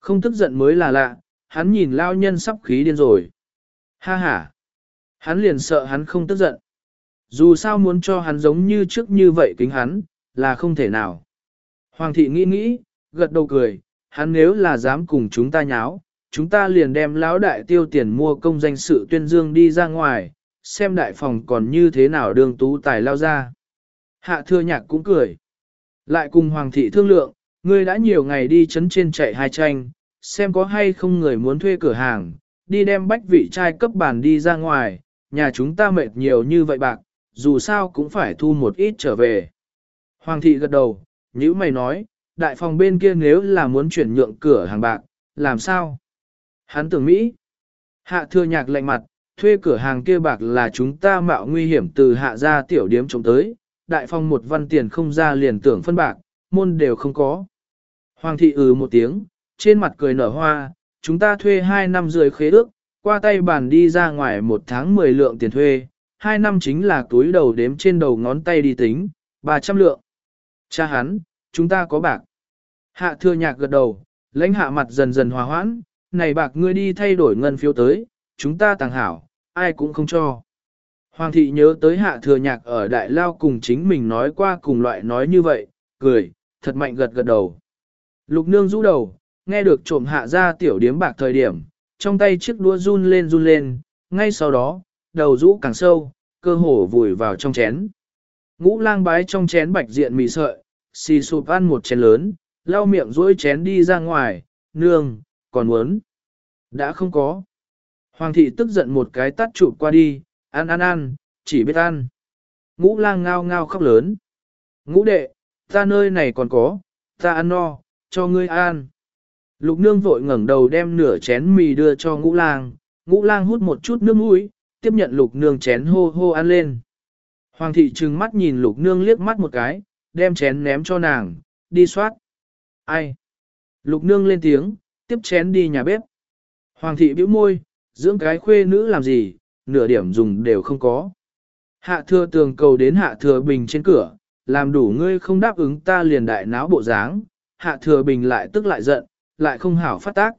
Không tức giận mới là lạ, hắn nhìn lao nhân sắp khí điên rồi. Ha ha. Hắn liền sợ hắn không tức giận. Dù sao muốn cho hắn giống như trước như vậy kính hắn, là không thể nào. Hoàng thị nghĩ nghĩ, gật đầu cười, hắn nếu là dám cùng chúng ta nháo, chúng ta liền đem lão đại tiêu tiền mua công danh sự tuyên dương đi ra ngoài, xem đại phòng còn như thế nào đường tú tài lao ra. Hạ thừa nhạc cũng cười. Lại cùng hoàng thị thương lượng, ngươi đã nhiều ngày đi chấn trên chạy hai tranh, xem có hay không người muốn thuê cửa hàng, đi đem bách vị trai cấp bàn đi ra ngoài, nhà chúng ta mệt nhiều như vậy bạc, dù sao cũng phải thu một ít trở về. Hoàng thị gật đầu, như mày nói, đại phòng bên kia nếu là muốn chuyển nhượng cửa hàng bạc, làm sao? Hắn tưởng Mỹ. Hạ thừa nhạc lạnh mặt, thuê cửa hàng kia bạc là chúng ta mạo nguy hiểm từ hạ ra tiểu điếm trông tới, đại phong một văn tiền không ra liền tưởng phân bạc, môn đều không có. Hoàng thị ừ một tiếng, trên mặt cười nở hoa, chúng ta thuê hai năm rưỡi khế ước, qua tay bàn đi ra ngoài một tháng 10 lượng tiền thuê, hai năm chính là túi đầu đếm trên đầu ngón tay đi tính, 300 lượng. Cha hắn, chúng ta có bạc. Hạ thừa nhạc gật đầu, lãnh hạ mặt dần dần hòa hoãn, này bạc ngươi đi thay đổi ngân phiếu tới, chúng ta tàng hảo, ai cũng không cho. Hoàng thị nhớ tới hạ thừa nhạc ở đại lao cùng chính mình nói qua cùng loại nói như vậy, cười, thật mạnh gật gật đầu. Lục nương rũ đầu, nghe được trộm hạ ra tiểu điếm bạc thời điểm, trong tay chiếc đũa run lên run lên, ngay sau đó, đầu rũ càng sâu, cơ hồ vùi vào trong chén. Ngũ lang bái trong chén bạch diện mì sợi, xì sụp ăn một chén lớn, lau miệng rỗi chén đi ra ngoài, nương, còn muốn. Đã không có. Hoàng thị tức giận một cái tắt chụp qua đi, ăn ăn ăn, chỉ biết ăn. Ngũ lang ngao ngao khóc lớn. Ngũ đệ, ta nơi này còn có, ta ăn no, cho ngươi ăn. Lục nương vội ngẩng đầu đem nửa chén mì đưa cho ngũ lang, ngũ lang hút một chút nước mũi, tiếp nhận lục nương chén hô hô ăn lên. Hoàng thị trừng mắt nhìn lục nương liếc mắt một cái, đem chén ném cho nàng, đi soát. Ai? Lục nương lên tiếng, tiếp chén đi nhà bếp. Hoàng thị bĩu môi, dưỡng cái khuê nữ làm gì, nửa điểm dùng đều không có. Hạ thừa tường cầu đến hạ thừa bình trên cửa, làm đủ ngươi không đáp ứng ta liền đại náo bộ dáng, hạ thừa bình lại tức lại giận, lại không hảo phát tác.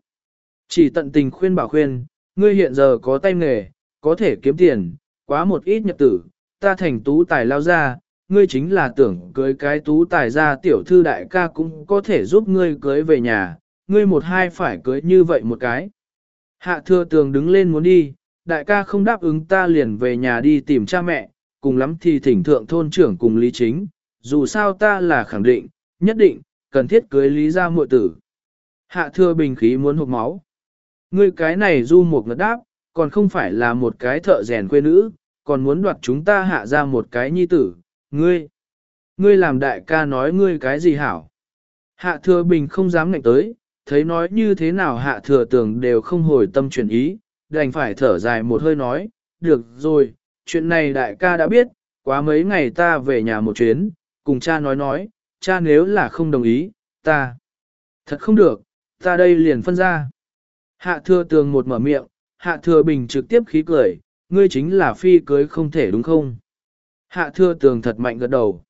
Chỉ tận tình khuyên bảo khuyên, ngươi hiện giờ có tay nghề, có thể kiếm tiền, quá một ít nhật tử, ta thành tú tài lao ra, ngươi chính là tưởng cưới cái tú tài ra tiểu thư đại ca cũng có thể giúp ngươi cưới về nhà, ngươi một hai phải cưới như vậy một cái. Hạ thừa tường đứng lên muốn đi, đại ca không đáp ứng ta liền về nhà đi tìm cha mẹ, cùng lắm thì thỉnh thượng thôn trưởng cùng lý chính, dù sao ta là khẳng định, nhất định, cần thiết cưới lý ra muội tử. Hạ thừa bình khí muốn hụt máu. Ngươi cái này du một ngật đáp, còn không phải là một cái thợ rèn quê nữ, còn muốn đoạt chúng ta hạ ra một cái nhi tử, ngươi. Ngươi làm đại ca nói ngươi cái gì hảo. Hạ thừa bình không dám ngạnh tới, thấy nói như thế nào hạ thừa tưởng đều không hồi tâm chuyển ý, đành phải thở dài một hơi nói, được rồi, chuyện này đại ca đã biết, quá mấy ngày ta về nhà một chuyến, cùng cha nói nói, cha nếu là không đồng ý, ta, thật không được, ta đây liền phân ra. Hạ thừa tường một mở miệng, hạ thừa bình trực tiếp khí cười, ngươi chính là phi cưới không thể đúng không? Hạ thừa tường thật mạnh gật đầu.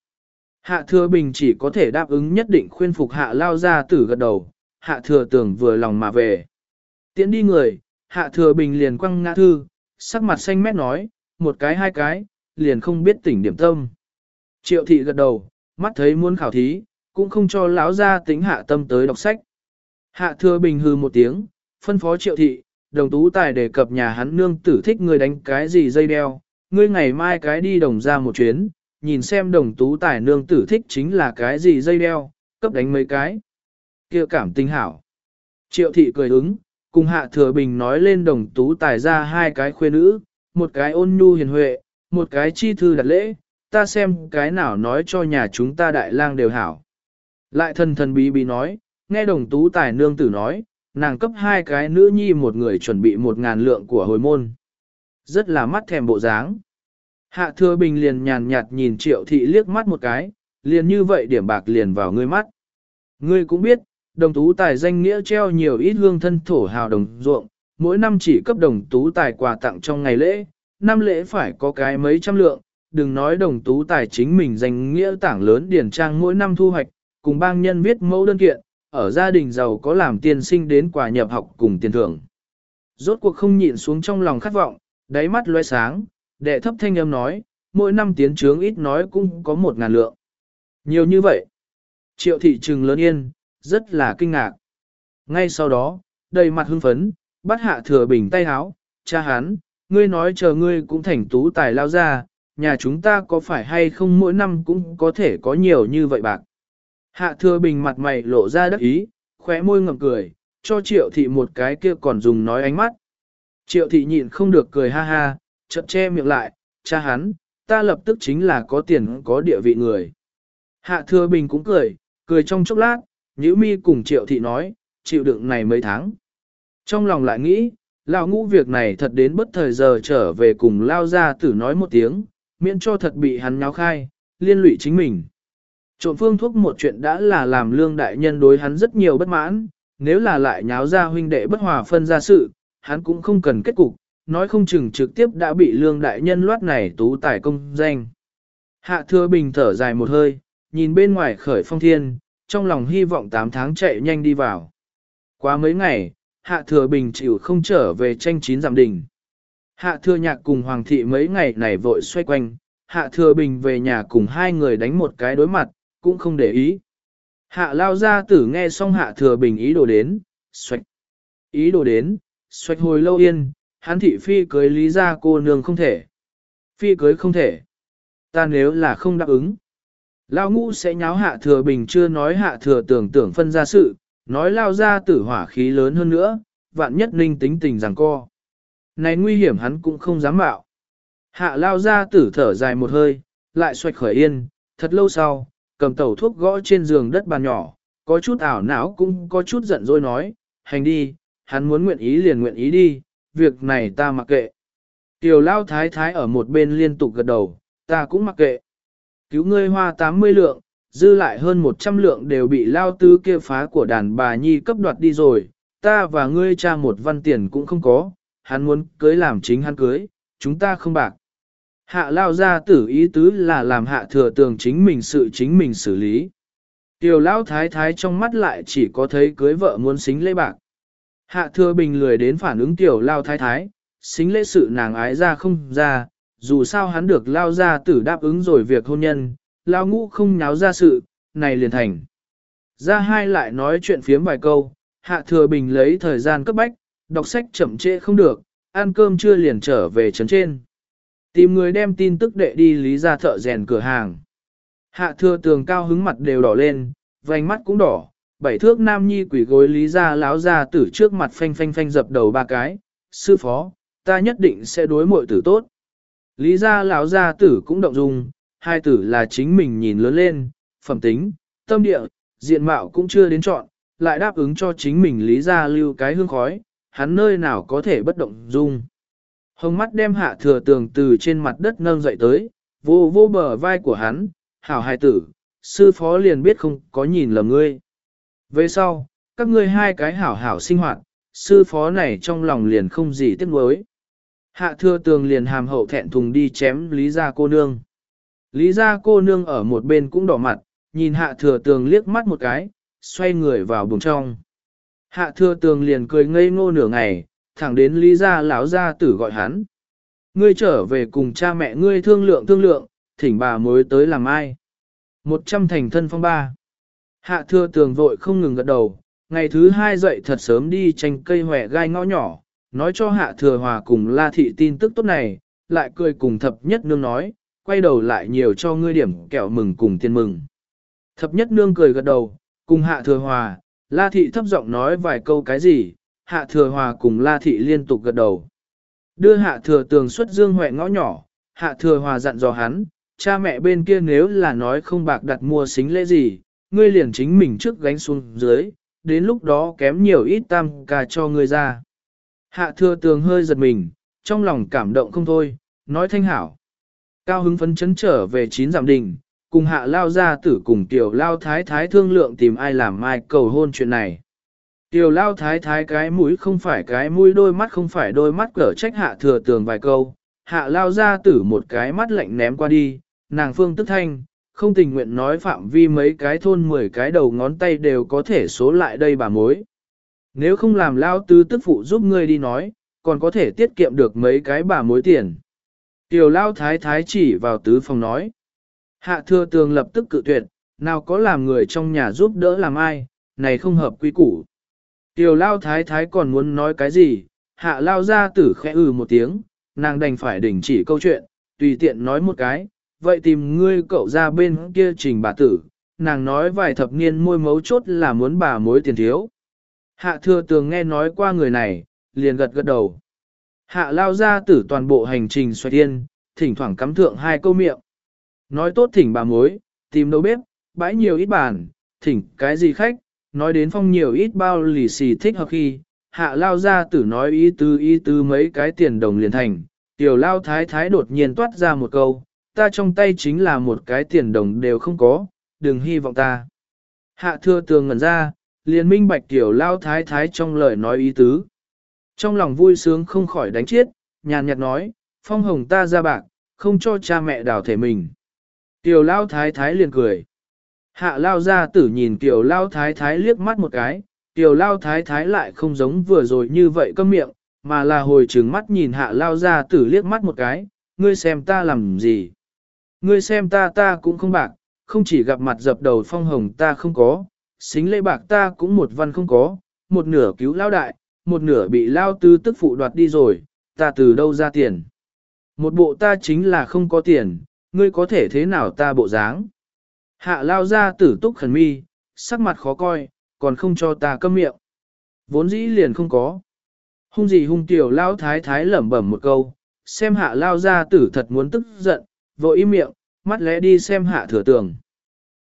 Hạ thừa bình chỉ có thể đáp ứng nhất định khuyên phục hạ lao ra tử gật đầu, hạ thừa tường vừa lòng mà về. Tiến đi người, hạ thừa bình liền quăng ngã thư, sắc mặt xanh mét nói, một cái hai cái, liền không biết tỉnh điểm tâm. Triệu thị gật đầu, mắt thấy muốn khảo thí, cũng không cho lão ra tính hạ tâm tới đọc sách. Hạ thừa bình hư một tiếng, phân phó triệu thị, đồng tú tài đề cập nhà hắn nương tử thích người đánh cái gì dây đeo, ngươi ngày mai cái đi đồng ra một chuyến, nhìn xem đồng tú tài nương tử thích chính là cái gì dây đeo, cấp đánh mấy cái. kia cảm tinh hảo. Triệu thị cười ứng, cùng hạ thừa bình nói lên đồng tú tài ra hai cái khuê nữ, một cái ôn nhu hiền huệ, một cái chi thư đặt lễ, ta xem cái nào nói cho nhà chúng ta đại lang đều hảo. Lại thần thần bí bí nói, nghe đồng tú tài nương tử nói, nàng cấp hai cái nữ nhi một người chuẩn bị một ngàn lượng của hồi môn. Rất là mắt thèm bộ dáng. Hạ thừa bình liền nhàn nhạt nhìn triệu thị liếc mắt một cái, liền như vậy điểm bạc liền vào ngươi mắt. Ngươi cũng biết, đồng tú tài danh nghĩa treo nhiều ít hương thân thổ hào đồng ruộng, mỗi năm chỉ cấp đồng tú tài quà tặng trong ngày lễ, năm lễ phải có cái mấy trăm lượng, đừng nói đồng tú tài chính mình danh nghĩa tảng lớn điển trang mỗi năm thu hoạch, cùng bang nhân viết mẫu đơn kiện, ở gia đình giàu có làm tiền sinh đến quà nhập học cùng tiền thưởng. Rốt cuộc không nhịn xuống trong lòng khát vọng, đáy mắt loe sáng, đệ thấp thanh âm nói, mỗi năm tiến trướng ít nói cũng có một ngàn lượng. Nhiều như vậy. Triệu thị trừng lớn yên, rất là kinh ngạc. Ngay sau đó, đầy mặt hưng phấn, bắt hạ thừa bình tay háo, cha hắn, ngươi nói chờ ngươi cũng thành tú tài lao ra, nhà chúng ta có phải hay không mỗi năm cũng có thể có nhiều như vậy bạc. Hạ thừa bình mặt mày lộ ra đắc ý, khóe môi ngậm cười, cho triệu thị một cái kia còn dùng nói ánh mắt. Triệu thị nhịn không được cười ha ha, chợt che miệng lại, cha hắn, ta lập tức chính là có tiền có địa vị người. Hạ thừa bình cũng cười, cười trong chốc lát, nhữ mi cùng triệu thị nói, chịu đựng này mấy tháng. Trong lòng lại nghĩ, lão ngũ việc này thật đến bất thời giờ trở về cùng lao ra tử nói một tiếng, miễn cho thật bị hắn nháo khai, liên lụy chính mình. Trộm phương thuốc một chuyện đã là làm lương đại nhân đối hắn rất nhiều bất mãn, nếu là lại nháo ra huynh đệ bất hòa phân ra sự, hắn cũng không cần kết cục, nói không chừng trực tiếp đã bị lương đại nhân loát này tú tài công danh. Hạ thừa bình thở dài một hơi, nhìn bên ngoài khởi phong thiên, trong lòng hy vọng 8 tháng chạy nhanh đi vào. Quá mấy ngày, hạ thừa bình chịu không trở về tranh chín giảm đỉnh. Hạ thừa nhạc cùng hoàng thị mấy ngày này vội xoay quanh, hạ thừa bình về nhà cùng hai người đánh một cái đối mặt, cũng không để ý. Hạ lao ra tử nghe xong hạ thừa bình ý đồ đến, xoạch. Ý đồ đến, xoạch hồi lâu yên, hắn thị phi cưới lý ra cô nương không thể. Phi cưới không thể. Ta nếu là không đáp ứng. Lao ngũ sẽ nháo hạ thừa bình chưa nói hạ thừa tưởng tưởng phân ra sự, nói lao ra tử hỏa khí lớn hơn nữa, vạn nhất ninh tính tình rằng co. Này nguy hiểm hắn cũng không dám mạo. Hạ lao ra tử thở dài một hơi, lại xoạch khởi yên, thật lâu sau, cầm tẩu thuốc gõ trên giường đất bàn nhỏ, có chút ảo não cũng có chút giận dỗi nói, hành đi, hắn muốn nguyện ý liền nguyện ý đi, việc này ta mặc kệ. Tiểu lao thái thái ở một bên liên tục gật đầu, ta cũng mặc kệ. Cứu ngươi hoa 80 lượng, dư lại hơn 100 lượng đều bị lao tứ kia phá của đàn bà nhi cấp đoạt đi rồi, ta và ngươi cha một văn tiền cũng không có, hắn muốn cưới làm chính hắn cưới, chúng ta không bạc. Hạ lao ra tử ý tứ là làm hạ thừa tường chính mình sự chính mình xử lý. Tiểu lao thái thái trong mắt lại chỉ có thấy cưới vợ muốn xính lễ bạc. Hạ thừa bình lười đến phản ứng tiểu lao thái thái, xính lễ sự nàng ái ra không ra, dù sao hắn được lao ra tử đáp ứng rồi việc hôn nhân, lao ngũ không nháo ra sự, này liền thành. Ra hai lại nói chuyện phiếm vài câu, hạ thừa bình lấy thời gian cấp bách, đọc sách chậm trễ không được, ăn cơm chưa liền trở về trấn trên. Tìm người đem tin tức đệ đi lý ra thợ rèn cửa hàng. Hạ thừa tường cao hứng mặt đều đỏ lên, vành mắt cũng đỏ, bảy thước nam nhi quỷ gối lý ra láo ra tử trước mặt phanh phanh phanh dập đầu ba cái, sư phó, ta nhất định sẽ đối muội tử tốt. Lý ra lão gia tử cũng động dung, hai tử là chính mình nhìn lớn lên, phẩm tính, tâm địa, diện mạo cũng chưa đến chọn, lại đáp ứng cho chính mình lý ra lưu cái hương khói, hắn nơi nào có thể bất động dung. Hồng mắt đem hạ thừa tường từ trên mặt đất nâng dậy tới, vô vô bờ vai của hắn, hảo hài tử, sư phó liền biết không có nhìn lầm ngươi. Về sau, các ngươi hai cái hảo hảo sinh hoạt, sư phó này trong lòng liền không gì tiếc nuối. Hạ thừa tường liền hàm hậu thẹn thùng đi chém lý gia cô nương. Lý gia cô nương ở một bên cũng đỏ mặt, nhìn hạ thừa tường liếc mắt một cái, xoay người vào buồng trong. Hạ thừa tường liền cười ngây ngô nửa ngày, thẳng đến Lý gia lão gia tử gọi hắn. Ngươi trở về cùng cha mẹ ngươi thương lượng thương lượng, thỉnh bà mới tới làm ai. Một trăm thành thân phong ba. Hạ thừa tường vội không ngừng gật đầu, ngày thứ hai dậy thật sớm đi tranh cây hòe gai ngõ nhỏ, nói cho hạ thừa hòa cùng la thị tin tức tốt này, lại cười cùng thập nhất nương nói, quay đầu lại nhiều cho ngươi điểm kẹo mừng cùng tiền mừng. Thập nhất nương cười gật đầu, cùng hạ thừa hòa, la thị thấp giọng nói vài câu cái gì, hạ thừa hòa cùng la thị liên tục gật đầu. Đưa hạ thừa tường xuất dương huệ ngõ nhỏ, hạ thừa hòa dặn dò hắn, cha mẹ bên kia nếu là nói không bạc đặt mua xính lễ gì, ngươi liền chính mình trước gánh xuống dưới, đến lúc đó kém nhiều ít tam ca cho ngươi ra. Hạ thừa tường hơi giật mình, trong lòng cảm động không thôi, nói thanh hảo. Cao hứng phấn chấn trở về chín giảm đình, cùng hạ lao ra tử cùng tiểu lao thái thái thương lượng tìm ai làm mai cầu hôn chuyện này. Tiểu lao thái thái cái mũi không phải cái mũi đôi mắt không phải đôi mắt cỡ trách hạ thừa tường vài câu, hạ lao ra tử một cái mắt lạnh ném qua đi, nàng phương tức thanh, không tình nguyện nói phạm vi mấy cái thôn mười cái đầu ngón tay đều có thể số lại đây bà mối. Nếu không làm lao tứ tức phụ giúp ngươi đi nói, còn có thể tiết kiệm được mấy cái bà mối tiền. Tiểu lao thái thái chỉ vào tứ phòng nói. Hạ thừa tường lập tức cự tuyệt, nào có làm người trong nhà giúp đỡ làm ai, này không hợp quy củ. Tiểu lao thái thái còn muốn nói cái gì, hạ lao ra tử khẽ ừ một tiếng, nàng đành phải đình chỉ câu chuyện, tùy tiện nói một cái, vậy tìm ngươi cậu ra bên kia trình bà tử, nàng nói vài thập niên môi mấu chốt là muốn bà mối tiền thiếu. Hạ thừa tường nghe nói qua người này, liền gật gật đầu. Hạ lao ra tử toàn bộ hành trình xoay tiên, thỉnh thoảng cắm thượng hai câu miệng. Nói tốt thỉnh bà mối, tìm đâu bếp, bãi nhiều ít bàn, thỉnh cái gì khách, nói đến phong nhiều ít bao lì xì thích hợp khi, hạ lao ra tử nói ý tứ ý tứ mấy cái tiền đồng liền thành, tiểu lao thái thái đột nhiên toát ra một câu, ta trong tay chính là một cái tiền đồng đều không có, đừng hy vọng ta. Hạ thưa tường ngẩn ra, liền minh bạch tiểu lao thái thái trong lời nói ý tứ. Trong lòng vui sướng không khỏi đánh chiết, nhàn nhạt nói, phong hồng ta ra bạc, không cho cha mẹ đào thể mình. Tiểu lao thái thái liền cười. Hạ lao ra tử nhìn tiểu lao thái thái liếc mắt một cái, tiểu lao thái thái lại không giống vừa rồi như vậy câm miệng, mà là hồi trừng mắt nhìn hạ lao ra tử liếc mắt một cái, ngươi xem ta làm gì. Ngươi xem ta ta cũng không bạc, không chỉ gặp mặt dập đầu phong hồng ta không có, xính lễ bạc ta cũng một văn không có, một nửa cứu lao đại, một nửa bị lao tư tức phụ đoạt đi rồi, ta từ đâu ra tiền. Một bộ ta chính là không có tiền, ngươi có thể thế nào ta bộ dáng. Hạ lao ra tử túc khẩn mi, sắc mặt khó coi, còn không cho ta câm miệng. Vốn dĩ liền không có. Hung gì hung tiểu lao thái thái lẩm bẩm một câu, xem hạ lao ra tử thật muốn tức giận, vội im miệng, mắt lẽ đi xem hạ thừa tường.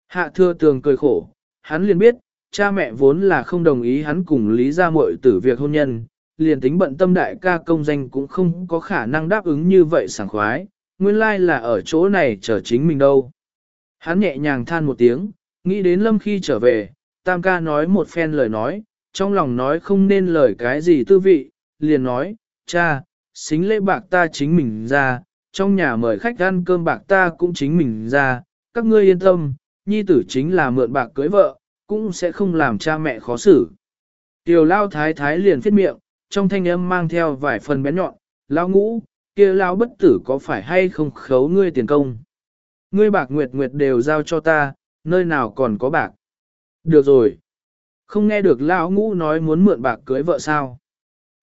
Hạ thừa tường cười khổ, hắn liền biết, cha mẹ vốn là không đồng ý hắn cùng lý ra muội tử việc hôn nhân, liền tính bận tâm đại ca công danh cũng không có khả năng đáp ứng như vậy sảng khoái, nguyên lai là ở chỗ này chờ chính mình đâu. Hắn nhẹ nhàng than một tiếng, nghĩ đến lâm khi trở về, tam ca nói một phen lời nói, trong lòng nói không nên lời cái gì tư vị, liền nói, cha, xính lễ bạc ta chính mình ra, trong nhà mời khách ăn cơm bạc ta cũng chính mình ra, các ngươi yên tâm, nhi tử chính là mượn bạc cưới vợ, cũng sẽ không làm cha mẹ khó xử. Tiểu lao thái thái liền phết miệng, trong thanh âm mang theo vài phần bén nhọn, lao ngũ, kia lao bất tử có phải hay không khấu ngươi tiền công. Ngươi bạc nguyệt nguyệt đều giao cho ta, nơi nào còn có bạc. Được rồi. Không nghe được Lão ngũ nói muốn mượn bạc cưới vợ sao.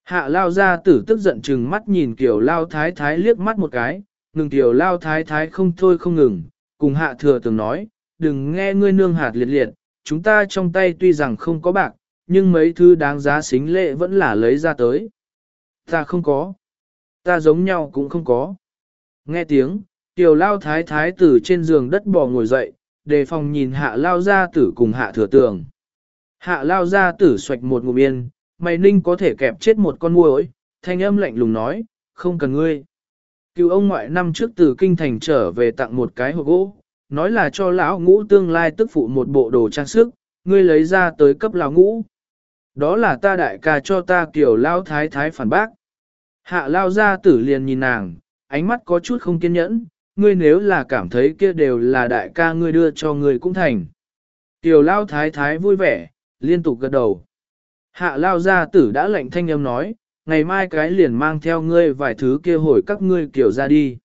Hạ lao ra tử tức giận chừng mắt nhìn kiểu lao thái thái liếc mắt một cái, ngừng kiểu lao thái thái không thôi không ngừng, cùng hạ thừa từng nói, đừng nghe ngươi nương hạt liệt liệt, chúng ta trong tay tuy rằng không có bạc, nhưng mấy thứ đáng giá xính lệ vẫn là lấy ra tới. Ta không có. Ta giống nhau cũng không có. Nghe tiếng, tiểu lao thái thái tử trên giường đất bò ngồi dậy, đề phòng nhìn hạ lao gia tử cùng hạ thừa tường. Hạ lao gia tử xoạch một ngụm yên, mày ninh có thể kẹp chết một con muỗi, thanh âm lạnh lùng nói, không cần ngươi. Cựu ông ngoại năm trước từ kinh thành trở về tặng một cái hộp gỗ, nói là cho lão ngũ tương lai tức phụ một bộ đồ trang sức, ngươi lấy ra tới cấp lão ngũ. Đó là ta đại ca cho ta kiểu lao thái thái phản bác. Hạ lao gia tử liền nhìn nàng, ánh mắt có chút không kiên nhẫn, ngươi nếu là cảm thấy kia đều là đại ca ngươi đưa cho ngươi cũng thành. Tiểu lao thái thái vui vẻ, liên tục gật đầu. Hạ lao gia tử đã lệnh thanh âm nói, ngày mai cái liền mang theo ngươi vài thứ kia hồi các ngươi kiểu ra đi.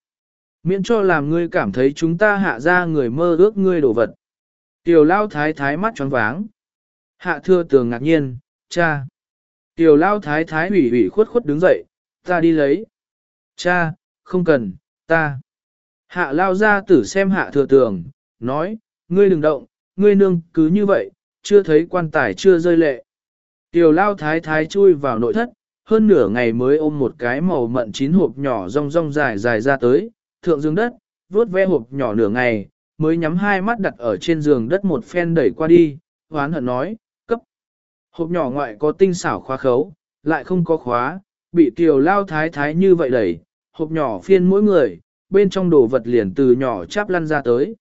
Miễn cho làm ngươi cảm thấy chúng ta hạ ra người mơ ước ngươi đổ vật. Tiểu lao thái thái mắt tròn váng. Hạ thưa tường ngạc nhiên, cha. Tiểu lao thái thái ủy ủy khuất khuất đứng dậy, ta đi lấy. Cha, không cần, ta. Hạ lao ra tử xem hạ thừa tường, nói, ngươi đừng động, ngươi nương cứ như vậy, chưa thấy quan tài chưa rơi lệ. Tiểu lao thái thái chui vào nội thất, hơn nửa ngày mới ôm một cái màu mận chín hộp nhỏ rong rong dài dài ra tới, thượng dương đất, vuốt ve hộp nhỏ nửa ngày, mới nhắm hai mắt đặt ở trên giường đất một phen đẩy qua đi, hoán hận nói, cấp. Hộp nhỏ ngoại có tinh xảo khóa khấu, lại không có khóa, bị tiểu lao thái thái như vậy đẩy, hộp nhỏ phiên mỗi người, bên trong đồ vật liền từ nhỏ chắp lăn ra tới.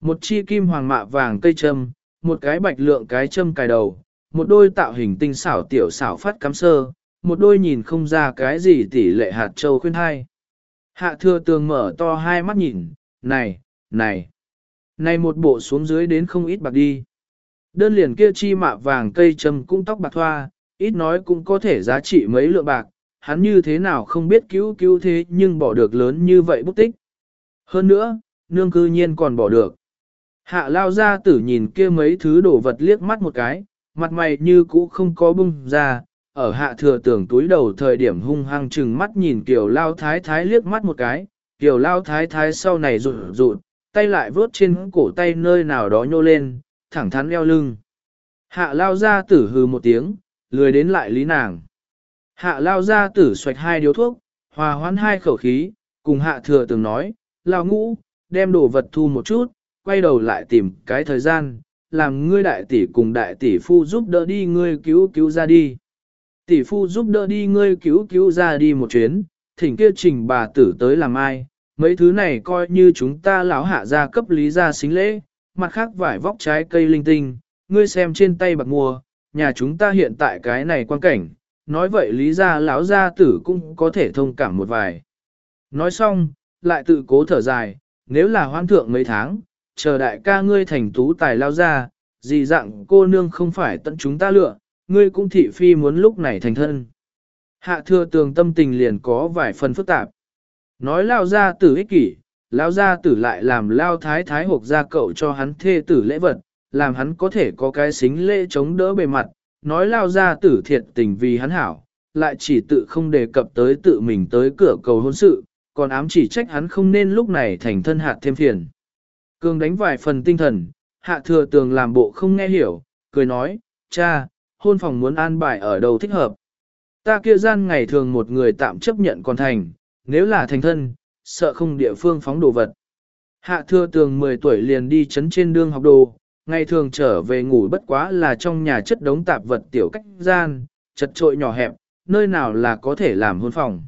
Một chi kim hoàng mạ vàng cây châm, một cái bạch lượng cái châm cài đầu, một đôi tạo hình tinh xảo tiểu xảo phát cắm sơ, một đôi nhìn không ra cái gì tỷ lệ hạt châu khuyên hai. Hạ thừa tường mở to hai mắt nhìn, này, này, này một bộ xuống dưới đến không ít bạc đi. Đơn liền kia chi mạ vàng cây châm cũng tóc bạc thoa, ít nói cũng có thể giá trị mấy lượng bạc, hắn như thế nào không biết cứu cứu thế nhưng bỏ được lớn như vậy bút tích. Hơn nữa, nương cư nhiên còn bỏ được. Hạ lao ra tử nhìn kia mấy thứ đổ vật liếc mắt một cái, mặt mày như cũ không có bung ra, ở hạ thừa tưởng túi đầu thời điểm hung hăng chừng mắt nhìn kiểu lao thái thái liếc mắt một cái, kiểu lao thái thái sau này rụt rụt, tay lại vớt trên cổ tay nơi nào đó nhô lên, thẳng thắn leo lưng. Hạ lao ra tử hừ một tiếng, lười đến lại lý nàng. Hạ lao ra tử xoạch hai điếu thuốc, hòa hoãn hai khẩu khí, cùng hạ thừa từng nói, lao ngũ, đem đồ vật thu một chút, quay đầu lại tìm cái thời gian, làm ngươi đại tỷ cùng đại tỷ phu giúp đỡ đi ngươi cứu cứu ra đi. Tỷ phu giúp đỡ đi ngươi cứu cứu ra đi một chuyến, thỉnh kia trình bà tử tới làm ai, mấy thứ này coi như chúng ta lão hạ ra cấp lý ra xính lễ, mặt khác vải vóc trái cây linh tinh, ngươi xem trên tay bạc mua, nhà chúng ta hiện tại cái này quan cảnh, nói vậy lý gia lão gia tử cũng có thể thông cảm một vài. Nói xong, lại tự cố thở dài, nếu là hoan thượng mấy tháng, chờ đại ca ngươi thành tú tài lao ra, gì dạng cô nương không phải tận chúng ta lựa, ngươi cũng thị phi muốn lúc này thành thân. Hạ thừa tường tâm tình liền có vài phần phức tạp. Nói lao ra tử ích kỷ, lao ra tử lại làm lao thái thái hộp ra cậu cho hắn thê tử lễ vật, làm hắn có thể có cái xính lễ chống đỡ bề mặt, nói lao ra tử thiệt tình vì hắn hảo, lại chỉ tự không đề cập tới tự mình tới cửa cầu hôn sự, còn ám chỉ trách hắn không nên lúc này thành thân hạt thêm phiền. Cường đánh vài phần tinh thần, hạ thừa tường làm bộ không nghe hiểu, cười nói, cha, hôn phòng muốn an bài ở đâu thích hợp. Ta kia gian ngày thường một người tạm chấp nhận còn thành, nếu là thành thân, sợ không địa phương phóng đồ vật. Hạ thừa tường 10 tuổi liền đi chấn trên đương học đồ, ngày thường trở về ngủ bất quá là trong nhà chất đống tạp vật tiểu cách gian, chật trội nhỏ hẹp, nơi nào là có thể làm hôn phòng.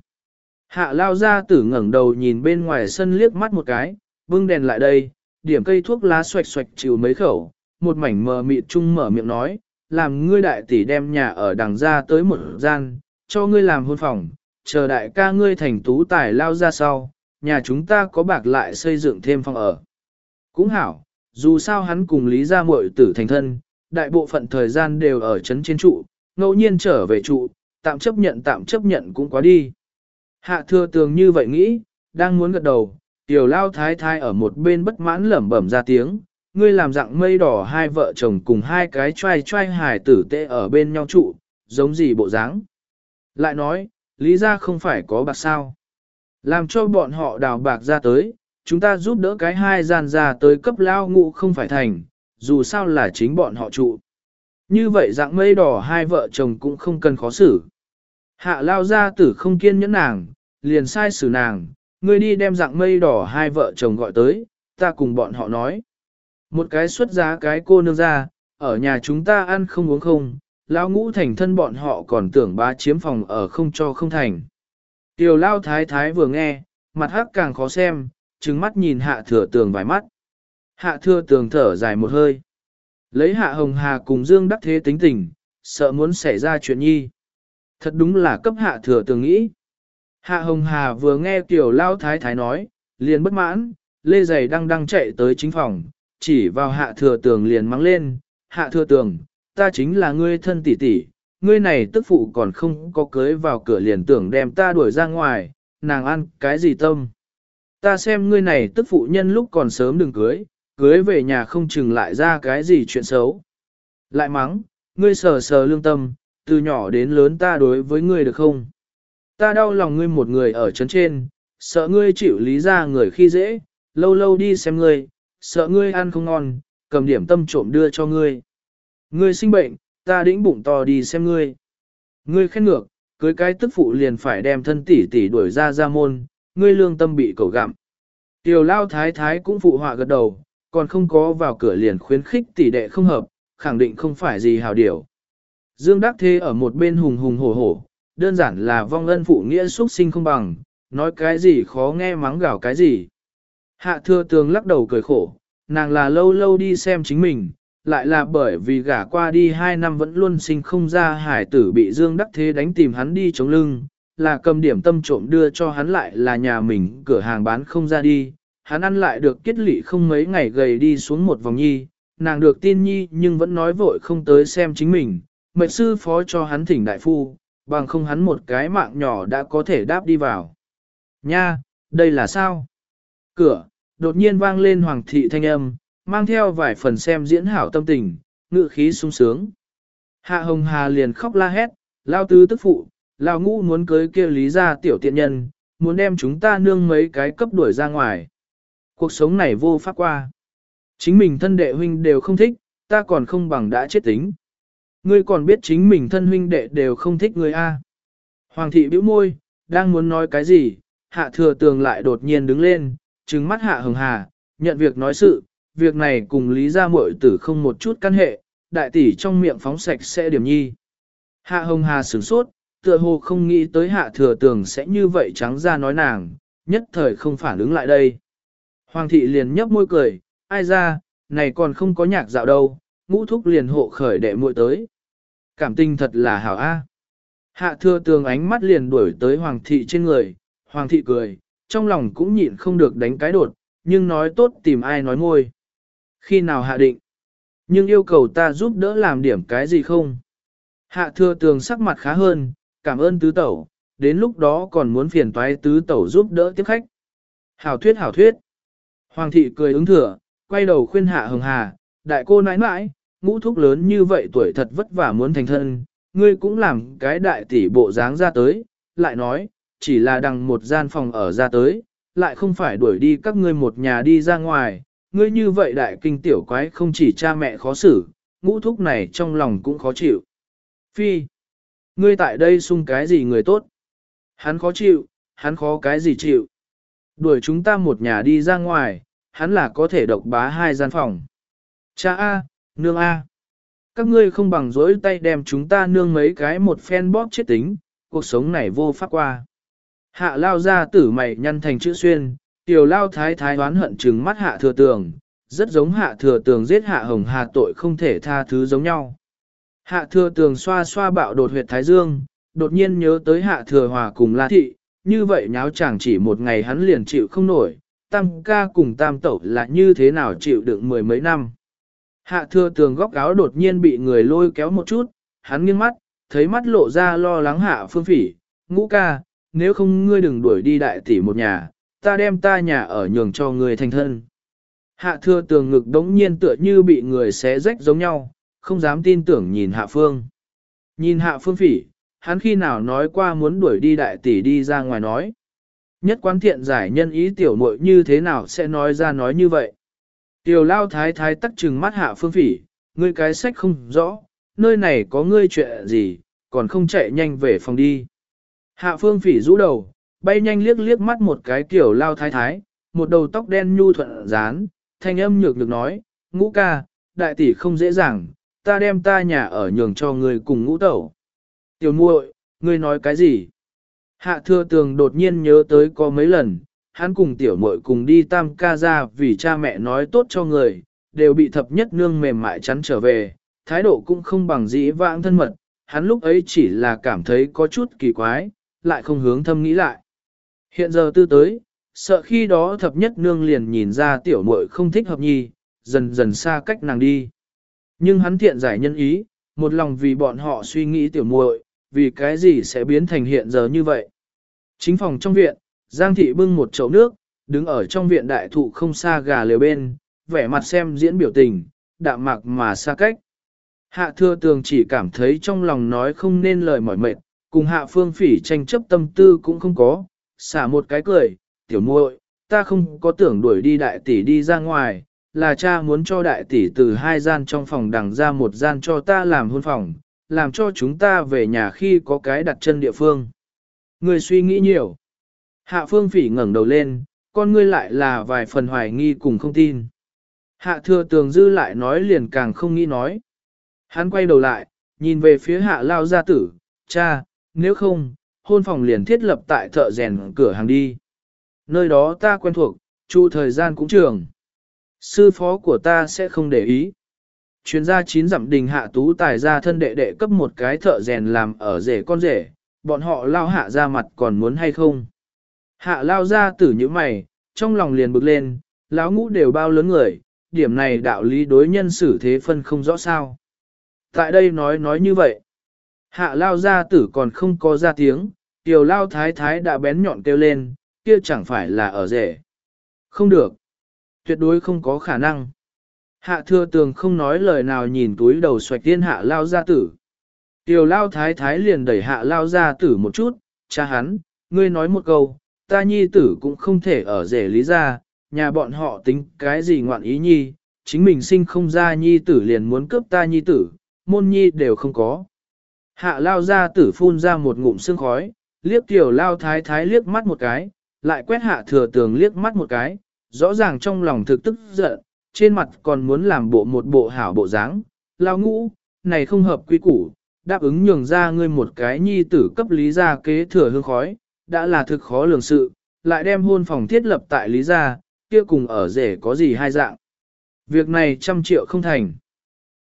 Hạ lao ra tử ngẩng đầu nhìn bên ngoài sân liếc mắt một cái, bưng đèn lại đây, điểm cây thuốc lá xoạch xoạch chịu mấy khẩu, một mảnh mờ mịt chung mở miệng nói, làm ngươi đại tỷ đem nhà ở đằng ra tới một gian, cho ngươi làm hôn phòng, chờ đại ca ngươi thành tú tài lao ra sau, nhà chúng ta có bạc lại xây dựng thêm phòng ở. Cũng hảo, dù sao hắn cùng Lý Gia Muội tử thành thân, đại bộ phận thời gian đều ở trấn trên trụ, ngẫu nhiên trở về trụ, tạm chấp nhận tạm chấp nhận cũng quá đi. Hạ thừa tường như vậy nghĩ, đang muốn gật đầu, tiểu lao thái thái ở một bên bất mãn lẩm bẩm ra tiếng, ngươi làm dạng mây đỏ hai vợ chồng cùng hai cái trai trai hài tử tệ ở bên nhau trụ, giống gì bộ dáng. Lại nói, lý ra không phải có bạc sao. Làm cho bọn họ đào bạc ra tới, chúng ta giúp đỡ cái hai gian ra tới cấp lao ngụ không phải thành, dù sao là chính bọn họ trụ. Như vậy dạng mây đỏ hai vợ chồng cũng không cần khó xử. Hạ lao ra tử không kiên nhẫn nàng, liền sai xử nàng, ngươi đi đem dạng mây đỏ hai vợ chồng gọi tới, ta cùng bọn họ nói. Một cái xuất giá cái cô nương ra, ở nhà chúng ta ăn không uống không, lao ngũ thành thân bọn họ còn tưởng bá chiếm phòng ở không cho không thành. Tiểu lao thái thái vừa nghe, mặt hắc càng khó xem, trừng mắt nhìn hạ thừa tường vài mắt. Hạ thừa tường thở dài một hơi. Lấy hạ hồng hà cùng dương đắc thế tính tình, sợ muốn xảy ra chuyện nhi. Thật đúng là cấp hạ thừa tường nghĩ. Hạ hồng hà vừa nghe tiểu lao thái thái nói, liền bất mãn, lê giày đang đang chạy tới chính phòng, chỉ vào hạ thừa tường liền mắng lên, hạ thừa tường, ta chính là ngươi thân tỷ tỷ, ngươi này tức phụ còn không có cưới vào cửa liền tưởng đem ta đuổi ra ngoài, nàng ăn cái gì tâm. Ta xem ngươi này tức phụ nhân lúc còn sớm đừng cưới, cưới về nhà không chừng lại ra cái gì chuyện xấu. Lại mắng, ngươi sờ sờ lương tâm, từ nhỏ đến lớn ta đối với ngươi được không? Ta đau lòng ngươi một người ở chấn trên, sợ ngươi chịu lý ra người khi dễ, lâu lâu đi xem ngươi, sợ ngươi ăn không ngon, cầm điểm tâm trộm đưa cho ngươi. Ngươi sinh bệnh, ta đĩnh bụng to đi xem ngươi. Ngươi khen ngược, cưới cái tức phụ liền phải đem thân tỷ tỷ đuổi ra ra môn, ngươi lương tâm bị cầu gặm. Tiểu lao thái thái cũng phụ họa gật đầu, còn không có vào cửa liền khuyến khích tỷ đệ không hợp, khẳng định không phải gì hào điều. Dương Đắc Thế ở một bên hùng hùng hổ hổ, đơn giản là vong ân phụ nghĩa xuất sinh không bằng, nói cái gì khó nghe mắng gào cái gì. Hạ thừa tường lắc đầu cười khổ, nàng là lâu lâu đi xem chính mình, lại là bởi vì gả qua đi hai năm vẫn luôn sinh không ra hải tử bị Dương Đắc Thế đánh tìm hắn đi chống lưng, là cầm điểm tâm trộm đưa cho hắn lại là nhà mình cửa hàng bán không ra đi, hắn ăn lại được kết lị không mấy ngày gầy đi xuống một vòng nhi, nàng được tin nhi nhưng vẫn nói vội không tới xem chính mình, mệnh sư phó cho hắn thỉnh đại phu, bằng không hắn một cái mạng nhỏ đã có thể đáp đi vào. Nha, đây là sao? Cửa, đột nhiên vang lên hoàng thị thanh âm, mang theo vài phần xem diễn hảo tâm tình, ngự khí sung sướng. Hạ Hồng Hà liền khóc la hét, lao tứ tức phụ, Lão ngũ muốn cưới kia lý ra tiểu tiện nhân, muốn đem chúng ta nương mấy cái cấp đuổi ra ngoài. Cuộc sống này vô pháp qua. Chính mình thân đệ huynh đều không thích, ta còn không bằng đã chết tính. Ngươi còn biết chính mình thân huynh đệ đều không thích ngươi a. Hoàng thị bĩu môi, đang muốn nói cái gì, hạ thừa tường lại đột nhiên đứng lên, trừng mắt hạ hồng hà, nhận việc nói sự, việc này cùng lý gia muội tử không một chút căn hệ, đại tỷ trong miệng phóng sạch sẽ điểm nhi. Hạ hồng hà sửng sốt, tựa hồ không nghĩ tới hạ thừa tường sẽ như vậy trắng ra nói nàng, nhất thời không phản ứng lại đây. Hoàng thị liền nhấp môi cười, ai ra, này còn không có nhạc dạo đâu, ngũ thúc liền hộ khởi đệ muội tới. Cảm tình thật là hảo a. Hạ thừa tường ánh mắt liền đuổi tới hoàng thị trên người, hoàng thị cười, trong lòng cũng nhịn không được đánh cái đột, nhưng nói tốt tìm ai nói ngôi. Khi nào hạ định? Nhưng yêu cầu ta giúp đỡ làm điểm cái gì không? Hạ thừa tường sắc mặt khá hơn, cảm ơn tứ tẩu, đến lúc đó còn muốn phiền toái tứ tẩu giúp đỡ tiếp khách. Hảo thuyết hảo thuyết. Hoàng thị cười ứng thừa, quay đầu khuyên hạ hồng hà, đại cô nãi nãi, ngũ thúc lớn như vậy tuổi thật vất vả muốn thành thân, ngươi cũng làm cái đại tỷ bộ dáng ra tới, lại nói, chỉ là đằng một gian phòng ở ra tới, lại không phải đuổi đi các ngươi một nhà đi ra ngoài, ngươi như vậy đại kinh tiểu quái không chỉ cha mẹ khó xử, ngũ thúc này trong lòng cũng khó chịu. Phi, ngươi tại đây sung cái gì người tốt? Hắn khó chịu, hắn khó cái gì chịu? Đuổi chúng ta một nhà đi ra ngoài, hắn là có thể độc bá hai gian phòng. Cha A, nương A. Các ngươi không bằng dối tay đem chúng ta nương mấy cái một phen bóp chết tính, cuộc sống này vô pháp qua. Hạ lao ra tử mày nhăn thành chữ xuyên, tiểu lao thái thái đoán hận trừng mắt hạ thừa tường, rất giống hạ thừa tường giết hạ hồng hà tội không thể tha thứ giống nhau. Hạ thừa tường xoa xoa bạo đột huyệt thái dương, đột nhiên nhớ tới hạ thừa hòa cùng la thị, như vậy nháo chẳng chỉ một ngày hắn liền chịu không nổi, tam ca cùng tam tẩu là như thế nào chịu đựng mười mấy năm. Hạ thừa tường góc áo đột nhiên bị người lôi kéo một chút, hắn nghiêng mắt, thấy mắt lộ ra lo lắng hạ phương phỉ, ngũ ca, nếu không ngươi đừng đuổi đi đại tỷ một nhà, ta đem ta nhà ở nhường cho ngươi thành thân. Hạ thừa tường ngực đống nhiên tựa như bị người xé rách giống nhau, không dám tin tưởng nhìn hạ phương. Nhìn hạ phương phỉ, hắn khi nào nói qua muốn đuổi đi đại tỷ đi ra ngoài nói. Nhất quán thiện giải nhân ý tiểu muội như thế nào sẽ nói ra nói như vậy. Tiểu lao thái thái tắc trừng mắt hạ phương phỉ, ngươi cái sách không rõ, nơi này có ngươi chuyện gì, còn không chạy nhanh về phòng đi. Hạ phương phỉ rũ đầu, bay nhanh liếc liếc mắt một cái kiểu lao thái thái, một đầu tóc đen nhu thuận dán, thanh âm nhược được nói, ngũ ca, đại tỷ không dễ dàng, ta đem ta nhà ở nhường cho người cùng ngũ tẩu. Tiểu muội, ngươi nói cái gì? Hạ thừa tường đột nhiên nhớ tới có mấy lần, hắn cùng tiểu muội cùng đi tam ca ra vì cha mẹ nói tốt cho người, đều bị thập nhất nương mềm mại chắn trở về, thái độ cũng không bằng dĩ vãng thân mật, hắn lúc ấy chỉ là cảm thấy có chút kỳ quái, lại không hướng thâm nghĩ lại. Hiện giờ tư tới, sợ khi đó thập nhất nương liền nhìn ra tiểu muội không thích hợp nhi, dần dần xa cách nàng đi. Nhưng hắn thiện giải nhân ý, một lòng vì bọn họ suy nghĩ tiểu muội, vì cái gì sẽ biến thành hiện giờ như vậy. Chính phòng trong viện, Giang thị bưng một chậu nước, đứng ở trong viện đại thụ không xa gà lều bên, vẻ mặt xem diễn biểu tình, đạm mạc mà xa cách. Hạ thừa tường chỉ cảm thấy trong lòng nói không nên lời mỏi mệt, cùng hạ phương phỉ tranh chấp tâm tư cũng không có, xả một cái cười, tiểu muội, ta không có tưởng đuổi đi đại tỷ đi ra ngoài, là cha muốn cho đại tỷ từ hai gian trong phòng đằng ra một gian cho ta làm hôn phòng, làm cho chúng ta về nhà khi có cái đặt chân địa phương. Người suy nghĩ nhiều. Hạ phương phỉ ngẩng đầu lên, con ngươi lại là vài phần hoài nghi cùng không tin. Hạ thừa tường dư lại nói liền càng không nghĩ nói. Hắn quay đầu lại, nhìn về phía hạ lao gia tử, cha, nếu không, hôn phòng liền thiết lập tại thợ rèn cửa hàng đi. Nơi đó ta quen thuộc, chu thời gian cũng trường. Sư phó của ta sẽ không để ý. Chuyên gia chín dặm đình hạ tú tài ra thân đệ đệ cấp một cái thợ rèn làm ở rể con rể, bọn họ lao hạ ra mặt còn muốn hay không. Hạ lao ra tử như mày, trong lòng liền bực lên, lão ngũ đều bao lớn người, điểm này đạo lý đối nhân xử thế phân không rõ sao. Tại đây nói nói như vậy. Hạ lao ra tử còn không có ra tiếng, tiểu lao thái thái đã bén nhọn kêu lên, kia chẳng phải là ở rể. Không được. Tuyệt đối không có khả năng. Hạ thừa tường không nói lời nào nhìn túi đầu xoạch tiên hạ lao gia tử. Tiểu lao thái thái liền đẩy hạ lao gia tử một chút, cha hắn, ngươi nói một câu, ta nhi tử cũng không thể ở rể lý ra, nhà bọn họ tính cái gì ngoạn ý nhi, chính mình sinh không ra nhi tử liền muốn cướp ta nhi tử, môn nhi đều không có. Hạ lao gia tử phun ra một ngụm sương khói, liếc tiểu lao thái thái liếc mắt một cái, lại quét hạ thừa tường liếc mắt một cái, rõ ràng trong lòng thực tức giận, trên mặt còn muốn làm bộ một bộ hảo bộ dáng. Lao ngũ, này không hợp quy củ, đáp ứng nhường ra ngươi một cái nhi tử cấp lý gia kế thừa hương khói, đã là thực khó lường sự, lại đem hôn phòng thiết lập tại lý gia, kia cùng ở rể có gì hai dạng. Việc này trăm triệu không thành.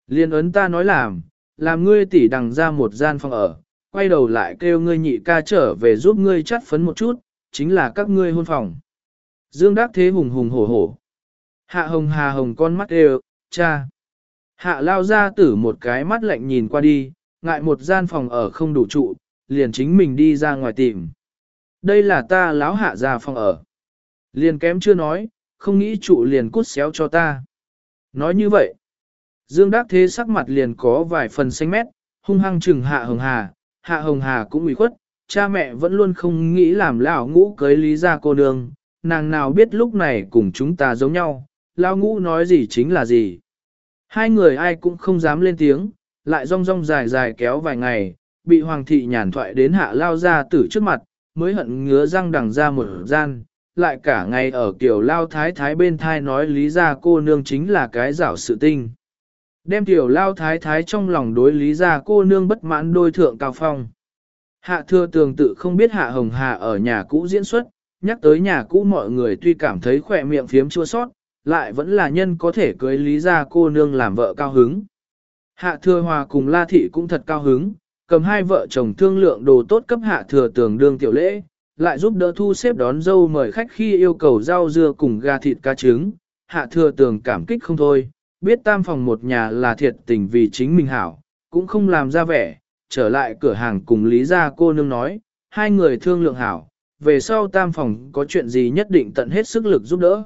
Liên ấn ta nói làm, làm ngươi tỷ đằng ra một gian phòng ở, quay đầu lại kêu ngươi nhị ca trở về giúp ngươi chắt phấn một chút, chính là các ngươi hôn phòng. Dương Đắc Thế hùng hùng hổ hổ. Hạ hồng hà hồng con mắt đều, cha. Hạ lao ra tử một cái mắt lạnh nhìn qua đi, ngại một gian phòng ở không đủ trụ, liền chính mình đi ra ngoài tìm. Đây là ta láo hạ ra phòng ở. Liền kém chưa nói, không nghĩ trụ liền cút xéo cho ta. Nói như vậy, Dương Đắc Thế sắc mặt liền có vài phần xanh mét, hung hăng chừng Hạ Hồng Hà, Hạ Hồng Hà cũng ủy khuất, cha mẹ vẫn luôn không nghĩ làm lão ngũ cưới lý ra cô nương, nàng nào biết lúc này cùng chúng ta giống nhau, lao ngũ nói gì chính là gì. Hai người ai cũng không dám lên tiếng, lại rong rong dài dài kéo vài ngày, bị hoàng thị nhàn thoại đến hạ lao ra tử trước mặt, mới hận ngứa răng đằng ra một gian, lại cả ngày ở kiểu lao thái thái bên thai nói lý ra cô nương chính là cái rảo sự tinh. Đem tiểu lao thái thái trong lòng đối lý ra cô nương bất mãn đôi thượng cao phong. Hạ thừa tường tự không biết hạ hồng hà ở nhà cũ diễn xuất, nhắc tới nhà cũ mọi người tuy cảm thấy khỏe miệng phiếm chua sót, lại vẫn là nhân có thể cưới lý ra cô nương làm vợ cao hứng. Hạ thừa hòa cùng la thị cũng thật cao hứng, cầm hai vợ chồng thương lượng đồ tốt cấp hạ thừa tường đương tiểu lễ, lại giúp đỡ thu xếp đón dâu mời khách khi yêu cầu rau dưa cùng gà thịt cá trứng. Hạ thừa tường cảm kích không thôi, biết tam phòng một nhà là thiệt tình vì chính mình hảo, cũng không làm ra vẻ, trở lại cửa hàng cùng Lý gia cô nương nói, hai người thương lượng hảo, về sau tam phòng có chuyện gì nhất định tận hết sức lực giúp đỡ.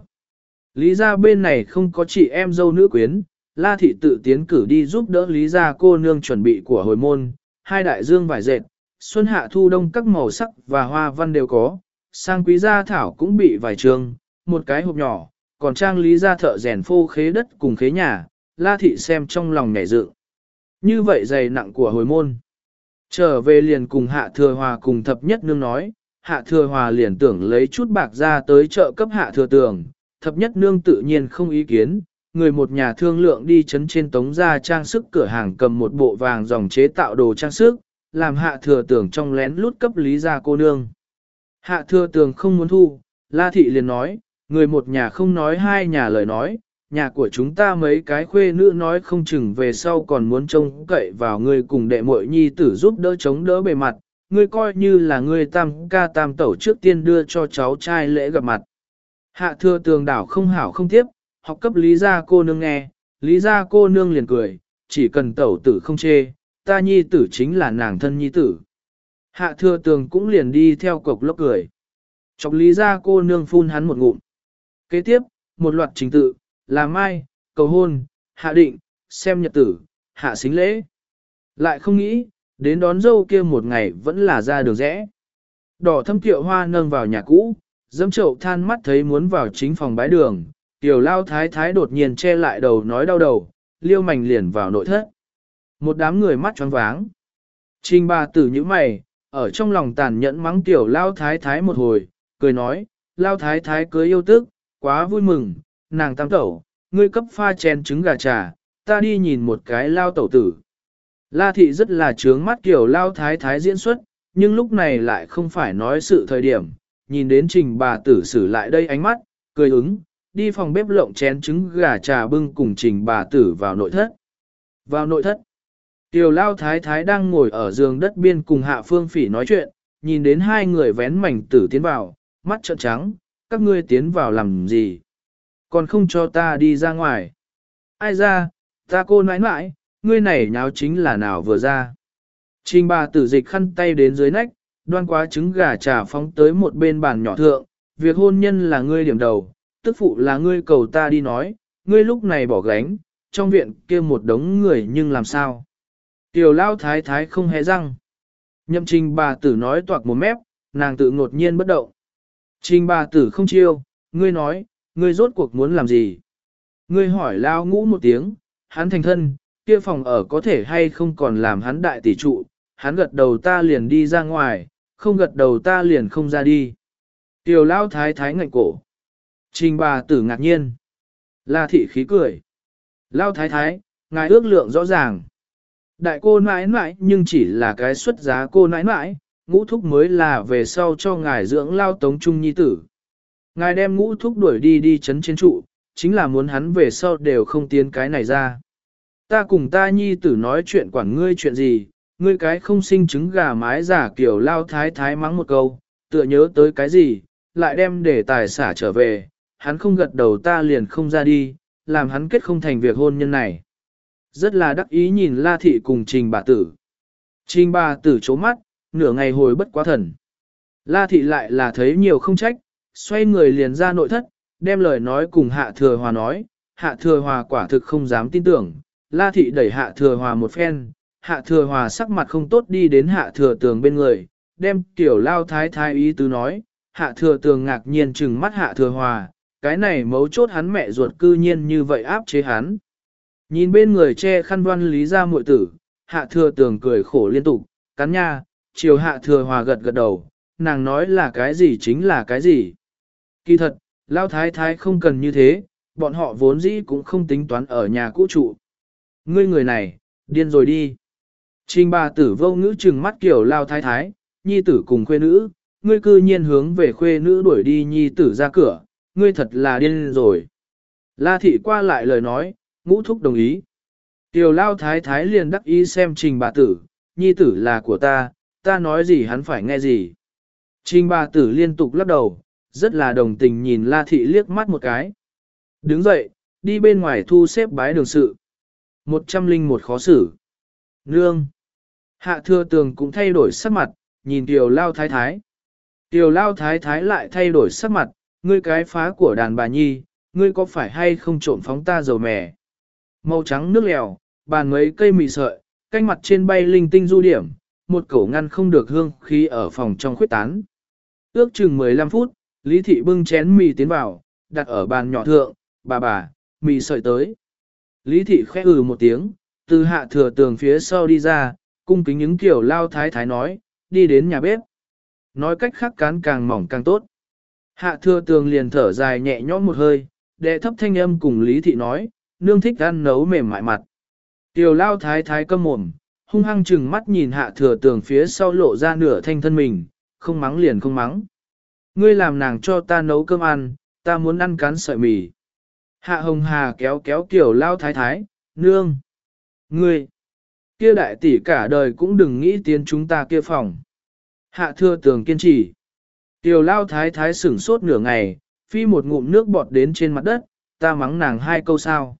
Lý gia bên này không có chị em dâu nữ quyến, La Thị tự tiến cử đi giúp đỡ Lý gia cô nương chuẩn bị của hồi môn, hai đại dương vải dệt, xuân hạ thu đông các màu sắc và hoa văn đều có, sang quý gia thảo cũng bị vài trường, một cái hộp nhỏ, còn trang Lý gia thợ rèn phô khế đất cùng khế nhà, La Thị xem trong lòng nhảy dựng. Như vậy dày nặng của hồi môn. Trở về liền cùng Hạ Thừa Hòa cùng thập nhất nương nói, Hạ Thừa Hòa liền tưởng lấy chút bạc ra tới chợ cấp Hạ Thừa Tường, thập nhất nương tự nhiên không ý kiến, người một nhà thương lượng đi chấn trên tống ra trang sức cửa hàng cầm một bộ vàng dòng chế tạo đồ trang sức, làm Hạ Thừa Tường trong lén lút cấp lý ra cô nương. Hạ Thừa Tường không muốn thu, La Thị liền nói, người một nhà không nói hai nhà lời nói, nhà của chúng ta mấy cái khuê nữ nói không chừng về sau còn muốn trông cậy vào người cùng đệ muội nhi tử giúp đỡ chống đỡ bề mặt, ngươi coi như là ngươi tam ca tam tẩu trước tiên đưa cho cháu trai lễ gặp mặt. Hạ thừa tường đảo không hảo không tiếp, học cấp lý gia cô nương nghe, lý gia cô nương liền cười, chỉ cần tẩu tử không chê, ta nhi tử chính là nàng thân nhi tử. Hạ thừa tường cũng liền đi theo cục lốc cười. Chọc lý gia cô nương phun hắn một ngụm. Kế tiếp, một loạt trình tự, là mai, cầu hôn, hạ định, xem nhật tử, hạ xính lễ. Lại không nghĩ, đến đón dâu kia một ngày vẫn là ra đường rẽ. Đỏ thâm tiệu hoa nâng vào nhà cũ, dâm chậu than mắt thấy muốn vào chính phòng bái đường, tiểu lao thái thái đột nhiên che lại đầu nói đau đầu, liêu mảnh liền vào nội thất. Một đám người mắt choáng váng. Trình bà tử như mày, ở trong lòng tàn nhẫn mắng tiểu lao thái thái một hồi, cười nói, lao thái thái cưới yêu tức, quá vui mừng, nàng tam tẩu, ngươi cấp pha chén trứng gà trà, ta đi nhìn một cái lao tẩu tử. La thị rất là trướng mắt kiểu lao thái thái diễn xuất, nhưng lúc này lại không phải nói sự thời điểm, nhìn đến trình bà tử xử lại đây ánh mắt, cười ứng, đi phòng bếp lộng chén trứng gà trà bưng cùng trình bà tử vào nội thất. Vào nội thất, tiểu lao thái thái đang ngồi ở giường đất biên cùng hạ phương phỉ nói chuyện, nhìn đến hai người vén mảnh tử tiến vào, mắt trợn trắng, các ngươi tiến vào làm gì? Còn không cho ta đi ra ngoài. Ai ra, ta cô nãi nãi, ngươi này nháo chính là nào vừa ra. Trình bà tử dịch khăn tay đến dưới nách, đoan quá trứng gà trà phóng tới một bên bàn nhỏ thượng, việc hôn nhân là ngươi điểm đầu, tức phụ là ngươi cầu ta đi nói, ngươi lúc này bỏ gánh, trong viện kia một đống người nhưng làm sao. Tiểu lao thái thái không hề răng. Nhậm trình bà tử nói toạc một mép, nàng tự ngột nhiên bất động. Trình bà tử không chiêu, ngươi nói, ngươi rốt cuộc muốn làm gì? Ngươi hỏi lao ngũ một tiếng, hắn thành thân, kia phòng ở có thể hay không còn làm hắn đại tỷ trụ, hắn gật đầu ta liền đi ra ngoài, không gật đầu ta liền không ra đi. Tiểu Lão thái thái ngạnh cổ. Trình bà tử ngạc nhiên. La thị khí cười. Lao thái thái, ngài ước lượng rõ ràng. Đại cô nãi nãi nhưng chỉ là cái xuất giá cô nãi nãi, ngũ thúc mới là về sau cho ngài dưỡng lao tống trung nhi tử. Ngài đem ngũ thúc đuổi đi đi chấn trên trụ, chính là muốn hắn về sau đều không tiến cái này ra. Ta cùng ta nhi tử nói chuyện quản ngươi chuyện gì, ngươi cái không sinh trứng gà mái giả kiểu lao thái thái mắng một câu, tựa nhớ tới cái gì, lại đem để tài xả trở về, hắn không gật đầu ta liền không ra đi, làm hắn kết không thành việc hôn nhân này. Rất là đắc ý nhìn La Thị cùng Trình bà tử. Trình bà tử chố mắt, nửa ngày hồi bất quá thần. La Thị lại là thấy nhiều không trách, xoay người liền ra nội thất, đem lời nói cùng Hạ Thừa Hòa nói, Hạ Thừa Hòa quả thực không dám tin tưởng, La Thị đẩy Hạ Thừa Hòa một phen, Hạ Thừa Hòa sắc mặt không tốt đi đến Hạ Thừa Tường bên người, đem tiểu lao thái thái ý tứ nói, Hạ Thừa Tường ngạc nhiên trừng mắt Hạ Thừa Hòa, cái này mấu chốt hắn mẹ ruột cư nhiên như vậy áp chế hắn. Nhìn bên người che khăn văn lý ra muội tử, Hạ Thừa Tường cười khổ liên tục, cắn nha, chiều Hạ Thừa Hòa gật gật đầu, nàng nói là cái gì chính là cái gì. Kỳ thật, Lao Thái Thái không cần như thế, bọn họ vốn dĩ cũng không tính toán ở nhà cũ trụ. Ngươi người này, điên rồi đi. Trình bà tử vô ngữ trừng mắt kiểu Lao Thái Thái, nhi tử cùng khuê nữ, ngươi cư nhiên hướng về khuê nữ đuổi đi nhi tử ra cửa, ngươi thật là điên rồi. La thị qua lại lời nói, ngũ thúc đồng ý. Tiểu Lao Thái Thái liền đắc ý xem trình bà tử, nhi tử là của ta, ta nói gì hắn phải nghe gì. Trình bà tử liên tục lắc đầu, rất là đồng tình nhìn La Thị liếc mắt một cái. Đứng dậy, đi bên ngoài thu xếp bái đường sự. Một trăm linh một khó xử. Nương. Hạ thừa tường cũng thay đổi sắc mặt, nhìn Tiểu Lao Thái Thái. Tiểu Lao Thái Thái lại thay đổi sắc mặt, ngươi cái phá của đàn bà nhi, ngươi có phải hay không trộn phóng ta dầu mè. Màu trắng nước lèo, bàn mấy cây mì sợi, canh mặt trên bay linh tinh du điểm, một cổ ngăn không được hương khí ở phòng trong khuyết tán. Ước chừng 15 phút, Lý thị bưng chén mì tiến vào, đặt ở bàn nhỏ thượng, bà bà, mì sợi tới. Lý thị khẽ ừ một tiếng, từ hạ thừa tường phía sau đi ra, cung kính những kiểu lao thái thái nói, đi đến nhà bếp. Nói cách khác cán càng mỏng càng tốt. Hạ thừa tường liền thở dài nhẹ nhõm một hơi, đệ thấp thanh âm cùng Lý thị nói, nương thích ăn nấu mềm mại mặt. Tiểu lao thái thái câm mồm, hung hăng chừng mắt nhìn hạ thừa tường phía sau lộ ra nửa thanh thân mình, không mắng liền không mắng. Ngươi làm nàng cho ta nấu cơm ăn, ta muốn ăn cán sợi mì. Hạ hồng hà kéo kéo kiểu lao thái thái, nương. Ngươi, kia đại tỷ cả đời cũng đừng nghĩ tiến chúng ta kia phòng. Hạ thưa tường kiên trì. Tiểu lao thái thái sửng sốt nửa ngày, phi một ngụm nước bọt đến trên mặt đất, ta mắng nàng hai câu sao.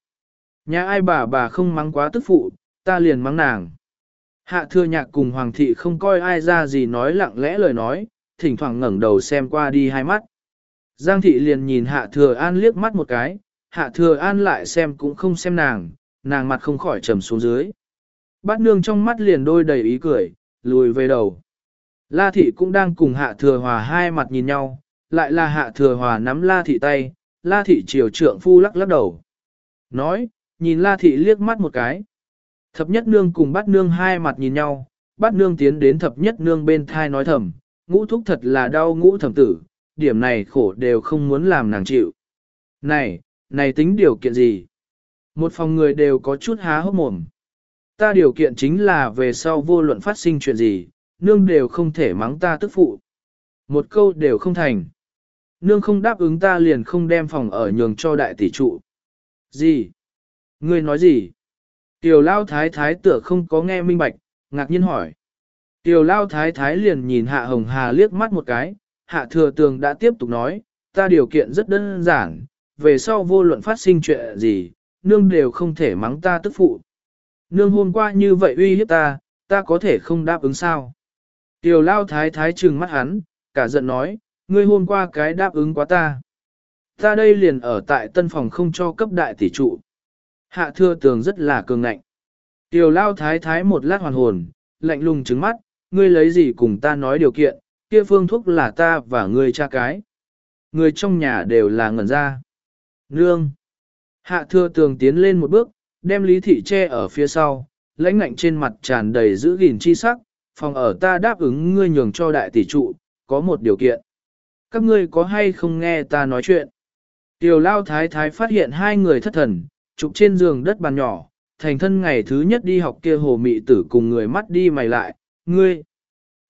Nhà ai bà bà không mắng quá tức phụ, ta liền mắng nàng. Hạ thừa nhạc cùng hoàng thị không coi ai ra gì nói lặng lẽ lời nói, thỉnh thoảng ngẩng đầu xem qua đi hai mắt. Giang thị liền nhìn hạ thừa an liếc mắt một cái, hạ thừa an lại xem cũng không xem nàng, nàng mặt không khỏi trầm xuống dưới. Bát nương trong mắt liền đôi đầy ý cười, lùi về đầu. La thị cũng đang cùng hạ thừa hòa hai mặt nhìn nhau, lại là hạ thừa hòa nắm la thị tay, la thị chiều trượng phu lắc lắc đầu. Nói, nhìn la thị liếc mắt một cái. Thập nhất nương cùng bát nương hai mặt nhìn nhau, bát nương tiến đến thập nhất nương bên thai nói thầm, ngũ thúc thật là đau ngũ thẩm tử, điểm này khổ đều không muốn làm nàng chịu. Này, này tính điều kiện gì? Một phòng người đều có chút há hốc mồm. Ta điều kiện chính là về sau vô luận phát sinh chuyện gì, nương đều không thể mắng ta tức phụ. Một câu đều không thành. Nương không đáp ứng ta liền không đem phòng ở nhường cho đại tỷ trụ. Gì? Ngươi nói gì? Tiểu lao thái thái tựa không có nghe minh bạch, ngạc nhiên hỏi. Tiểu lao thái thái liền nhìn hạ hồng hà liếc mắt một cái, hạ thừa tường đã tiếp tục nói, ta điều kiện rất đơn giản, về sau vô luận phát sinh chuyện gì, nương đều không thể mắng ta tức phụ. Nương hôm qua như vậy uy hiếp ta, ta có thể không đáp ứng sao. Tiểu lao thái thái trừng mắt hắn, cả giận nói, ngươi hôm qua cái đáp ứng quá ta. Ta đây liền ở tại tân phòng không cho cấp đại tỷ trụ. Hạ thưa tường rất là cường ngạnh. Tiểu lao thái thái một lát hoàn hồn, lạnh lùng trứng mắt, ngươi lấy gì cùng ta nói điều kiện, kia phương thuốc là ta và ngươi cha cái. Người trong nhà đều là ngẩn ra. Nương. Hạ thưa tường tiến lên một bước, đem lý thị che ở phía sau, lãnh ngạnh trên mặt tràn đầy giữ gìn chi sắc, phòng ở ta đáp ứng ngươi nhường cho đại tỷ trụ, có một điều kiện. Các ngươi có hay không nghe ta nói chuyện? Tiểu lao thái thái phát hiện hai người thất thần, trục trên giường đất bàn nhỏ, thành thân ngày thứ nhất đi học kia hồ mị tử cùng người mắt đi mày lại, ngươi.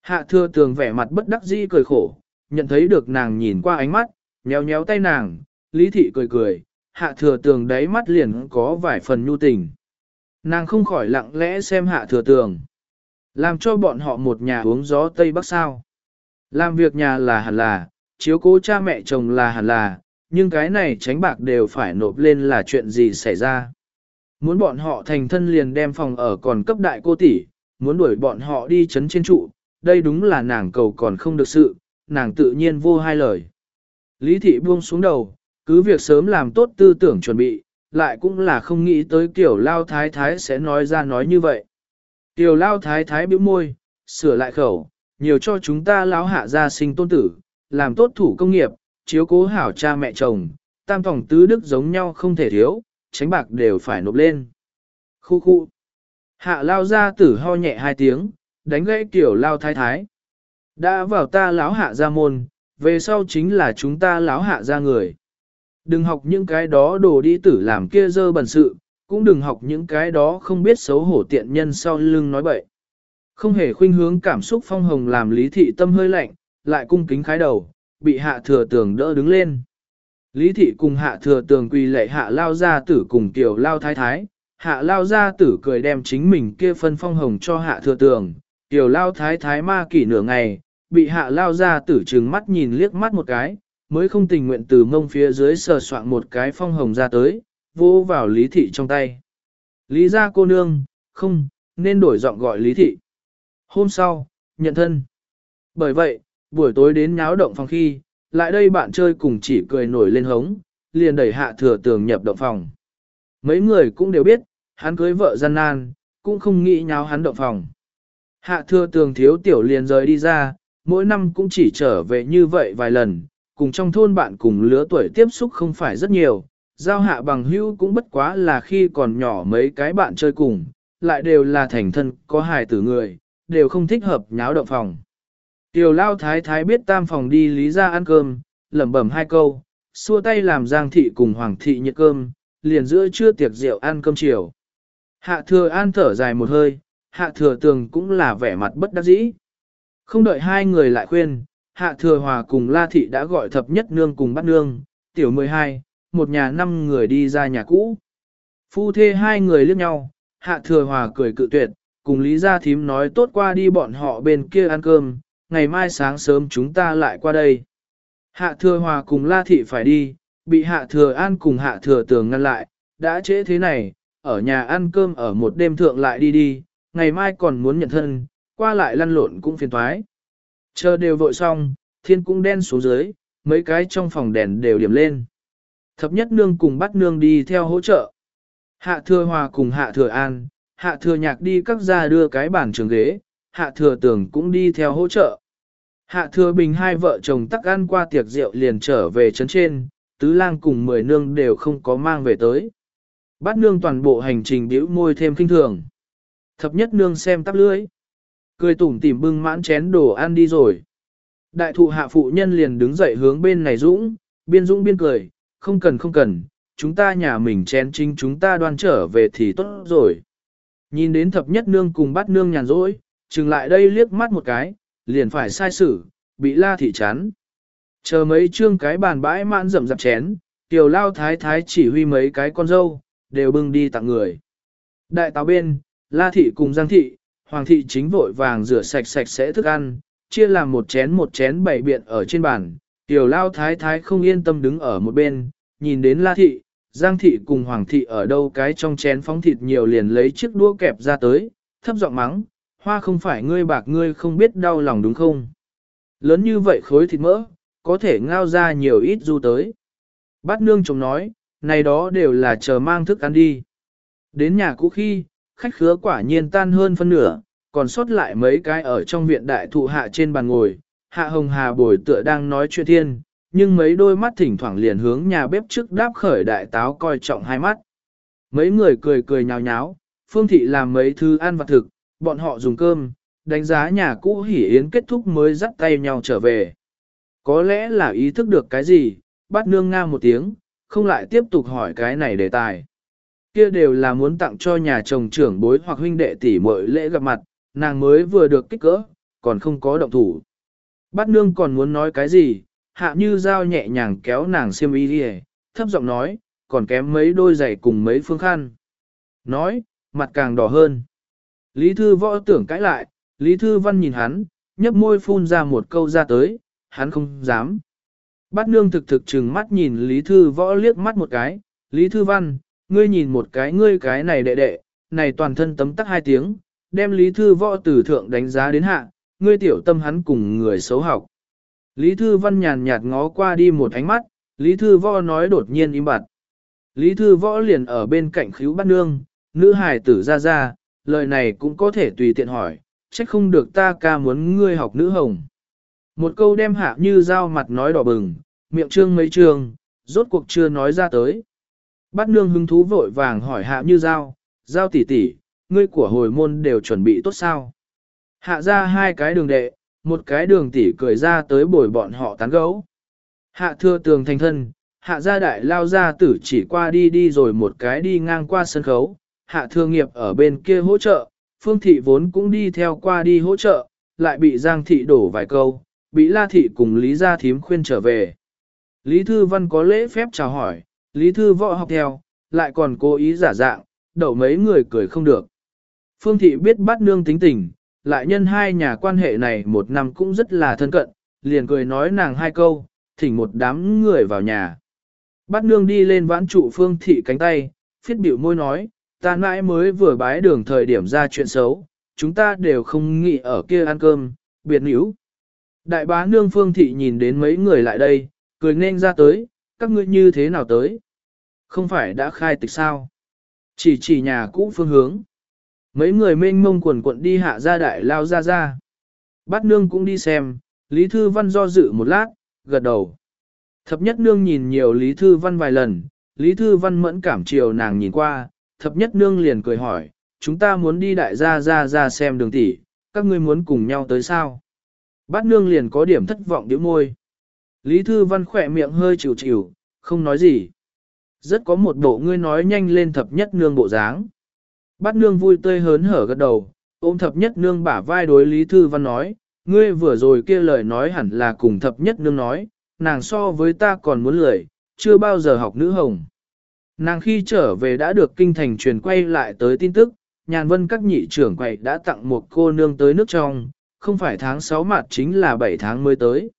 Hạ thưa tường vẻ mặt bất đắc dĩ cười khổ, nhận thấy được nàng nhìn qua ánh mắt, nhéo nhéo tay nàng, lý thị cười cười, hạ thừa tường đáy mắt liền có vài phần nhu tình. Nàng không khỏi lặng lẽ xem hạ thừa tường. Làm cho bọn họ một nhà uống gió Tây Bắc sao. Làm việc nhà là hẳn là, chiếu cố cha mẹ chồng là hẳn là, nhưng cái này tránh bạc đều phải nộp lên là chuyện gì xảy ra. Muốn bọn họ thành thân liền đem phòng ở còn cấp đại cô tỷ, muốn đuổi bọn họ đi chấn trên trụ, đây đúng là nàng cầu còn không được sự, nàng tự nhiên vô hai lời. Lý thị buông xuống đầu, cứ việc sớm làm tốt tư tưởng chuẩn bị, lại cũng là không nghĩ tới kiểu lao thái thái sẽ nói ra nói như vậy. Tiểu lao thái thái bĩu môi, sửa lại khẩu, nhiều cho chúng ta lão hạ gia sinh tôn tử, làm tốt thủ công nghiệp, chiếu cố hảo cha mẹ chồng, tam phòng tứ đức giống nhau không thể thiếu, tránh bạc đều phải nộp lên. Khu khu. Hạ lao ra tử ho nhẹ hai tiếng, đánh gãy tiểu lao thái thái. Đã vào ta lão hạ gia môn, về sau chính là chúng ta lão hạ gia người. Đừng học những cái đó đồ đi tử làm kia dơ bẩn sự, cũng đừng học những cái đó không biết xấu hổ tiện nhân sau lưng nói bậy. Không hề khuynh hướng cảm xúc phong hồng làm lý thị tâm hơi lạnh, lại cung kính khái đầu, bị hạ thừa tường đỡ đứng lên. Lý thị cùng hạ thừa tường quỳ lệ hạ lao gia tử cùng tiểu lao thái thái, hạ lao gia tử cười đem chính mình kia phân phong hồng cho hạ thừa tường, tiểu lao thái thái ma kỷ nửa ngày, bị hạ lao gia tử trừng mắt nhìn liếc mắt một cái, mới không tình nguyện từ mông phía dưới sờ soạn một cái phong hồng ra tới, vô vào lý thị trong tay. Lý gia cô nương, không, nên đổi giọng gọi lý thị. Hôm sau, nhận thân. Bởi vậy, buổi tối đến nháo động phòng khi, lại đây bạn chơi cùng chỉ cười nổi lên hống, liền đẩy hạ thừa tường nhập động phòng. Mấy người cũng đều biết, hắn cưới vợ gian nan, cũng không nghĩ nháo hắn động phòng. Hạ thừa tường thiếu tiểu liền rời đi ra, mỗi năm cũng chỉ trở về như vậy vài lần, cùng trong thôn bạn cùng lứa tuổi tiếp xúc không phải rất nhiều, giao hạ bằng hữu cũng bất quá là khi còn nhỏ mấy cái bạn chơi cùng, lại đều là thành thân có hài tử người, đều không thích hợp nháo động phòng. Tiểu lao thái thái biết tam phòng đi lý ra ăn cơm, lẩm bẩm hai câu, xua tay làm giang thị cùng hoàng thị nhiệt cơm, liền giữa trưa tiệc rượu ăn cơm chiều. Hạ thừa an thở dài một hơi, hạ thừa tường cũng là vẻ mặt bất đắc dĩ. Không đợi hai người lại khuyên, hạ thừa hòa cùng la thị đã gọi thập nhất nương cùng bắt nương, tiểu 12, một nhà năm người đi ra nhà cũ. Phu thê hai người liếc nhau, hạ thừa hòa cười cự tuyệt, cùng Lý Gia Thím nói tốt qua đi bọn họ bên kia ăn cơm, ngày mai sáng sớm chúng ta lại qua đây. Hạ thừa hòa cùng La Thị phải đi, bị Hạ thừa An cùng Hạ thừa tường ngăn lại, đã trễ thế này, ở nhà ăn cơm ở một đêm thượng lại đi đi, ngày mai còn muốn nhận thân, qua lại lăn lộn cũng phiền thoái. Chờ đều vội xong, thiên cũng đen xuống dưới, mấy cái trong phòng đèn đều điểm lên. Thập nhất nương cùng bắt nương đi theo hỗ trợ. Hạ thừa hòa cùng hạ thừa an, hạ thừa nhạc đi các gia đưa cái bàn trường ghế, hạ thừa tưởng cũng đi theo hỗ trợ. Hạ thừa bình hai vợ chồng tắc ăn qua tiệc rượu liền trở về trấn trên, tứ lang cùng mười nương đều không có mang về tới. bát nương toàn bộ hành trình biểu môi thêm kinh thường. Thập nhất nương xem tắp lưới. Cười tủm tỉm bưng mãn chén đồ ăn đi rồi. Đại thụ hạ phụ nhân liền đứng dậy hướng bên này dũng, biên dũng biên cười, không cần không cần, chúng ta nhà mình chén chính chúng ta đoan trở về thì tốt rồi. Nhìn đến thập nhất nương cùng bắt nương nhàn rỗi, chừng lại đây liếc mắt một cái, liền phải sai xử, bị la thị chán. Chờ mấy trương cái bàn bãi mãn rậm rạp chén, tiểu lao thái thái chỉ huy mấy cái con dâu, đều bưng đi tặng người. Đại táo bên, la thị cùng giang thị, hoàng thị chính vội vàng rửa sạch sạch sẽ thức ăn, chia làm một chén một chén bảy biện ở trên bàn. Tiểu lao thái thái không yên tâm đứng ở một bên, nhìn đến la thị, giang thị cùng hoàng thị ở đâu cái trong chén phóng thịt nhiều liền lấy chiếc đũa kẹp ra tới, thấp giọng mắng, hoa không phải ngươi bạc ngươi không biết đau lòng đúng không? Lớn như vậy khối thịt mỡ, có thể ngao ra nhiều ít du tới. Bát nương chồng nói, này đó đều là chờ mang thức ăn đi. Đến nhà cũ khi, khách khứa quả nhiên tan hơn phân nửa, còn sót lại mấy cái ở trong viện đại thụ hạ trên bàn ngồi, hạ hồng hà bồi tựa đang nói chuyện thiên, nhưng mấy đôi mắt thỉnh thoảng liền hướng nhà bếp trước đáp khởi đại táo coi trọng hai mắt. Mấy người cười cười nhào nháo, phương thị làm mấy thứ ăn vặt thực, bọn họ dùng cơm, đánh giá nhà cũ hỉ yến kết thúc mới dắt tay nhau trở về. Có lẽ là ý thức được cái gì, bắt nương nga một tiếng, không lại tiếp tục hỏi cái này đề tài. Kia đều là muốn tặng cho nhà chồng trưởng bối hoặc huynh đệ tỷ muội lễ gặp mặt, nàng mới vừa được kích cỡ, còn không có động thủ. Bát nương còn muốn nói cái gì, hạ như dao nhẹ nhàng kéo nàng xiêm y đi thấp giọng nói, còn kém mấy đôi giày cùng mấy phương khăn. Nói, mặt càng đỏ hơn. Lý Thư Võ tưởng cãi lại, Lý Thư Văn nhìn hắn, nhấp môi phun ra một câu ra tới, hắn không dám. Bát nương thực thực chừng mắt nhìn Lý Thư Võ liếc mắt một cái, Lý Thư Văn, ngươi nhìn một cái ngươi cái này đệ đệ, này toàn thân tấm tắc hai tiếng, đem Lý Thư Võ từ thượng đánh giá đến hạ, ngươi tiểu tâm hắn cùng người xấu học. Lý Thư Văn nhàn nhạt ngó qua đi một ánh mắt, Lý Thư Võ nói đột nhiên im bặt. Lý Thư Võ liền ở bên cạnh khíu bắt nương, nữ hài tử ra ra, lời này cũng có thể tùy tiện hỏi, trách không được ta ca muốn ngươi học nữ hồng. Một câu đem hạ như dao mặt nói đỏ bừng, miệng trương mấy trường, rốt cuộc chưa nói ra tới. Bát nương hứng thú vội vàng hỏi hạ như giao, giao tỷ tỷ, ngươi của hồi môn đều chuẩn bị tốt sao. Hạ ra hai cái đường đệ, một cái đường tỷ cười ra tới bồi bọn họ tán gấu. Hạ thưa tường thành thân, hạ gia đại lao ra tử chỉ qua đi đi rồi một cái đi ngang qua sân khấu, hạ thương nghiệp ở bên kia hỗ trợ, phương thị vốn cũng đi theo qua đi hỗ trợ, lại bị giang thị đổ vài câu, bị la thị cùng lý gia thím khuyên trở về. Lý Thư Văn có lễ phép chào hỏi, Lý Thư Võ học theo, lại còn cố ý giả dạng, đậu mấy người cười không được. Phương Thị biết bắt nương tính tình, lại nhân hai nhà quan hệ này một năm cũng rất là thân cận, liền cười nói nàng hai câu, thỉnh một đám người vào nhà. Bắt nương đi lên vãn trụ Phương Thị cánh tay, phiết biểu môi nói, ta mãi mới vừa bái đường thời điểm ra chuyện xấu, chúng ta đều không nghĩ ở kia ăn cơm, biệt níu. Đại bá nương Phương Thị nhìn đến mấy người lại đây, cười nên ra tới, các ngươi như thế nào tới? Không phải đã khai tịch sao? Chỉ chỉ nhà cũ phương hướng. Mấy người mênh mông quần quận đi hạ ra đại lao ra ra. Bát nương cũng đi xem, Lý Thư Văn do dự một lát, gật đầu. Thập nhất nương nhìn nhiều Lý Thư Văn vài lần, Lý Thư Văn mẫn cảm chiều nàng nhìn qua, thập nhất nương liền cười hỏi, chúng ta muốn đi đại gia ra ra xem đường tỷ, các ngươi muốn cùng nhau tới sao? Bát nương liền có điểm thất vọng điểm môi. Lý Thư Văn khỏe miệng hơi chịu chịu, không nói gì. Rất có một bộ ngươi nói nhanh lên thập nhất nương bộ dáng. Bát nương vui tươi hớn hở gật đầu, ôm thập nhất nương bả vai đối Lý Thư Văn nói, ngươi vừa rồi kia lời nói hẳn là cùng thập nhất nương nói, nàng so với ta còn muốn lười, chưa bao giờ học nữ hồng. Nàng khi trở về đã được kinh thành truyền quay lại tới tin tức, nhàn vân các nhị trưởng quậy đã tặng một cô nương tới nước trong, không phải tháng 6 mặt chính là 7 tháng mới tới.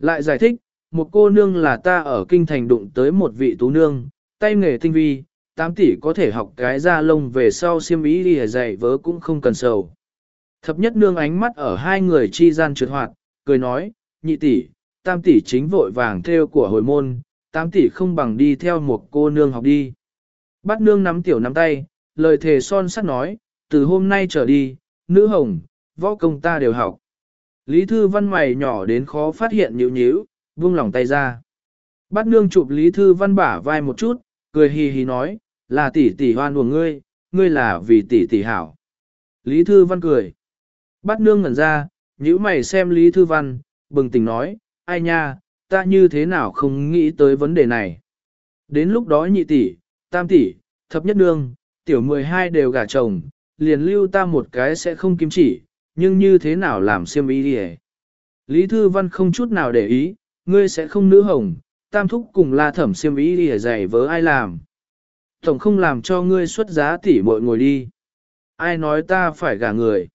Lại giải thích, một cô nương là ta ở kinh thành đụng tới một vị tú nương, tay nghề tinh vi, 8 tỷ có thể học cái da lông về sau xiêm ý đi dạy vớ cũng không cần sầu. Thập nhất nương ánh mắt ở hai người chi gian trượt hoạt, cười nói, nhị tỷ, tam tỷ chính vội vàng theo của hồi môn, 8 tỷ không bằng đi theo một cô nương học đi. Bắt nương nắm tiểu nắm tay, lời thề son sắt nói, từ hôm nay trở đi, nữ hồng, võ công ta đều học. Lý Thư Văn mày nhỏ đến khó phát hiện nhíu nhíu, buông lòng tay ra. Bắt nương chụp Lý Thư Văn bả vai một chút, cười hì hì nói, là tỷ tỷ hoan của ngươi, ngươi là vì tỷ tỷ hảo. Lý Thư Văn cười. Bắt nương ngẩn ra, nhíu mày xem Lý Thư Văn, bừng tỉnh nói, ai nha, ta như thế nào không nghĩ tới vấn đề này. Đến lúc đó nhị tỷ, tam tỷ, thập nhất nương, tiểu 12 đều gả chồng, liền lưu ta một cái sẽ không kiếm chỉ, nhưng như thế nào làm siêm ý đi Lý Thư Văn không chút nào để ý, ngươi sẽ không nữ hồng, tam thúc cùng la thẩm siêm ý đi dạy vớ ai làm. Tổng không làm cho ngươi xuất giá tỉ mội ngồi đi. Ai nói ta phải gả người.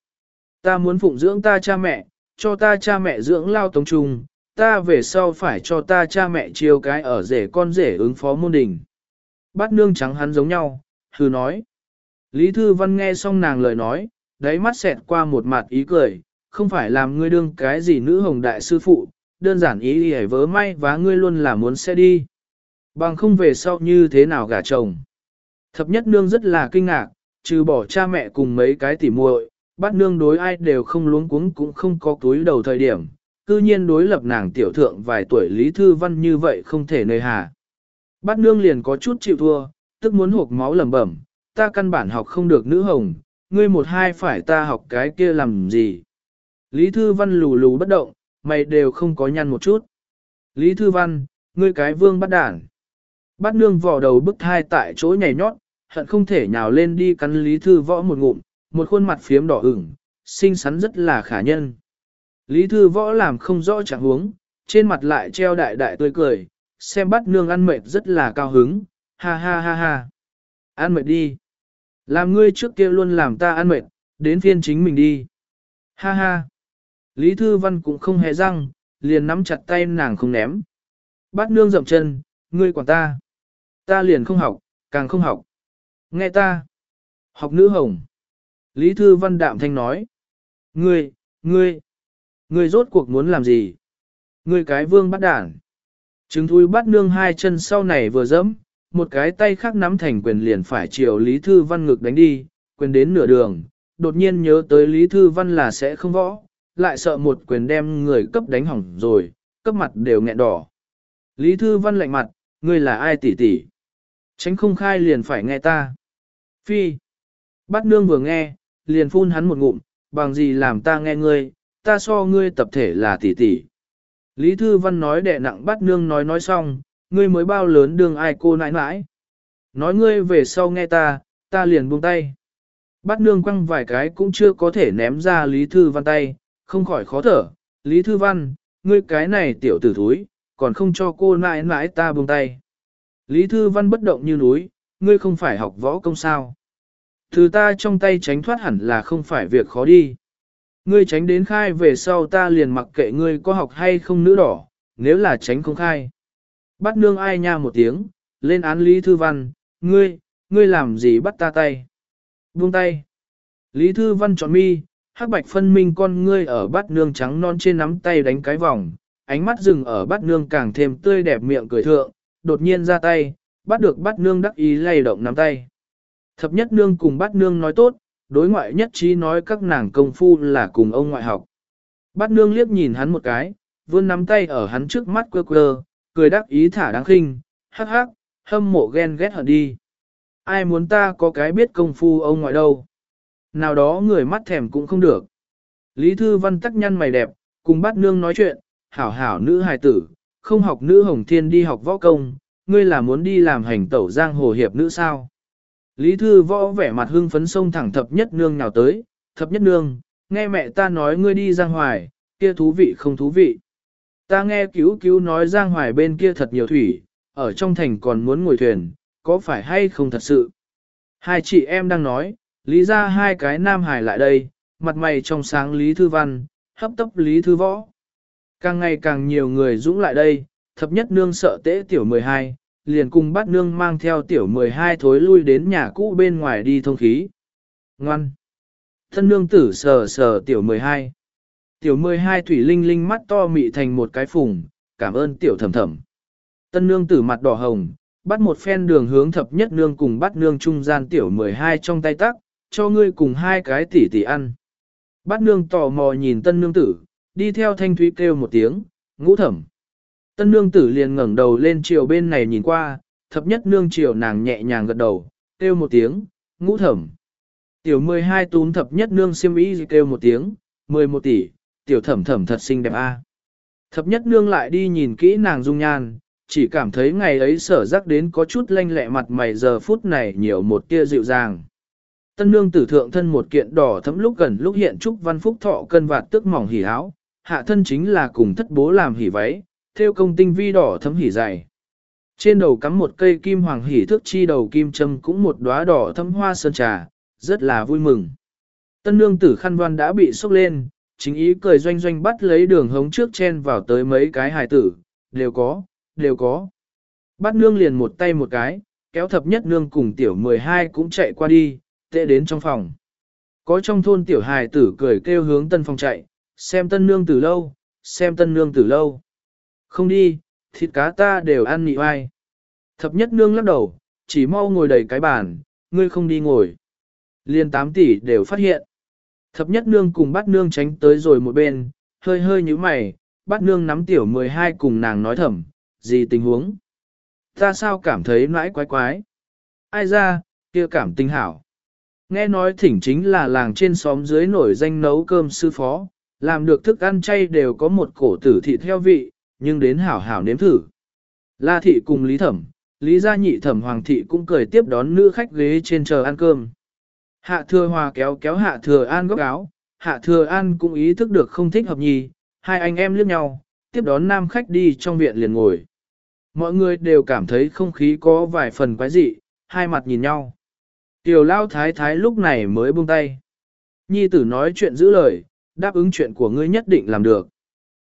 Ta muốn phụng dưỡng ta cha mẹ, cho ta cha mẹ dưỡng lao tống trung, ta về sau phải cho ta cha mẹ chiêu cái ở rể con rể ứng phó môn đình. Bát nương trắng hắn giống nhau, hư nói. Lý Thư Văn nghe xong nàng lời nói, đáy mắt xẹt qua một mặt ý cười, không phải làm ngươi đương cái gì nữ hồng đại sư phụ, đơn giản ý hề vớ may và ngươi luôn là muốn sẽ đi. Bằng không về sau như thế nào gả chồng. Thập nhất nương rất là kinh ngạc, trừ bỏ cha mẹ cùng mấy cái tỉ muội, bát nương đối ai đều không luống cuống cũng không có túi đầu thời điểm, cư nhiên đối lập nàng tiểu thượng vài tuổi Lý Thư Văn như vậy không thể nơi hà. Bát nương liền có chút chịu thua, tức muốn hộp máu lẩm bẩm, ta căn bản học không được nữ hồng, ngươi một hai phải ta học cái kia làm gì. Lý Thư Văn lù lù bất động, mày đều không có nhăn một chút. Lý Thư Văn, ngươi cái vương bắt đản. Bắt nương vò đầu bức thai tại chỗ nhảy nhót, hận không thể nhào lên đi cắn Lý Thư võ một ngụm, một khuôn mặt phiếm đỏ ửng, xinh xắn rất là khả nhân. Lý Thư Võ làm không rõ trạng huống, trên mặt lại treo đại đại tươi cười, xem bắt nương ăn mệt rất là cao hứng, ha ha ha ha. Ăn mệt đi. Làm ngươi trước kia luôn làm ta ăn mệt, đến phiên chính mình đi. Ha ha. Lý Thư Văn cũng không hề răng, liền nắm chặt tay nàng không ném. Bắt nương dậm chân, ngươi quản ta. Ta liền không học, càng không học. Nghe ta. Học nữ hồng. Lý Thư Văn đạm thanh nói. Ngươi, ngươi. Ngươi rốt cuộc muốn làm gì? Ngươi cái vương bắt đản. Trứng thui bắt nương hai chân sau này vừa dẫm, một cái tay khác nắm thành quyền liền phải chiều Lý Thư Văn ngực đánh đi, quyền đến nửa đường, đột nhiên nhớ tới Lý Thư Văn là sẽ không võ, lại sợ một quyền đem người cấp đánh hỏng rồi, cấp mặt đều nghẹn đỏ. Lý Thư Văn lạnh mặt, ngươi là ai tỷ tỷ? Tránh không khai liền phải nghe ta. Phi. Bát nương vừa nghe, liền phun hắn một ngụm, bằng gì làm ta nghe ngươi, ta so ngươi tập thể là tỷ tỷ. Lý Thư Văn nói đệ nặng Bát nương nói nói xong, ngươi mới bao lớn đường ai cô nãi nãi. Nói ngươi về sau nghe ta, ta liền buông tay. Bắt nương quăng vài cái cũng chưa có thể ném ra Lý Thư Văn tay, không khỏi khó thở. Lý Thư Văn, ngươi cái này tiểu tử thúi, còn không cho cô nãi nãi ta buông tay. Lý Thư Văn bất động như núi, ngươi không phải học võ công sao. Thứ ta trong tay tránh thoát hẳn là không phải việc khó đi. Ngươi tránh đến khai về sau ta liền mặc kệ ngươi có học hay không nữ đỏ, nếu là tránh không khai. Bắt nương ai nha một tiếng, lên án Lý Thư Văn, ngươi, ngươi làm gì bắt ta tay? Buông tay. Lý Thư Văn chọn mi, hắc bạch phân minh con ngươi ở bắt nương trắng non trên nắm tay đánh cái vòng, ánh mắt dừng ở bắt nương càng thêm tươi đẹp miệng cười thượng, đột nhiên ra tay, bắt được bắt nương đắc ý lay động nắm tay. Thập nhất nương cùng bắt nương nói tốt, đối ngoại nhất trí nói các nàng công phu là cùng ông ngoại học. Bắt nương liếc nhìn hắn một cái, vươn nắm tay ở hắn trước mắt quơ quơ, cười đắc ý thả đáng khinh, hắc hắc, hâm mộ ghen ghét hận đi. Ai muốn ta có cái biết công phu ông ngoại đâu. Nào đó người mắt thèm cũng không được. Lý Thư Văn tắc nhăn mày đẹp, cùng bát nương nói chuyện, hảo hảo nữ hài tử, không học nữ hồng thiên đi học võ công, ngươi là muốn đi làm hành tẩu giang hồ hiệp nữ sao. Lý Thư Võ vẻ mặt hưng phấn sông thẳng thập nhất nương nào tới, thập nhất nương, nghe mẹ ta nói ngươi đi giang hoài, kia thú vị không thú vị. Ta nghe cứu cứu nói giang hoài bên kia thật nhiều thủy, ở trong thành còn muốn ngồi thuyền, có phải hay không thật sự? Hai chị em đang nói, lý ra hai cái nam hải lại đây, mặt mày trong sáng Lý Thư Văn, hấp tấp Lý Thư Võ. Càng ngày càng nhiều người dũng lại đây, thập nhất nương sợ tễ tiểu 12, liền cùng bắt nương mang theo tiểu 12 thối lui đến nhà cũ bên ngoài đi thông khí. Ngoan! Thân nương tử sờ sờ tiểu 12. Tiểu 12 thủy linh linh mắt to mị thành một cái phùng, cảm ơn tiểu thầm thầm. Tân nương tử mặt đỏ hồng, bắt một phen đường hướng thập nhất nương cùng bắt nương trung gian tiểu 12 trong tay tắc, cho ngươi cùng hai cái tỷ tỷ ăn. Bắt nương tò mò nhìn tân nương tử, đi theo thanh thúy kêu một tiếng, ngũ thẩm. Tân nương tử liền ngẩng đầu lên chiều bên này nhìn qua, thập nhất nương chiều nàng nhẹ nhàng gật đầu, kêu một tiếng, ngũ thẩm. Tiểu 12 túm thập nhất nương xiêm y kêu một tiếng, 11 tỷ, tiểu thẩm thẩm thật xinh đẹp a. Thập nhất nương lại đi nhìn kỹ nàng dung nhan, chỉ cảm thấy ngày ấy sở rắc đến có chút lanh lẹ mặt mày giờ phút này nhiều một tia dịu dàng. Tân nương tử thượng thân một kiện đỏ thấm lúc gần lúc hiện trúc văn phúc thọ cân vạt tức mỏng hỉ áo, hạ thân chính là cùng thất bố làm hỉ váy, theo công tinh vi đỏ thấm hỉ dày. Trên đầu cắm một cây kim hoàng hỉ thước chi đầu kim châm cũng một đóa đỏ thấm hoa sơn trà, rất là vui mừng. Tân nương tử khăn văn đã bị sốc lên, chính ý cười doanh doanh bắt lấy đường hống trước chen vào tới mấy cái hài tử, đều có, đều có. Bắt nương liền một tay một cái, kéo thập nhất nương cùng tiểu 12 cũng chạy qua đi, tệ đến trong phòng. Có trong thôn tiểu hài tử cười kêu hướng tân phòng chạy, xem tân nương tử lâu, xem tân nương tử lâu. Không đi, thịt cá ta đều ăn nhị oai. Thập nhất nương lắc đầu, chỉ mau ngồi đầy cái bàn, ngươi không đi ngồi. Liên tám tỷ đều phát hiện. Thập nhất nương cùng bát nương tránh tới rồi một bên, hơi hơi như mày, bát nương nắm tiểu 12 cùng nàng nói thầm, gì tình huống? Ta sao cảm thấy nãi quái quái? Ai ra, kia cảm tình hảo. Nghe nói thỉnh chính là làng trên xóm dưới nổi danh nấu cơm sư phó, làm được thức ăn chay đều có một cổ tử thịt theo vị, nhưng đến hảo hảo nếm thử. La thị cùng Lý Thẩm, Lý gia nhị thẩm Hoàng thị cũng cười tiếp đón nữ khách ghế trên chờ ăn cơm. Hạ thừa hòa kéo kéo hạ thừa an góc áo, hạ thừa an cũng ý thức được không thích hợp nhì, hai anh em liếc nhau, tiếp đón nam khách đi trong viện liền ngồi. Mọi người đều cảm thấy không khí có vài phần quái dị, hai mặt nhìn nhau. Tiểu lao thái thái lúc này mới buông tay. Nhi tử nói chuyện giữ lời, đáp ứng chuyện của ngươi nhất định làm được.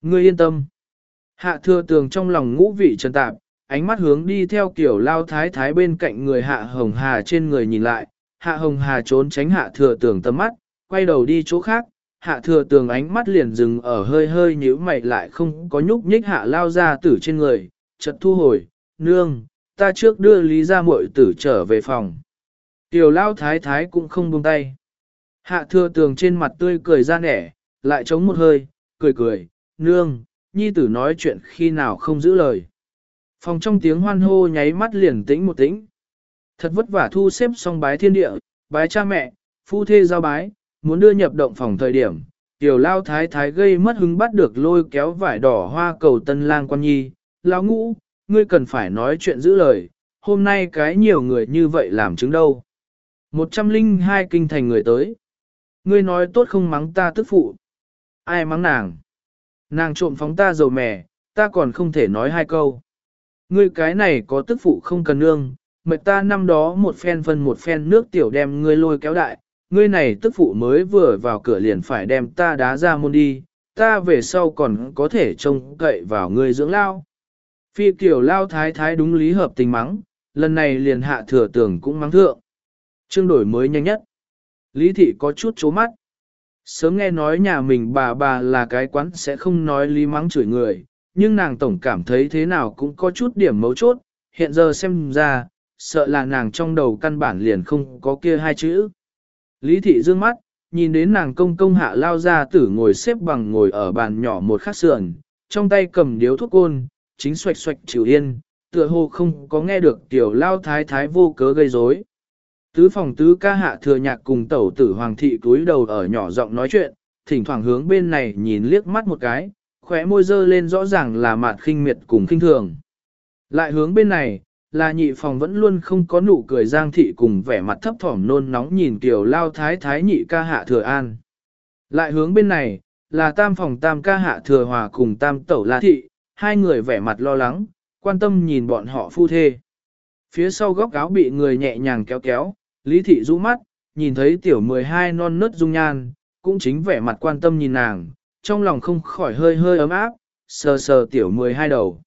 Ngươi yên tâm. Hạ thừa tường trong lòng ngũ vị trần tạp, ánh mắt hướng đi theo kiểu lao thái thái bên cạnh người hạ hồng hà trên người nhìn lại, hạ hồng hà trốn tránh hạ thừa tường tầm mắt, quay đầu đi chỗ khác, hạ thừa tường ánh mắt liền dừng ở hơi hơi nhíu mày lại không có nhúc nhích hạ lao ra tử trên người, chợt thu hồi, nương, ta trước đưa lý ra muội tử trở về phòng. Tiểu lao thái thái cũng không buông tay. Hạ thừa tường trên mặt tươi cười ra nẻ, lại chống một hơi, cười cười, nương, nhi tử nói chuyện khi nào không giữ lời. Phòng trong tiếng hoan hô nháy mắt liền tĩnh một tĩnh. Thật vất vả thu xếp xong bái thiên địa, bái cha mẹ, phu thê giao bái, muốn đưa nhập động phòng thời điểm. Tiểu lao thái thái gây mất hứng bắt được lôi kéo vải đỏ hoa cầu tân lang quan nhi. Lão ngũ, ngươi cần phải nói chuyện giữ lời, hôm nay cái nhiều người như vậy làm chứng đâu. Một trăm linh hai kinh thành người tới. Ngươi nói tốt không mắng ta tức phụ. Ai mắng nàng? Nàng trộm phóng ta dầu mè, ta còn không thể nói hai câu. Ngươi cái này có tức phụ không cần nương, mệt ta năm đó một phen phân một phen nước tiểu đem ngươi lôi kéo đại, ngươi này tức phụ mới vừa vào cửa liền phải đem ta đá ra môn đi, ta về sau còn có thể trông cậy vào ngươi dưỡng lao. Phi kiểu lao thái thái đúng lý hợp tình mắng, lần này liền hạ thừa tưởng cũng mắng thượng. Trương đổi mới nhanh nhất. Lý thị có chút chố mắt. Sớm nghe nói nhà mình bà bà là cái quán sẽ không nói lý mắng chửi người, nhưng nàng tổng cảm thấy thế nào cũng có chút điểm mấu chốt, hiện giờ xem ra, sợ là nàng trong đầu căn bản liền không có kia hai chữ. Lý thị dương mắt, nhìn đến nàng công công hạ lao ra tử ngồi xếp bằng ngồi ở bàn nhỏ một khắc sườn, trong tay cầm điếu thuốc côn, chính xoạch xoạch chịu yên, tựa hồ không có nghe được tiểu lao thái thái vô cớ gây rối. Tứ phòng tứ ca hạ thừa nhạc cùng tẩu tử hoàng thị cúi đầu ở nhỏ giọng nói chuyện, thỉnh thoảng hướng bên này nhìn liếc mắt một cái, khóe môi dơ lên rõ ràng là mạt khinh miệt cùng khinh thường. Lại hướng bên này, là nhị phòng vẫn luôn không có nụ cười giang thị cùng vẻ mặt thấp thỏm nôn nóng nhìn tiểu lao thái thái nhị ca hạ thừa an. Lại hướng bên này, là tam phòng tam ca hạ thừa hòa cùng tam tẩu la thị, hai người vẻ mặt lo lắng, quan tâm nhìn bọn họ phu thê. Phía sau góc áo bị người nhẹ nhàng kéo kéo, lý thị rũ mắt, nhìn thấy tiểu 12 non nớt dung nhan, cũng chính vẻ mặt quan tâm nhìn nàng, trong lòng không khỏi hơi hơi ấm áp, sờ sờ tiểu 12 đầu.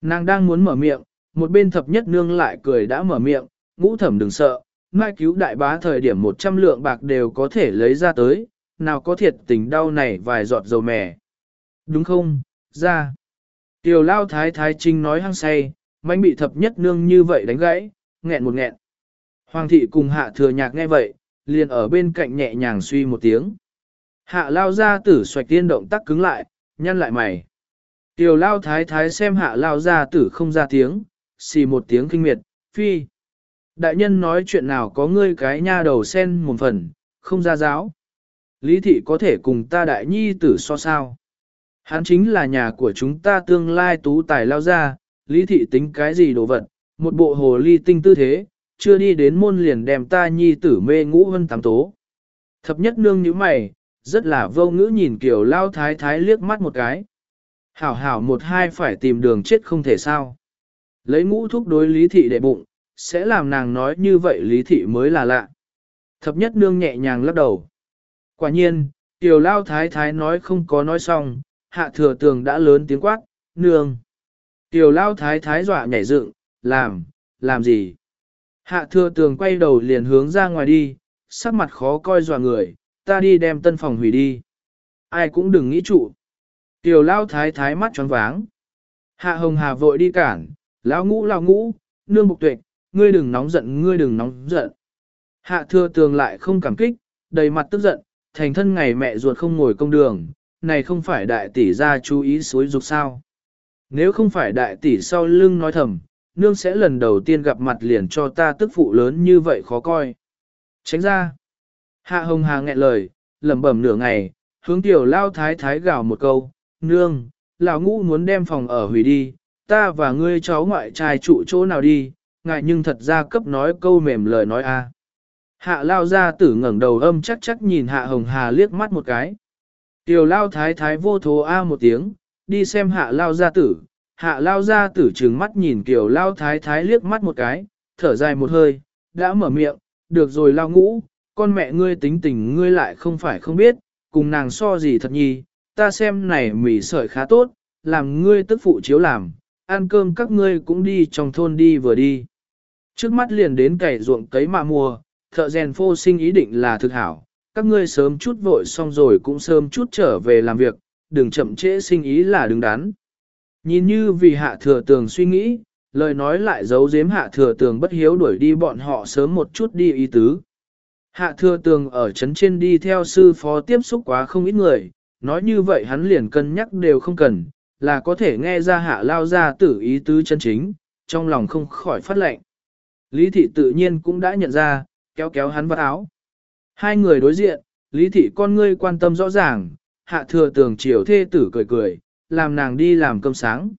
Nàng đang muốn mở miệng, một bên thập nhất nương lại cười đã mở miệng, ngũ thẩm đừng sợ, mai cứu đại bá thời điểm 100 lượng bạc đều có thể lấy ra tới, nào có thiệt tình đau này vài giọt dầu mè. Đúng không, ra. Tiểu lao thái thái trinh nói hăng say, mánh bị thập nhất nương như vậy đánh gãy, nghẹn một nghẹn. Hoàng thị cùng hạ thừa nhạc nghe vậy, liền ở bên cạnh nhẹ nhàng suy một tiếng. Hạ lao ra tử xoạch tiên động tác cứng lại, nhăn lại mày. Tiểu lao thái thái xem hạ lao ra tử không ra tiếng, xì một tiếng kinh miệt, phi. Đại nhân nói chuyện nào có ngươi cái nha đầu sen một phần, không ra giáo. Lý thị có thể cùng ta đại nhi tử so sao. Hắn chính là nhà của chúng ta tương lai tú tài lao ra, lý thị tính cái gì đồ vật, một bộ hồ ly tinh tư thế, chưa đi đến môn liền đem ta nhi tử mê ngũ hơn tám tố. Thập nhất nương như mày, rất là vô ngữ nhìn kiểu lao thái thái liếc mắt một cái. Hảo hảo một hai phải tìm đường chết không thể sao. Lấy ngũ thuốc đối lý thị đệ bụng, sẽ làm nàng nói như vậy lý thị mới là lạ. Thập nhất nương nhẹ nhàng lắc đầu. Quả nhiên, tiểu lao thái thái nói không có nói xong, hạ thừa tường đã lớn tiếng quát, nương. Tiểu lao thái thái dọa nhảy dựng, làm, làm gì? Hạ thừa tường quay đầu liền hướng ra ngoài đi, sắc mặt khó coi dọa người, ta đi đem tân phòng hủy đi. Ai cũng đừng nghĩ trụ. Tiểu lao thái thái mắt tròn váng. Hạ hồng hà vội đi cản, lão ngũ lão ngũ, nương bục tuệ, ngươi đừng nóng giận ngươi đừng nóng giận. Hạ thừa tường lại không cảm kích, đầy mặt tức giận, thành thân ngày mẹ ruột không ngồi công đường, này không phải đại tỷ ra chú ý suối dục sao. Nếu không phải đại tỷ sau lưng nói thầm, nương sẽ lần đầu tiên gặp mặt liền cho ta tức phụ lớn như vậy khó coi. Tránh ra. Hạ hồng hà nghẹn lời, lẩm bẩm nửa ngày, hướng tiểu lao thái thái gào một câu, nương, lão ngũ muốn đem phòng ở hủy đi, ta và ngươi cháu ngoại trai trụ chỗ nào đi, ngại nhưng thật ra cấp nói câu mềm lời nói a. Hạ lao ra tử ngẩng đầu âm chắc chắc nhìn hạ hồng hà liếc mắt một cái. Tiểu lao thái thái vô thố a một tiếng, đi xem hạ lao gia tử, hạ lao gia tử trừng mắt nhìn kiểu lao thái thái liếc mắt một cái, thở dài một hơi, đã mở miệng, được rồi lao ngũ, con mẹ ngươi tính tình ngươi lại không phải không biết, cùng nàng so gì thật nhi, ta xem này mỉ sợi khá tốt, làm ngươi tức phụ chiếu làm, ăn cơm các ngươi cũng đi trong thôn đi vừa đi. Trước mắt liền đến cày ruộng cấy mạ mùa, thợ rèn phô sinh ý định là thực hảo, các ngươi sớm chút vội xong rồi cũng sớm chút trở về làm việc, đừng chậm trễ sinh ý là đứng đắn. Nhìn như vì hạ thừa tường suy nghĩ, lời nói lại giấu giếm hạ thừa tường bất hiếu đuổi đi bọn họ sớm một chút đi ý tứ. Hạ thừa tường ở trấn trên đi theo sư phó tiếp xúc quá không ít người, nói như vậy hắn liền cân nhắc đều không cần, là có thể nghe ra hạ lao ra tử ý tứ chân chính, trong lòng không khỏi phát lệnh. Lý thị tự nhiên cũng đã nhận ra, kéo kéo hắn vào áo. Hai người đối diện, lý thị con ngươi quan tâm rõ ràng, hạ thừa tường chiều thê tử cười cười, làm nàng đi làm cơm sáng.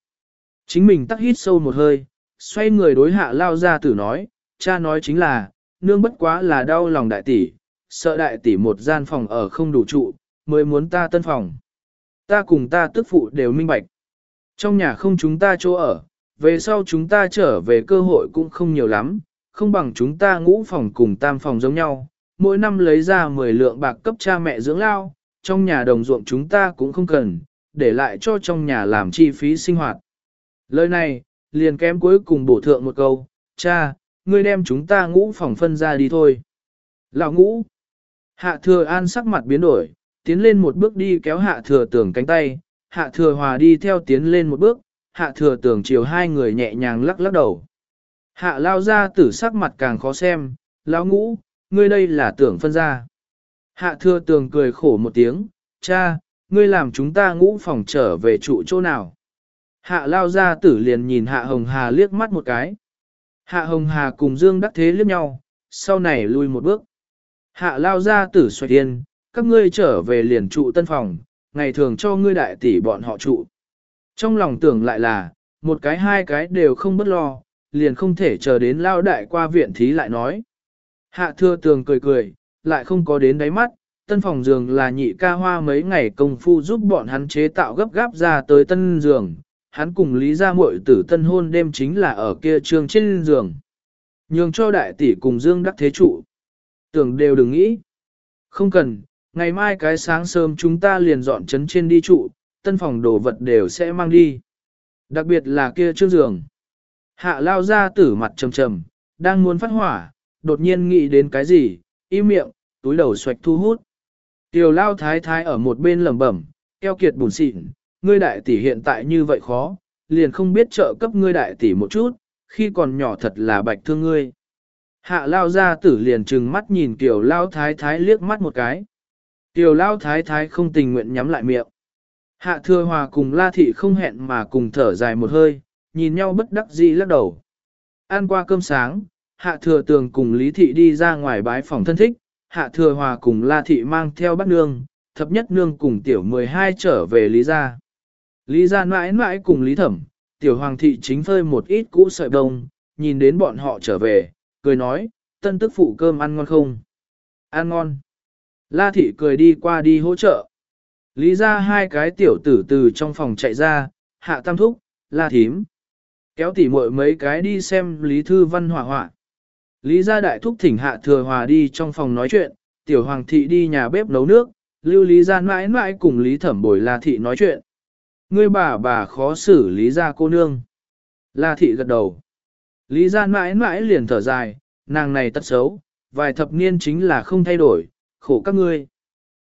Chính mình tắc hít sâu một hơi, xoay người đối hạ lao ra tử nói, cha nói chính là, nương bất quá là đau lòng đại tỷ, sợ đại tỷ một gian phòng ở không đủ trụ, mới muốn ta tân phòng. Ta cùng ta tức phụ đều minh bạch. Trong nhà không chúng ta chỗ ở, về sau chúng ta trở về cơ hội cũng không nhiều lắm, không bằng chúng ta ngũ phòng cùng tam phòng giống nhau, mỗi năm lấy ra 10 lượng bạc cấp cha mẹ dưỡng lao, trong nhà đồng ruộng chúng ta cũng không cần, để lại cho trong nhà làm chi phí sinh hoạt. Lời này, liền kém cuối cùng bổ thượng một câu, cha, ngươi đem chúng ta ngũ phòng phân ra đi thôi. Lão ngũ, hạ thừa an sắc mặt biến đổi, tiến lên một bước đi kéo hạ thừa tưởng cánh tay, hạ thừa hòa đi theo tiến lên một bước, hạ thừa tưởng chiều hai người nhẹ nhàng lắc lắc đầu. Hạ lao ra tử sắc mặt càng khó xem, lão ngũ, ngươi đây là tưởng phân ra. Hạ thừa tường cười khổ một tiếng, cha, ngươi làm chúng ta ngũ phòng trở về trụ chỗ nào. Hạ lao ra tử liền nhìn hạ hồng hà liếc mắt một cái. Hạ hồng hà cùng dương đắc thế liếc nhau, sau này lui một bước. Hạ lao ra tử xoay tiền, các ngươi trở về liền trụ tân phòng, ngày thường cho ngươi đại tỷ bọn họ trụ. Trong lòng tưởng lại là, một cái hai cái đều không bất lo, liền không thể chờ đến lao đại qua viện thí lại nói. Hạ thưa tường cười cười, lại không có đến đáy mắt, tân phòng giường là nhị ca hoa mấy ngày công phu giúp bọn hắn chế tạo gấp gáp ra tới tân giường, hắn cùng lý ra muội tử tân hôn đêm chính là ở kia trường trên giường. Nhường cho đại tỷ cùng dương đắc thế trụ. Tưởng đều đừng nghĩ. Không cần, ngày mai cái sáng sớm chúng ta liền dọn chấn trên đi trụ, tân phòng đồ vật đều sẽ mang đi. Đặc biệt là kia trước giường. Hạ lao ra tử mặt trầm trầm, đang muốn phát hỏa, đột nhiên nghĩ đến cái gì, im miệng, túi đầu xoạch thu hút. Tiểu lao thái thái ở một bên lẩm bẩm, keo kiệt bùn xịn, ngươi đại tỷ hiện tại như vậy khó, liền không biết trợ cấp ngươi đại tỷ một chút, khi còn nhỏ thật là bạch thương ngươi. Hạ lao ra tử liền trừng mắt nhìn tiểu lao thái thái liếc mắt một cái. Tiểu lao thái thái không tình nguyện nhắm lại miệng. Hạ thừa hòa cùng la thị không hẹn mà cùng thở dài một hơi, nhìn nhau bất đắc dĩ lắc đầu. Ăn qua cơm sáng, hạ thừa tường cùng lý thị đi ra ngoài bái phòng thân thích, hạ thừa hòa cùng la thị mang theo bác nương, thập nhất nương cùng tiểu 12 trở về lý gia. Lý gia mãi mãi cùng lý thẩm, tiểu hoàng thị chính phơi một ít cũ sợi đông, nhìn đến bọn họ trở về, cười nói, tân tức phụ cơm ăn ngon không? Ăn ngon. La thị cười đi qua đi hỗ trợ. Lý ra hai cái tiểu tử từ trong phòng chạy ra, hạ tam thúc, la thím. Kéo tỉ muội mấy cái đi xem Lý Thư Văn hỏa hỏa. Lý gia đại thúc thỉnh hạ thừa hòa đi trong phòng nói chuyện, tiểu hoàng thị đi nhà bếp nấu nước, lưu lý gia mãi mãi cùng Lý thẩm bồi la thị nói chuyện. Ngươi bà bà khó xử lý gia cô nương. La thị gật đầu. Lý gia mãi mãi liền thở dài, nàng này tật xấu, vài thập niên chính là không thay đổi, khổ các ngươi.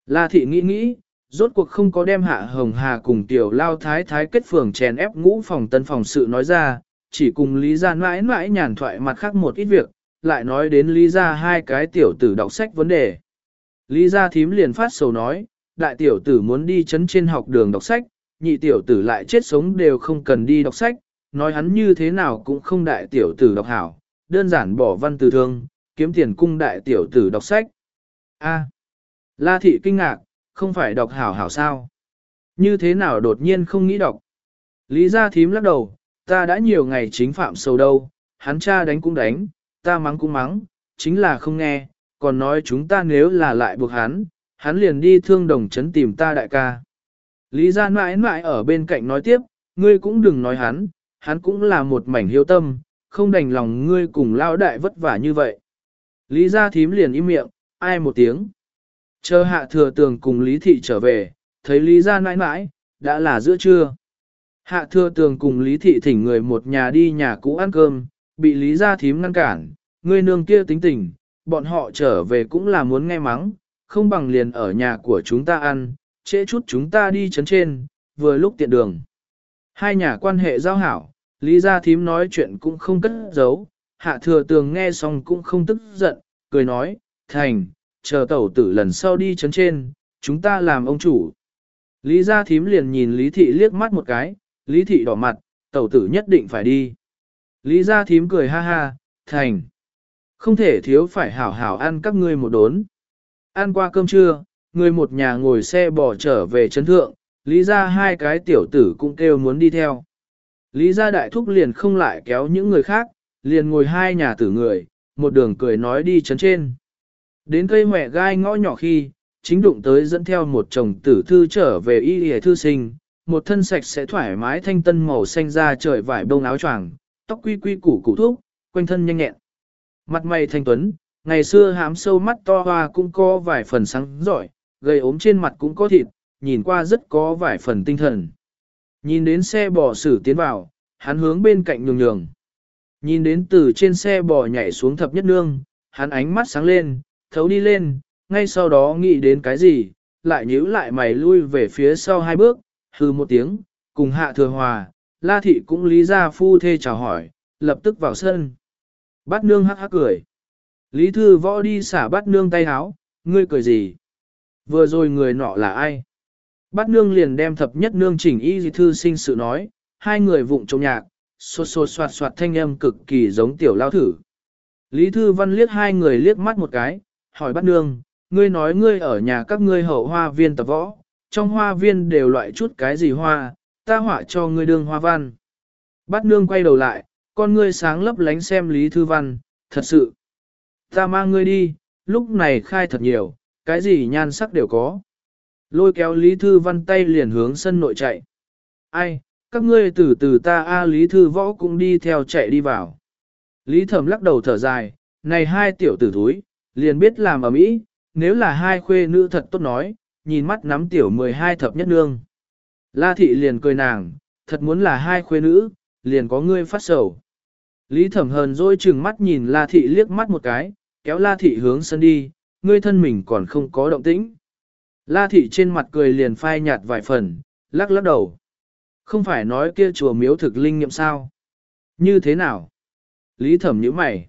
La thị nghĩ nghĩ, rốt cuộc không có đem hạ hồng hà cùng tiểu lao thái thái kết phường chèn ép ngũ phòng tân phòng sự nói ra, chỉ cùng lý gia mãi mãi nhàn thoại mặt khác một ít việc, lại nói đến lý gia hai cái tiểu tử đọc sách vấn đề. Lý gia thím liền phát sầu nói, đại tiểu tử muốn đi chấn trên học đường đọc sách, nhị tiểu tử lại chết sống đều không cần đi đọc sách, nói hắn như thế nào cũng không đại tiểu tử đọc hảo, đơn giản bỏ văn từ thương, kiếm tiền cung đại tiểu tử đọc sách. A. La thị kinh ngạc, không phải đọc hảo hảo sao? Như thế nào đột nhiên không nghĩ đọc? Lý gia thím lắc đầu, ta đã nhiều ngày chính phạm sầu đâu, hắn cha đánh cũng đánh, ta mắng cũng mắng, chính là không nghe, còn nói chúng ta nếu là lại buộc hắn, hắn liền đi thương đồng chấn tìm ta đại ca. Lý gia mãi mãi ở bên cạnh nói tiếp, ngươi cũng đừng nói hắn, hắn cũng là một mảnh hiếu tâm, không đành lòng ngươi cùng lao đại vất vả như vậy. Lý gia thím liền im miệng, ai một tiếng. Chờ hạ thừa tường cùng Lý thị trở về, thấy Lý gia mãi mãi, đã là giữa trưa. Hạ thừa tường cùng Lý thị thỉnh người một nhà đi nhà cũ ăn cơm, bị Lý gia thím ngăn cản, ngươi nương kia tính tình, bọn họ trở về cũng là muốn nghe mắng, không bằng liền ở nhà của chúng ta ăn, trễ chút chúng ta đi chấn trên, vừa lúc tiện đường. Hai nhà quan hệ giao hảo, Lý Gia Thím nói chuyện cũng không cất giấu, Hạ Thừa Tường nghe xong cũng không tức giận, cười nói, thành, chờ tẩu tử lần sau đi chấn trên, chúng ta làm ông chủ. Lý Gia Thím liền nhìn Lý Thị liếc mắt một cái, Lý Thị đỏ mặt, tẩu tử nhất định phải đi. Lý Gia Thím cười ha ha, thành. Không thể thiếu phải hảo hảo ăn các ngươi một đốn. Ăn qua cơm trưa, người một nhà ngồi xe bỏ trở về chấn thượng, Lý Gia hai cái tiểu tử cũng kêu muốn đi theo. Lý Gia đại thúc liền không lại kéo những người khác, liền ngồi hai nhà tử người, một đường cười nói đi chấn trên. Đến cây mẹ gai ngõ nhỏ khi, chính đụng tới dẫn theo một chồng tử thư trở về y hề thư sinh, một thân sạch sẽ thoải mái thanh tân màu xanh ra trời vải bông áo choàng, tóc quy quy củ củ thuốc, quanh thân nhanh nhẹn. Mặt mày thanh tuấn, ngày xưa hám sâu mắt to hoa cũng có vài phần sáng giỏi, gầy ốm trên mặt cũng có thịt, nhìn qua rất có vài phần tinh thần. Nhìn đến xe bò xử tiến vào, hắn hướng bên cạnh nhường nhường. Nhìn đến từ trên xe bò nhảy xuống thập nhất nương, hắn ánh mắt sáng lên, thấu đi lên, ngay sau đó nghĩ đến cái gì, lại nhíu lại mày lui về phía sau hai bước, hừ một tiếng, cùng hạ thừa hòa, la thị cũng lý ra phu thê chào hỏi, lập tức vào sân. Bát nương hắc hắc cười. Lý thư võ đi xả bát nương tay háo, ngươi cười gì? Vừa rồi người nọ là ai? Bát nương liền đem thập nhất nương chỉnh y thư sinh sự nói, hai người vụng trong nhạc, xô xô soạt soạt thanh âm cực kỳ giống tiểu lao thử. Lý Thư Văn liếc hai người liếc mắt một cái, hỏi bắt nương, ngươi nói ngươi ở nhà các ngươi hậu hoa viên tập võ, trong hoa viên đều loại chút cái gì hoa, ta họa cho ngươi đương hoa văn. bắt nương quay đầu lại, con ngươi sáng lấp lánh xem Lý Thư Văn, thật sự. Ta mang ngươi đi, lúc này khai thật nhiều, cái gì nhan sắc đều có. Lôi kéo Lý Thư Văn tay liền hướng sân nội chạy. Ai, các ngươi từ từ ta A Lý Thư Võ cũng đi theo chạy đi vào. Lý Thẩm lắc đầu thở dài, này hai tiểu tử thúi, liền biết làm ở mỹ, nếu là hai khuê nữ thật tốt nói, nhìn mắt nắm tiểu 12 thập nhất nương. La thị liền cười nàng, thật muốn là hai khuê nữ, liền có ngươi phát sầu. Lý thẩm hờn dỗi chừng mắt nhìn La Thị liếc mắt một cái, kéo La Thị hướng sân đi, ngươi thân mình còn không có động tĩnh. La Thị trên mặt cười liền phai nhạt vài phần, lắc lắc đầu. Không phải nói kia chùa miếu thực linh nghiệm sao? Như thế nào? Lý thẩm nhíu mày.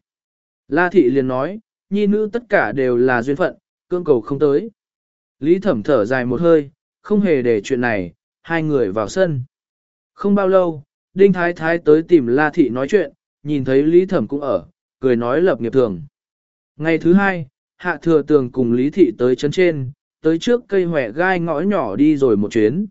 La Thị liền nói, nhi nữ tất cả đều là duyên phận, cương cầu không tới. Lý thẩm thở dài một hơi, không hề để chuyện này, hai người vào sân. Không bao lâu, Đinh Thái Thái tới tìm La Thị nói chuyện, nhìn thấy Lý Thẩm cũng ở, cười nói lập nghiệp thường. Ngày thứ hai, Hạ Thừa Tường cùng Lý Thị tới chấn trên, tới trước cây hòe gai ngõ nhỏ đi rồi một chuyến.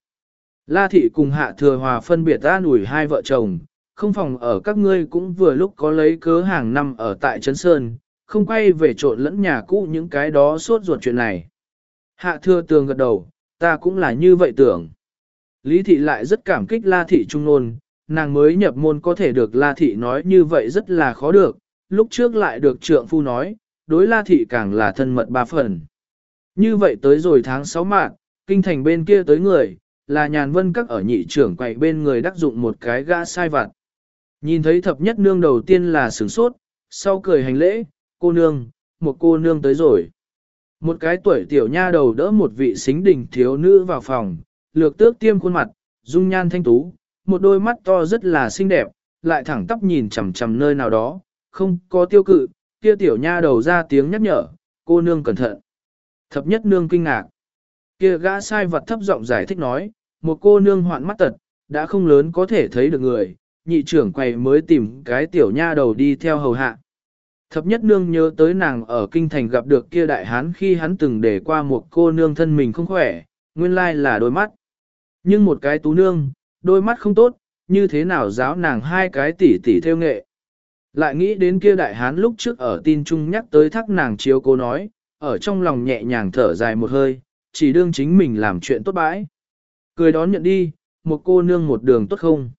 La Thị cùng Hạ Thừa Hòa phân biệt an ủi hai vợ chồng, không phòng ở các ngươi cũng vừa lúc có lấy cớ hàng năm ở tại Trấn Sơn, không quay về trộn lẫn nhà cũ những cái đó suốt ruột chuyện này. Hạ Thừa Tường gật đầu, ta cũng là như vậy tưởng. Lý Thị lại rất cảm kích La Thị Trung Nôn, nàng mới nhập môn có thể được La Thị nói như vậy rất là khó được, lúc trước lại được trượng phu nói, đối La Thị càng là thân mật ba phần. Như vậy tới rồi tháng 6 mạng, kinh thành bên kia tới người, là nhàn vân các ở nhị trưởng quậy bên người đắc dụng một cái gã sai vặt. Nhìn thấy thập nhất nương đầu tiên là sửng sốt, sau cười hành lễ, cô nương, một cô nương tới rồi. Một cái tuổi tiểu nha đầu đỡ một vị xính đình thiếu nữ vào phòng, lược tước tiêm khuôn mặt, dung nhan thanh tú, một đôi mắt to rất là xinh đẹp, lại thẳng tắp nhìn chằm chằm nơi nào đó, không có tiêu cự, kia tiểu nha đầu ra tiếng nhắc nhở, cô nương cẩn thận. Thập nhất nương kinh ngạc. Kia gã sai vật thấp giọng giải thích nói, một cô nương hoạn mắt tật, đã không lớn có thể thấy được người, nhị trưởng quầy mới tìm cái tiểu nha đầu đi theo hầu hạ. Thập nhất nương nhớ tới nàng ở kinh thành gặp được kia đại hán khi hắn từng để qua một cô nương thân mình không khỏe, nguyên lai là đôi mắt. Nhưng một cái tú nương, đôi mắt không tốt, như thế nào giáo nàng hai cái tỷ tỷ theo nghệ. Lại nghĩ đến kia đại hán lúc trước ở tin trung nhắc tới thắc nàng chiếu cô nói, ở trong lòng nhẹ nhàng thở dài một hơi, chỉ đương chính mình làm chuyện tốt bãi. Cười đón nhận đi, một cô nương một đường tốt không.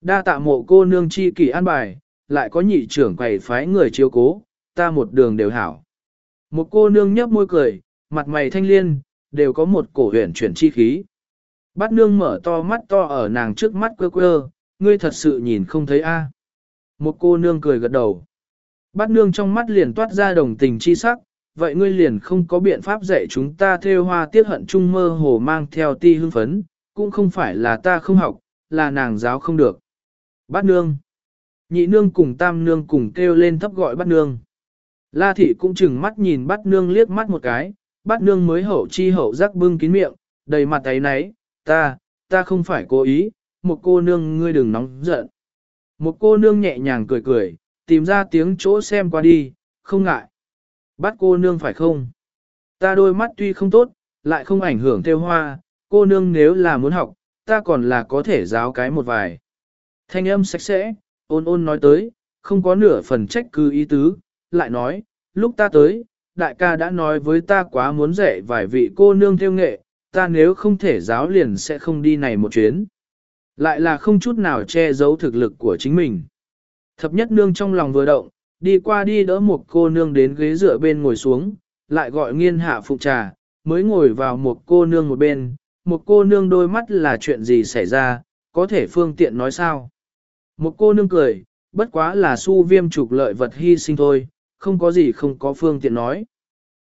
Đa tạ mộ cô nương chi kỷ an bài, lại có nhị trưởng quầy phái người chiếu cố, ta một đường đều hảo. Một cô nương nhấp môi cười, mặt mày thanh liên, đều có một cổ huyền chuyển chi khí. Bát nương mở to mắt to ở nàng trước mắt quơ quơ, ngươi thật sự nhìn không thấy a. Một cô nương cười gật đầu. Bát nương trong mắt liền toát ra đồng tình chi sắc, vậy ngươi liền không có biện pháp dạy chúng ta theo hoa tiết hận trung mơ hồ mang theo ti hưng phấn, cũng không phải là ta không học, là nàng giáo không được. Bát nương. Nhị nương cùng tam nương cùng kêu lên thấp gọi bắt nương. La thị cũng chừng mắt nhìn bắt nương liếc mắt một cái, bắt nương mới hậu chi hậu giác bưng kín miệng, đầy mặt ấy nấy ta, ta không phải cố ý, một cô nương ngươi đừng nóng giận. Một cô nương nhẹ nhàng cười cười, tìm ra tiếng chỗ xem qua đi, không ngại. Bắt cô nương phải không? Ta đôi mắt tuy không tốt, lại không ảnh hưởng theo hoa, cô nương nếu là muốn học, ta còn là có thể giáo cái một vài. Thanh âm sạch sẽ, ôn ôn nói tới, không có nửa phần trách cứ ý tứ, lại nói, lúc ta tới, đại ca đã nói với ta quá muốn dạy vài vị cô nương theo nghệ, ta nếu không thể giáo liền sẽ không đi này một chuyến. Lại là không chút nào che giấu thực lực của chính mình. Thập nhất nương trong lòng vừa động, đi qua đi đỡ một cô nương đến ghế dựa bên ngồi xuống, lại gọi nghiên hạ phụ trà, mới ngồi vào một cô nương một bên, một cô nương đôi mắt là chuyện gì xảy ra, có thể phương tiện nói sao. Một cô nương cười, bất quá là su viêm trục lợi vật hy sinh thôi, không có gì không có phương tiện nói.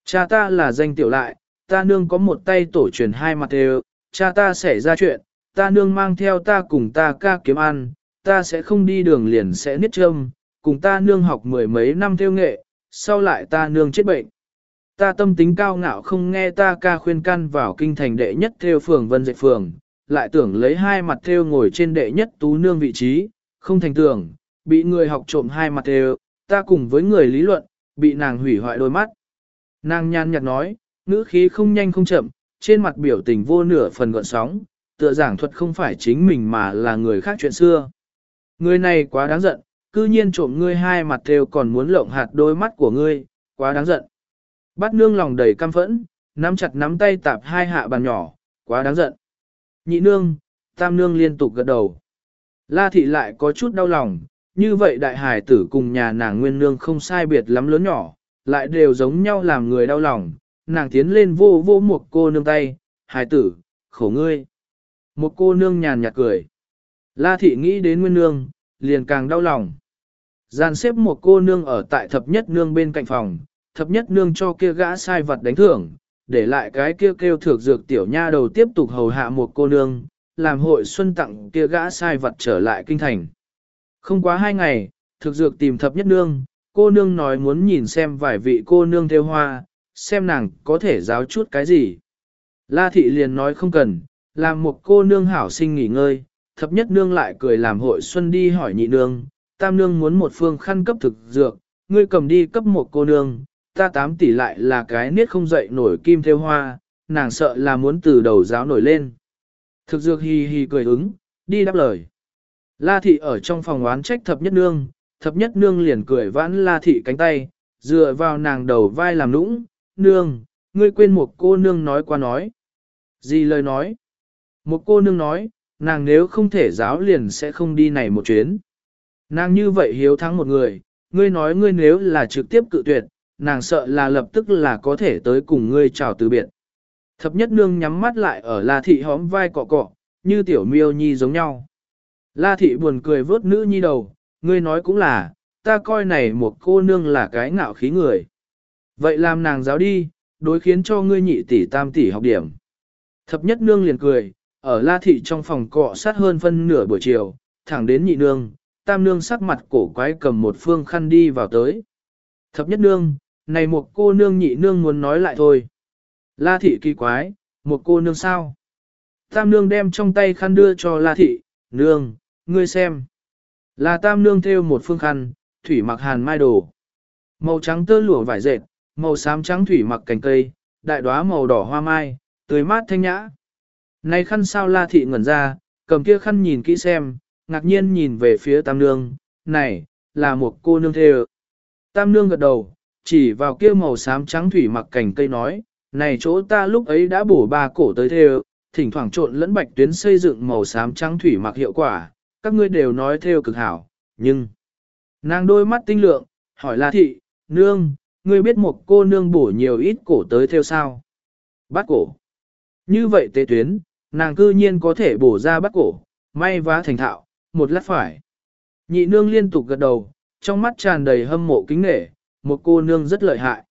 Cha ta là danh tiểu lại, ta nương có một tay tổ truyền hai mặt đều, cha ta sẽ ra chuyện, ta nương mang theo ta cùng ta ca kiếm ăn, ta sẽ không đi đường liền sẽ niết châm, cùng ta nương học mười mấy năm theo nghệ, sau lại ta nương chết bệnh. Ta tâm tính cao ngạo không nghe ta ca khuyên căn vào kinh thành đệ nhất theo phường vân dạy phường, lại tưởng lấy hai mặt theo ngồi trên đệ nhất tú nương vị trí, không thành tưởng, bị người học trộm hai mặt đều, ta cùng với người lý luận, bị nàng hủy hoại đôi mắt. Nàng nhàn nhạt nói, ngữ khí không nhanh không chậm, trên mặt biểu tình vô nửa phần gợn sóng, tựa giảng thuật không phải chính mình mà là người khác chuyện xưa. Người này quá đáng giận, cư nhiên trộm ngươi hai mặt đều còn muốn lộng hạt đôi mắt của ngươi, quá đáng giận. bát nương lòng đầy căm phẫn, nắm chặt nắm tay tạp hai hạ bàn nhỏ, quá đáng giận. Nhị nương, tam nương liên tục gật đầu. La thị lại có chút đau lòng, như vậy đại hải tử cùng nhà nàng nguyên nương không sai biệt lắm lớn nhỏ, lại đều giống nhau làm người đau lòng, nàng tiến lên vô vô một cô nương tay, hải tử, khổ ngươi. Một cô nương nhàn nhạt cười. La thị nghĩ đến nguyên nương, liền càng đau lòng. Gian xếp một cô nương ở tại thập nhất nương bên cạnh phòng, thập nhất nương cho kia gã sai vật đánh thưởng, để lại cái kia kêu thược dược tiểu nha đầu tiếp tục hầu hạ một cô nương, làm hội xuân tặng kia gã sai vật trở lại kinh thành. Không quá hai ngày, thực dược tìm thập nhất nương, cô nương nói muốn nhìn xem vài vị cô nương theo hoa, xem nàng có thể giáo chút cái gì. La thị liền nói không cần, làm một cô nương hảo sinh nghỉ ngơi, thập nhất nương lại cười làm hội xuân đi hỏi nhị nương, tam nương muốn một phương khăn cấp thực dược, ngươi cầm đi cấp một cô nương, ta tám tỷ lại là cái niết không dậy nổi kim theo hoa, nàng sợ là muốn từ đầu giáo nổi lên. Thực dược hì hì cười ứng, đi đáp lời. La thị ở trong phòng oán trách thập nhất nương, thập nhất nương liền cười vãn la thị cánh tay, dựa vào nàng đầu vai làm nũng, nương, ngươi quên một cô nương nói qua nói. Gì lời nói? Một cô nương nói, nàng nếu không thể giáo liền sẽ không đi này một chuyến. Nàng như vậy hiếu thắng một người, ngươi nói ngươi nếu là trực tiếp cự tuyệt, nàng sợ là lập tức là có thể tới cùng ngươi chào từ biệt. Thập nhất nương nhắm mắt lại ở la thị hóm vai cọ cọ, như tiểu miêu nhi giống nhau. La thị buồn cười vớt nữ nhi đầu, ngươi nói cũng là, ta coi này một cô nương là cái ngạo khí người. Vậy làm nàng giáo đi, đối khiến cho ngươi nhị tỷ tam tỷ học điểm. Thập nhất nương liền cười, ở la thị trong phòng cọ sát hơn phân nửa buổi chiều, thẳng đến nhị nương, tam nương sắc mặt cổ quái cầm một phương khăn đi vào tới. Thập nhất nương, này một cô nương nhị nương muốn nói lại thôi. La thị kỳ quái, một cô nương sao? Tam nương đem trong tay khăn đưa cho la thị, nương, ngươi xem. Là tam nương theo một phương khăn, thủy mặc hàn mai đồ. Màu trắng tơ lụa vải dệt, màu xám trắng thủy mặc cành cây, đại đóa màu đỏ hoa mai, tươi mát thanh nhã. Này khăn sao la thị ngẩn ra, cầm kia khăn nhìn kỹ xem, ngạc nhiên nhìn về phía tam nương, này, là một cô nương theo. Tam nương gật đầu, chỉ vào kia màu xám trắng thủy mặc cành cây nói, này chỗ ta lúc ấy đã bổ ba cổ tới thê thỉnh thoảng trộn lẫn bạch tuyến xây dựng màu xám trắng thủy mặc hiệu quả, các ngươi đều nói theo cực hảo, nhưng... Nàng đôi mắt tinh lượng, hỏi La Thị, nương, ngươi biết một cô nương bổ nhiều ít cổ tới theo sao? Bắt cổ. Như vậy tế tuyến, nàng cư nhiên có thể bổ ra bắt cổ, may vá thành thạo, một lát phải. Nhị nương liên tục gật đầu, trong mắt tràn đầy hâm mộ kính nể, một cô nương rất lợi hại.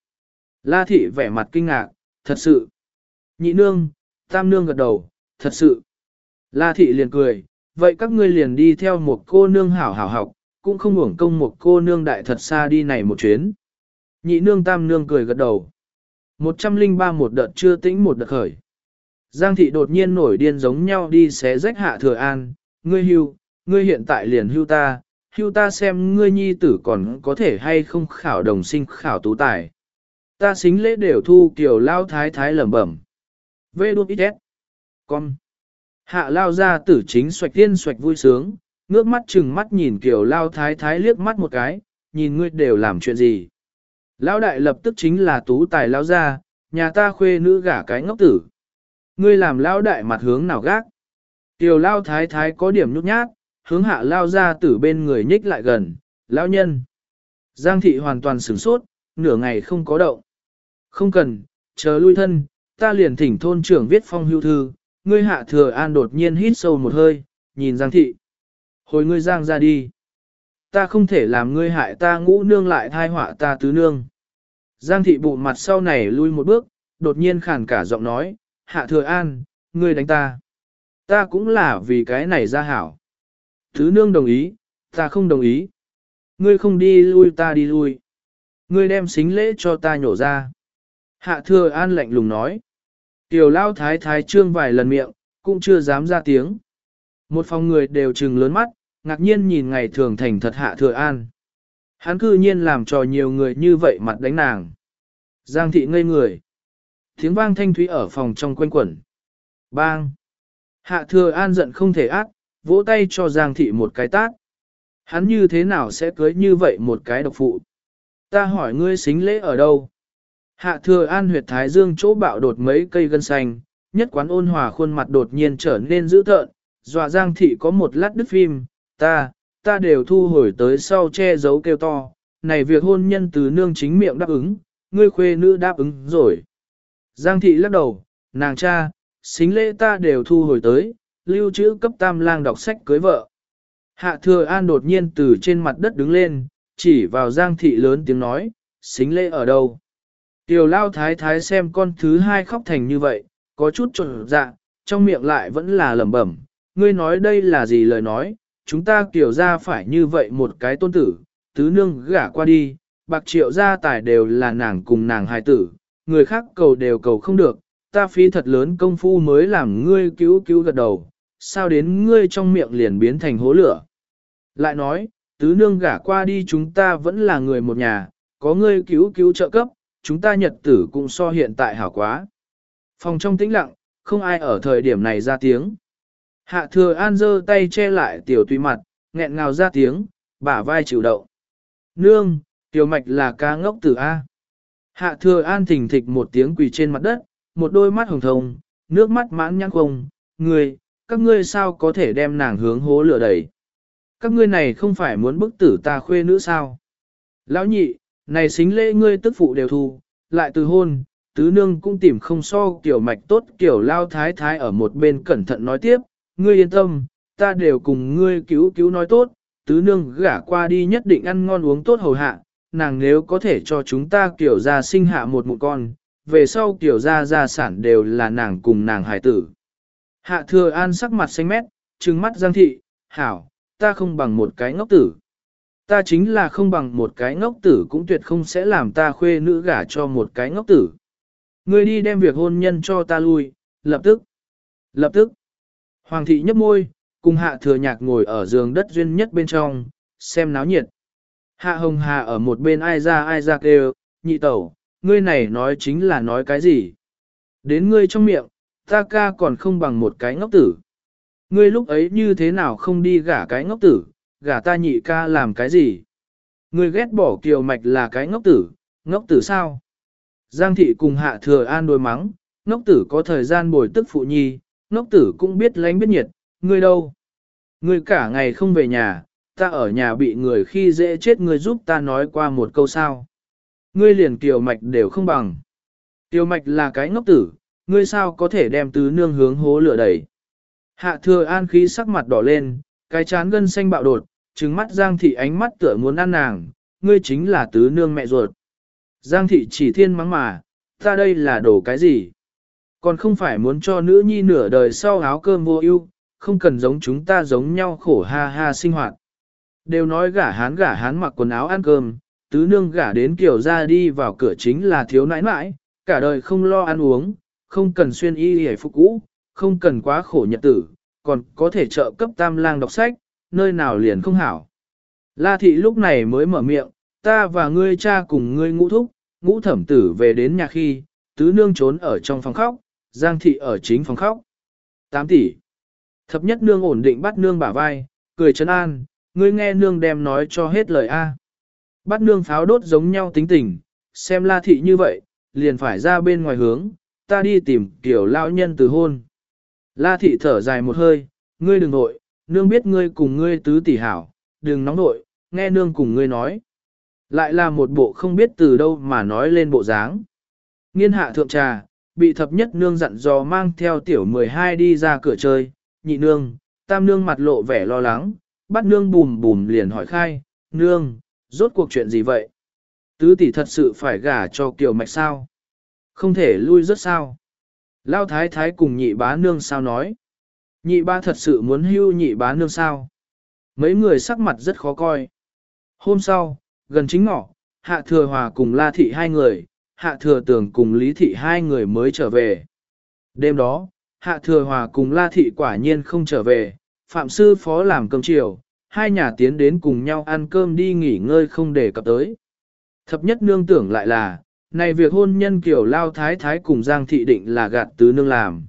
La thị vẻ mặt kinh ngạc, thật sự. Nhị nương, tam nương gật đầu, thật sự. La thị liền cười, vậy các ngươi liền đi theo một cô nương hảo hảo học, cũng không uổng công một cô nương đại thật xa đi này một chuyến. Nhị nương tam nương cười gật đầu. 103 một đợt chưa tĩnh một đợt khởi. Giang thị đột nhiên nổi điên giống nhau đi xé rách hạ thừa an, ngươi hưu, ngươi hiện tại liền hưu ta, hưu ta xem ngươi nhi tử còn có thể hay không khảo đồng sinh khảo tú tài. Ta xính lễ đều thu kiểu lao thái thái lẩm bẩm. Vê đuốc ít Con. Hạ lao ra tử chính xoạch tiên xoạch vui sướng, ngước mắt chừng mắt nhìn kiểu lao thái thái liếc mắt một cái, nhìn ngươi đều làm chuyện gì. Lão đại lập tức chính là tú tài lao ra, nhà ta khuê nữ gả cái ngốc tử. Ngươi làm lão đại mặt hướng nào gác. Tiểu lao thái thái có điểm nhút nhát, hướng hạ lao ra tử bên người nhích lại gần, lão nhân. Giang thị hoàn toàn sửng sốt, nửa ngày không có động. Không cần, chờ lui thân, ta liền thỉnh thôn trưởng viết phong hưu thư, ngươi hạ thừa an đột nhiên hít sâu một hơi, nhìn Giang thị. Hồi ngươi Giang ra đi. Ta không thể làm ngươi hại ta ngũ nương lại thai họa ta tứ nương. Giang thị bụng mặt sau này lui một bước, đột nhiên khàn cả giọng nói, hạ thừa an, ngươi đánh ta. Ta cũng là vì cái này ra hảo. Tứ nương đồng ý, ta không đồng ý. Ngươi không đi lui ta đi lui. Ngươi đem xính lễ cho ta nhổ ra. Hạ thừa an lạnh lùng nói. Tiểu lao thái thái trương vài lần miệng, cũng chưa dám ra tiếng. Một phòng người đều trừng lớn mắt, ngạc nhiên nhìn ngày thường thành thật hạ thừa an. Hắn cư nhiên làm cho nhiều người như vậy mặt đánh nàng. Giang thị ngây người. Tiếng vang thanh thúy ở phòng trong quanh quẩn. Bang! Hạ thừa an giận không thể ác, vỗ tay cho Giang thị một cái tát. Hắn như thế nào sẽ cưới như vậy một cái độc phụ? Ta hỏi ngươi xính lễ ở đâu? Hạ thừa an huyệt thái dương chỗ bạo đột mấy cây gân xanh, nhất quán ôn hòa khuôn mặt đột nhiên trở nên dữ tợn, dọa giang thị có một lát đứt phim, ta, ta đều thu hồi tới sau che giấu kêu to, này việc hôn nhân từ nương chính miệng đáp ứng, ngươi khuê nữ đáp ứng rồi. Giang thị lắc đầu, nàng cha, xính lễ ta đều thu hồi tới, lưu trữ cấp tam lang đọc sách cưới vợ. Hạ thừa an đột nhiên từ trên mặt đất đứng lên, chỉ vào giang thị lớn tiếng nói, xính lễ ở đâu. Tiểu lao thái thái xem con thứ hai khóc thành như vậy, có chút trộn dạ, trong miệng lại vẫn là lẩm bẩm. Ngươi nói đây là gì lời nói, chúng ta kiểu ra phải như vậy một cái tôn tử, tứ nương gả qua đi, bạc triệu gia tài đều là nàng cùng nàng hài tử, người khác cầu đều cầu không được, ta phí thật lớn công phu mới làm ngươi cứu cứu gật đầu, sao đến ngươi trong miệng liền biến thành hố lửa. Lại nói, tứ nương gả qua đi chúng ta vẫn là người một nhà, có ngươi cứu cứu trợ cấp, chúng ta nhật tử cũng so hiện tại hảo quá. Phòng trong tĩnh lặng, không ai ở thời điểm này ra tiếng. Hạ thừa an giơ tay che lại tiểu tùy mặt, nghẹn ngào ra tiếng, bả vai chịu đậu. Nương, tiểu mạch là ca ngốc tử A. Hạ thừa an thỉnh thịch một tiếng quỳ trên mặt đất, một đôi mắt hồng thông, nước mắt mãn nhăn không, người, các ngươi sao có thể đem nàng hướng hố lửa đẩy. Các ngươi này không phải muốn bức tử ta khuê nữ sao. Lão nhị, này xính lễ ngươi tức phụ đều thu, lại từ hôn, tứ nương cũng tìm không so kiểu mạch tốt kiểu lao thái thái ở một bên cẩn thận nói tiếp, ngươi yên tâm, ta đều cùng ngươi cứu cứu nói tốt, tứ nương gả qua đi nhất định ăn ngon uống tốt hầu hạ, nàng nếu có thể cho chúng ta kiểu ra sinh hạ một một con, về sau kiểu ra gia sản đều là nàng cùng nàng hài tử. Hạ thừa an sắc mặt xanh mét, trừng mắt giang thị, hảo, ta không bằng một cái ngốc tử. Ta chính là không bằng một cái ngốc tử cũng tuyệt không sẽ làm ta khuê nữ gả cho một cái ngốc tử. Ngươi đi đem việc hôn nhân cho ta lui, lập tức. Lập tức. Hoàng thị nhấp môi, cùng hạ thừa nhạc ngồi ở giường đất duyên nhất bên trong, xem náo nhiệt. Hạ hồng hà ở một bên ai ra ai ra kêu, nhị tẩu, ngươi này nói chính là nói cái gì? Đến ngươi trong miệng, ta ca còn không bằng một cái ngốc tử. Ngươi lúc ấy như thế nào không đi gả cái ngốc tử, gả ta nhị ca làm cái gì? Ngươi ghét bỏ kiều mạch là cái ngốc tử, ngốc tử sao? Giang thị cùng hạ thừa an đôi mắng, ngốc tử có thời gian bồi tức phụ nhi, ngốc tử cũng biết lánh biết nhiệt, ngươi đâu? Ngươi cả ngày không về nhà, ta ở nhà bị người khi dễ chết ngươi giúp ta nói qua một câu sao. Ngươi liền kiều mạch đều không bằng. Kiều mạch là cái ngốc tử, ngươi sao có thể đem tứ nương hướng hố lửa đẩy. Hạ thừa an khí sắc mặt đỏ lên, cái chán gân xanh bạo đột, trừng mắt Giang thị ánh mắt tựa muốn ăn nàng, ngươi chính là tứ nương mẹ ruột. Giang thị chỉ thiên mắng mà, ta đây là đổ cái gì? Còn không phải muốn cho nữ nhi nửa đời sau áo cơm vô ưu, không cần giống chúng ta giống nhau khổ ha ha sinh hoạt. Đều nói gả hán gả hán mặc quần áo ăn cơm, tứ nương gả đến kiểu ra đi vào cửa chính là thiếu nãi nãi, cả đời không lo ăn uống, không cần xuyên y hề phục cũ, không cần quá khổ nhật tử, còn có thể trợ cấp tam lang đọc sách, nơi nào liền không hảo. La thị lúc này mới mở miệng, ta và ngươi cha cùng ngươi ngũ thúc, ngũ thẩm tử về đến nhà khi, tứ nương trốn ở trong phòng khóc, giang thị ở chính phòng khóc. 8 tỷ. Thập nhất nương ổn định bắt nương bả vai, cười trấn an, ngươi nghe nương đem nói cho hết lời A. Bắt nương pháo đốt giống nhau tính tình, xem la thị như vậy, liền phải ra bên ngoài hướng, ta đi tìm kiểu lao nhân từ hôn. La thị thở dài một hơi, ngươi đừng nội, nương biết ngươi cùng ngươi tứ tỷ hảo, đừng nóng nội, nghe nương cùng ngươi nói. Lại là một bộ không biết từ đâu mà nói lên bộ dáng. Nghiên hạ thượng trà, bị thập nhất nương dặn dò mang theo tiểu 12 đi ra cửa chơi, nhị nương, tam nương mặt lộ vẻ lo lắng, bắt nương bùm bùm liền hỏi khai, nương, rốt cuộc chuyện gì vậy? Tứ tỷ thật sự phải gả cho kiều mạch sao? Không thể lui rất sao? Lao thái thái cùng nhị bá nương sao nói? Nhị ba thật sự muốn hưu nhị bá nương sao? Mấy người sắc mặt rất khó coi. Hôm sau, gần chính ngọ, hạ thừa hòa cùng la thị hai người, hạ thừa tường cùng lý thị hai người mới trở về. Đêm đó, hạ thừa hòa cùng la thị quả nhiên không trở về, phạm sư phó làm cơm chiều, hai nhà tiến đến cùng nhau ăn cơm đi nghỉ ngơi không để cập tới. Thập nhất nương tưởng lại là, này việc hôn nhân kiểu lao thái thái cùng Giang thị định là gạt tứ nương làm.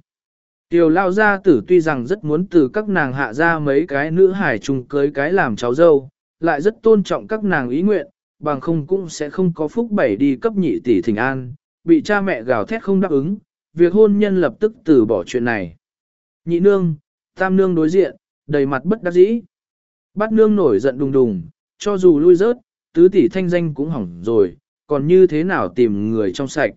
Tiểu lao gia tử tuy rằng rất muốn từ các nàng hạ ra mấy cái nữ hải trùng cưới cái làm cháu dâu, lại rất tôn trọng các nàng ý nguyện, bằng không cũng sẽ không có phúc bảy đi cấp nhị tỷ thỉnh an, bị cha mẹ gào thét không đáp ứng, việc hôn nhân lập tức từ bỏ chuyện này. Nhị nương, tam nương đối diện, đầy mặt bất đắc dĩ. Bát nương nổi giận đùng đùng, cho dù lui rớt, tứ tỷ thanh danh cũng hỏng rồi, còn như thế nào tìm người trong sạch.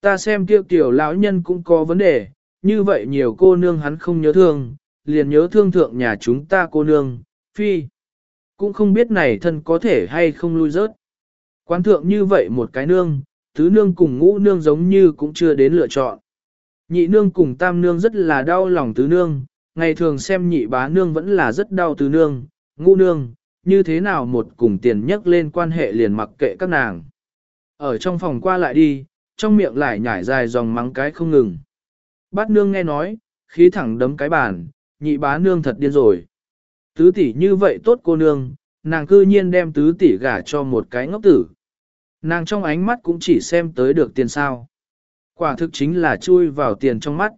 Ta xem kia tiểu lão nhân cũng có vấn đề, như vậy nhiều cô nương hắn không nhớ thương, liền nhớ thương thượng nhà chúng ta cô nương, Phi, cũng không biết này thân có thể hay không lui rớt. Quán thượng như vậy một cái nương, tứ nương cùng ngũ nương giống như cũng chưa đến lựa chọn. Nhị nương cùng tam nương rất là đau lòng tứ nương, ngày thường xem nhị bá nương vẫn là rất đau tứ nương, ngũ nương, như thế nào một cùng tiền nhắc lên quan hệ liền mặc kệ các nàng. Ở trong phòng qua lại đi, trong miệng lại nhảy dài dòng mắng cái không ngừng. Bát nương nghe nói, khí thẳng đấm cái bàn, nhị bá nương thật điên rồi. Tứ tỷ như vậy tốt cô nương, nàng cư nhiên đem tứ tỷ gả cho một cái ngốc tử. Nàng trong ánh mắt cũng chỉ xem tới được tiền sao. Quả thực chính là chui vào tiền trong mắt.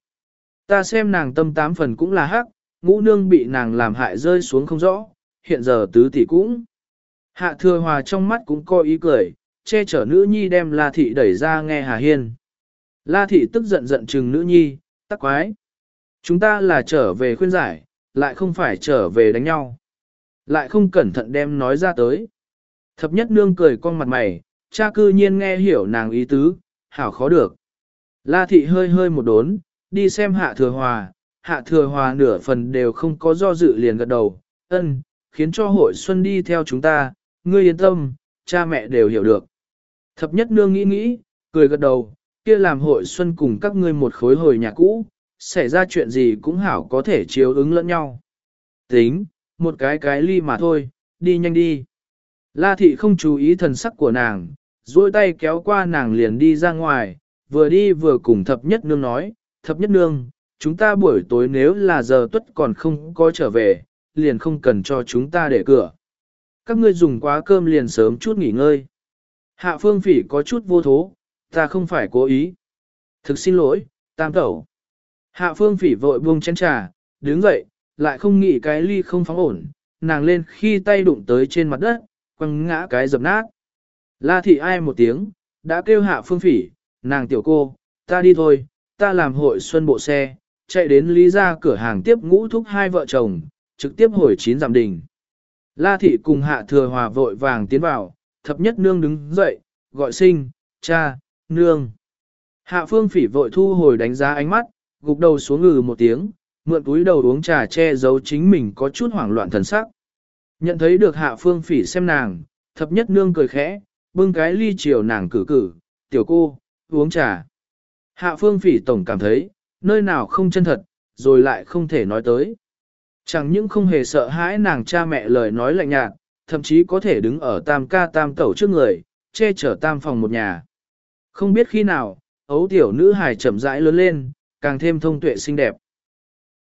Ta xem nàng tâm tám phần cũng là hắc, ngũ nương bị nàng làm hại rơi xuống không rõ, hiện giờ tứ tỷ cũng. Hạ thừa hòa trong mắt cũng có ý cười, che chở nữ nhi đem La Thị đẩy ra nghe Hà Hiên. La Thị tức giận giận chừng nữ nhi, tắc quái. Chúng ta là trở về khuyên giải, lại không phải trở về đánh nhau. Lại không cẩn thận đem nói ra tới. Thập nhất nương cười con mặt mày, cha cư nhiên nghe hiểu nàng ý tứ, hảo khó được. La Thị hơi hơi một đốn, đi xem hạ thừa hòa, hạ thừa hòa nửa phần đều không có do dự liền gật đầu, ân, khiến cho hội xuân đi theo chúng ta, ngươi yên tâm, cha mẹ đều hiểu được. Thập nhất nương nghĩ nghĩ, cười gật đầu, kia làm hội xuân cùng các ngươi một khối hồi nhà cũ, xảy ra chuyện gì cũng hảo có thể chiếu ứng lẫn nhau. Tính, một cái cái ly mà thôi, đi nhanh đi. La thị không chú ý thần sắc của nàng, duỗi tay kéo qua nàng liền đi ra ngoài, vừa đi vừa cùng thập nhất nương nói, thập nhất nương, chúng ta buổi tối nếu là giờ tuất còn không có trở về, liền không cần cho chúng ta để cửa. Các ngươi dùng quá cơm liền sớm chút nghỉ ngơi. Hạ phương phỉ có chút vô thố, ta không phải cố ý. Thực xin lỗi, tam tẩu. Hạ phương phỉ vội buông chén trà, đứng dậy, lại không nghĩ cái ly không phóng ổn, nàng lên khi tay đụng tới trên mặt đất, quăng ngã cái dập nát. La thị ai một tiếng, đã kêu hạ phương phỉ, nàng tiểu cô, ta đi thôi, ta làm hội xuân bộ xe, chạy đến lý ra cửa hàng tiếp ngũ thúc hai vợ chồng, trực tiếp hồi chín giảm đình. La thị cùng hạ thừa hòa vội vàng tiến vào, thập nhất nương đứng dậy, gọi sinh, cha, nương. Hạ phương phỉ vội thu hồi đánh giá ánh mắt, gục đầu xuống ngừ một tiếng, mượn túi đầu uống trà che giấu chính mình có chút hoảng loạn thần sắc. Nhận thấy được hạ phương phỉ xem nàng, thập nhất nương cười khẽ, bưng cái ly chiều nàng cử cử, tiểu cô, uống trà. Hạ phương phỉ tổng cảm thấy, nơi nào không chân thật, rồi lại không thể nói tới. Chẳng những không hề sợ hãi nàng cha mẹ lời nói lạnh nhạt, thậm chí có thể đứng ở tam ca tam tẩu trước người, che chở tam phòng một nhà. Không biết khi nào, ấu tiểu nữ hài chậm rãi lớn lên, càng thêm thông tuệ xinh đẹp.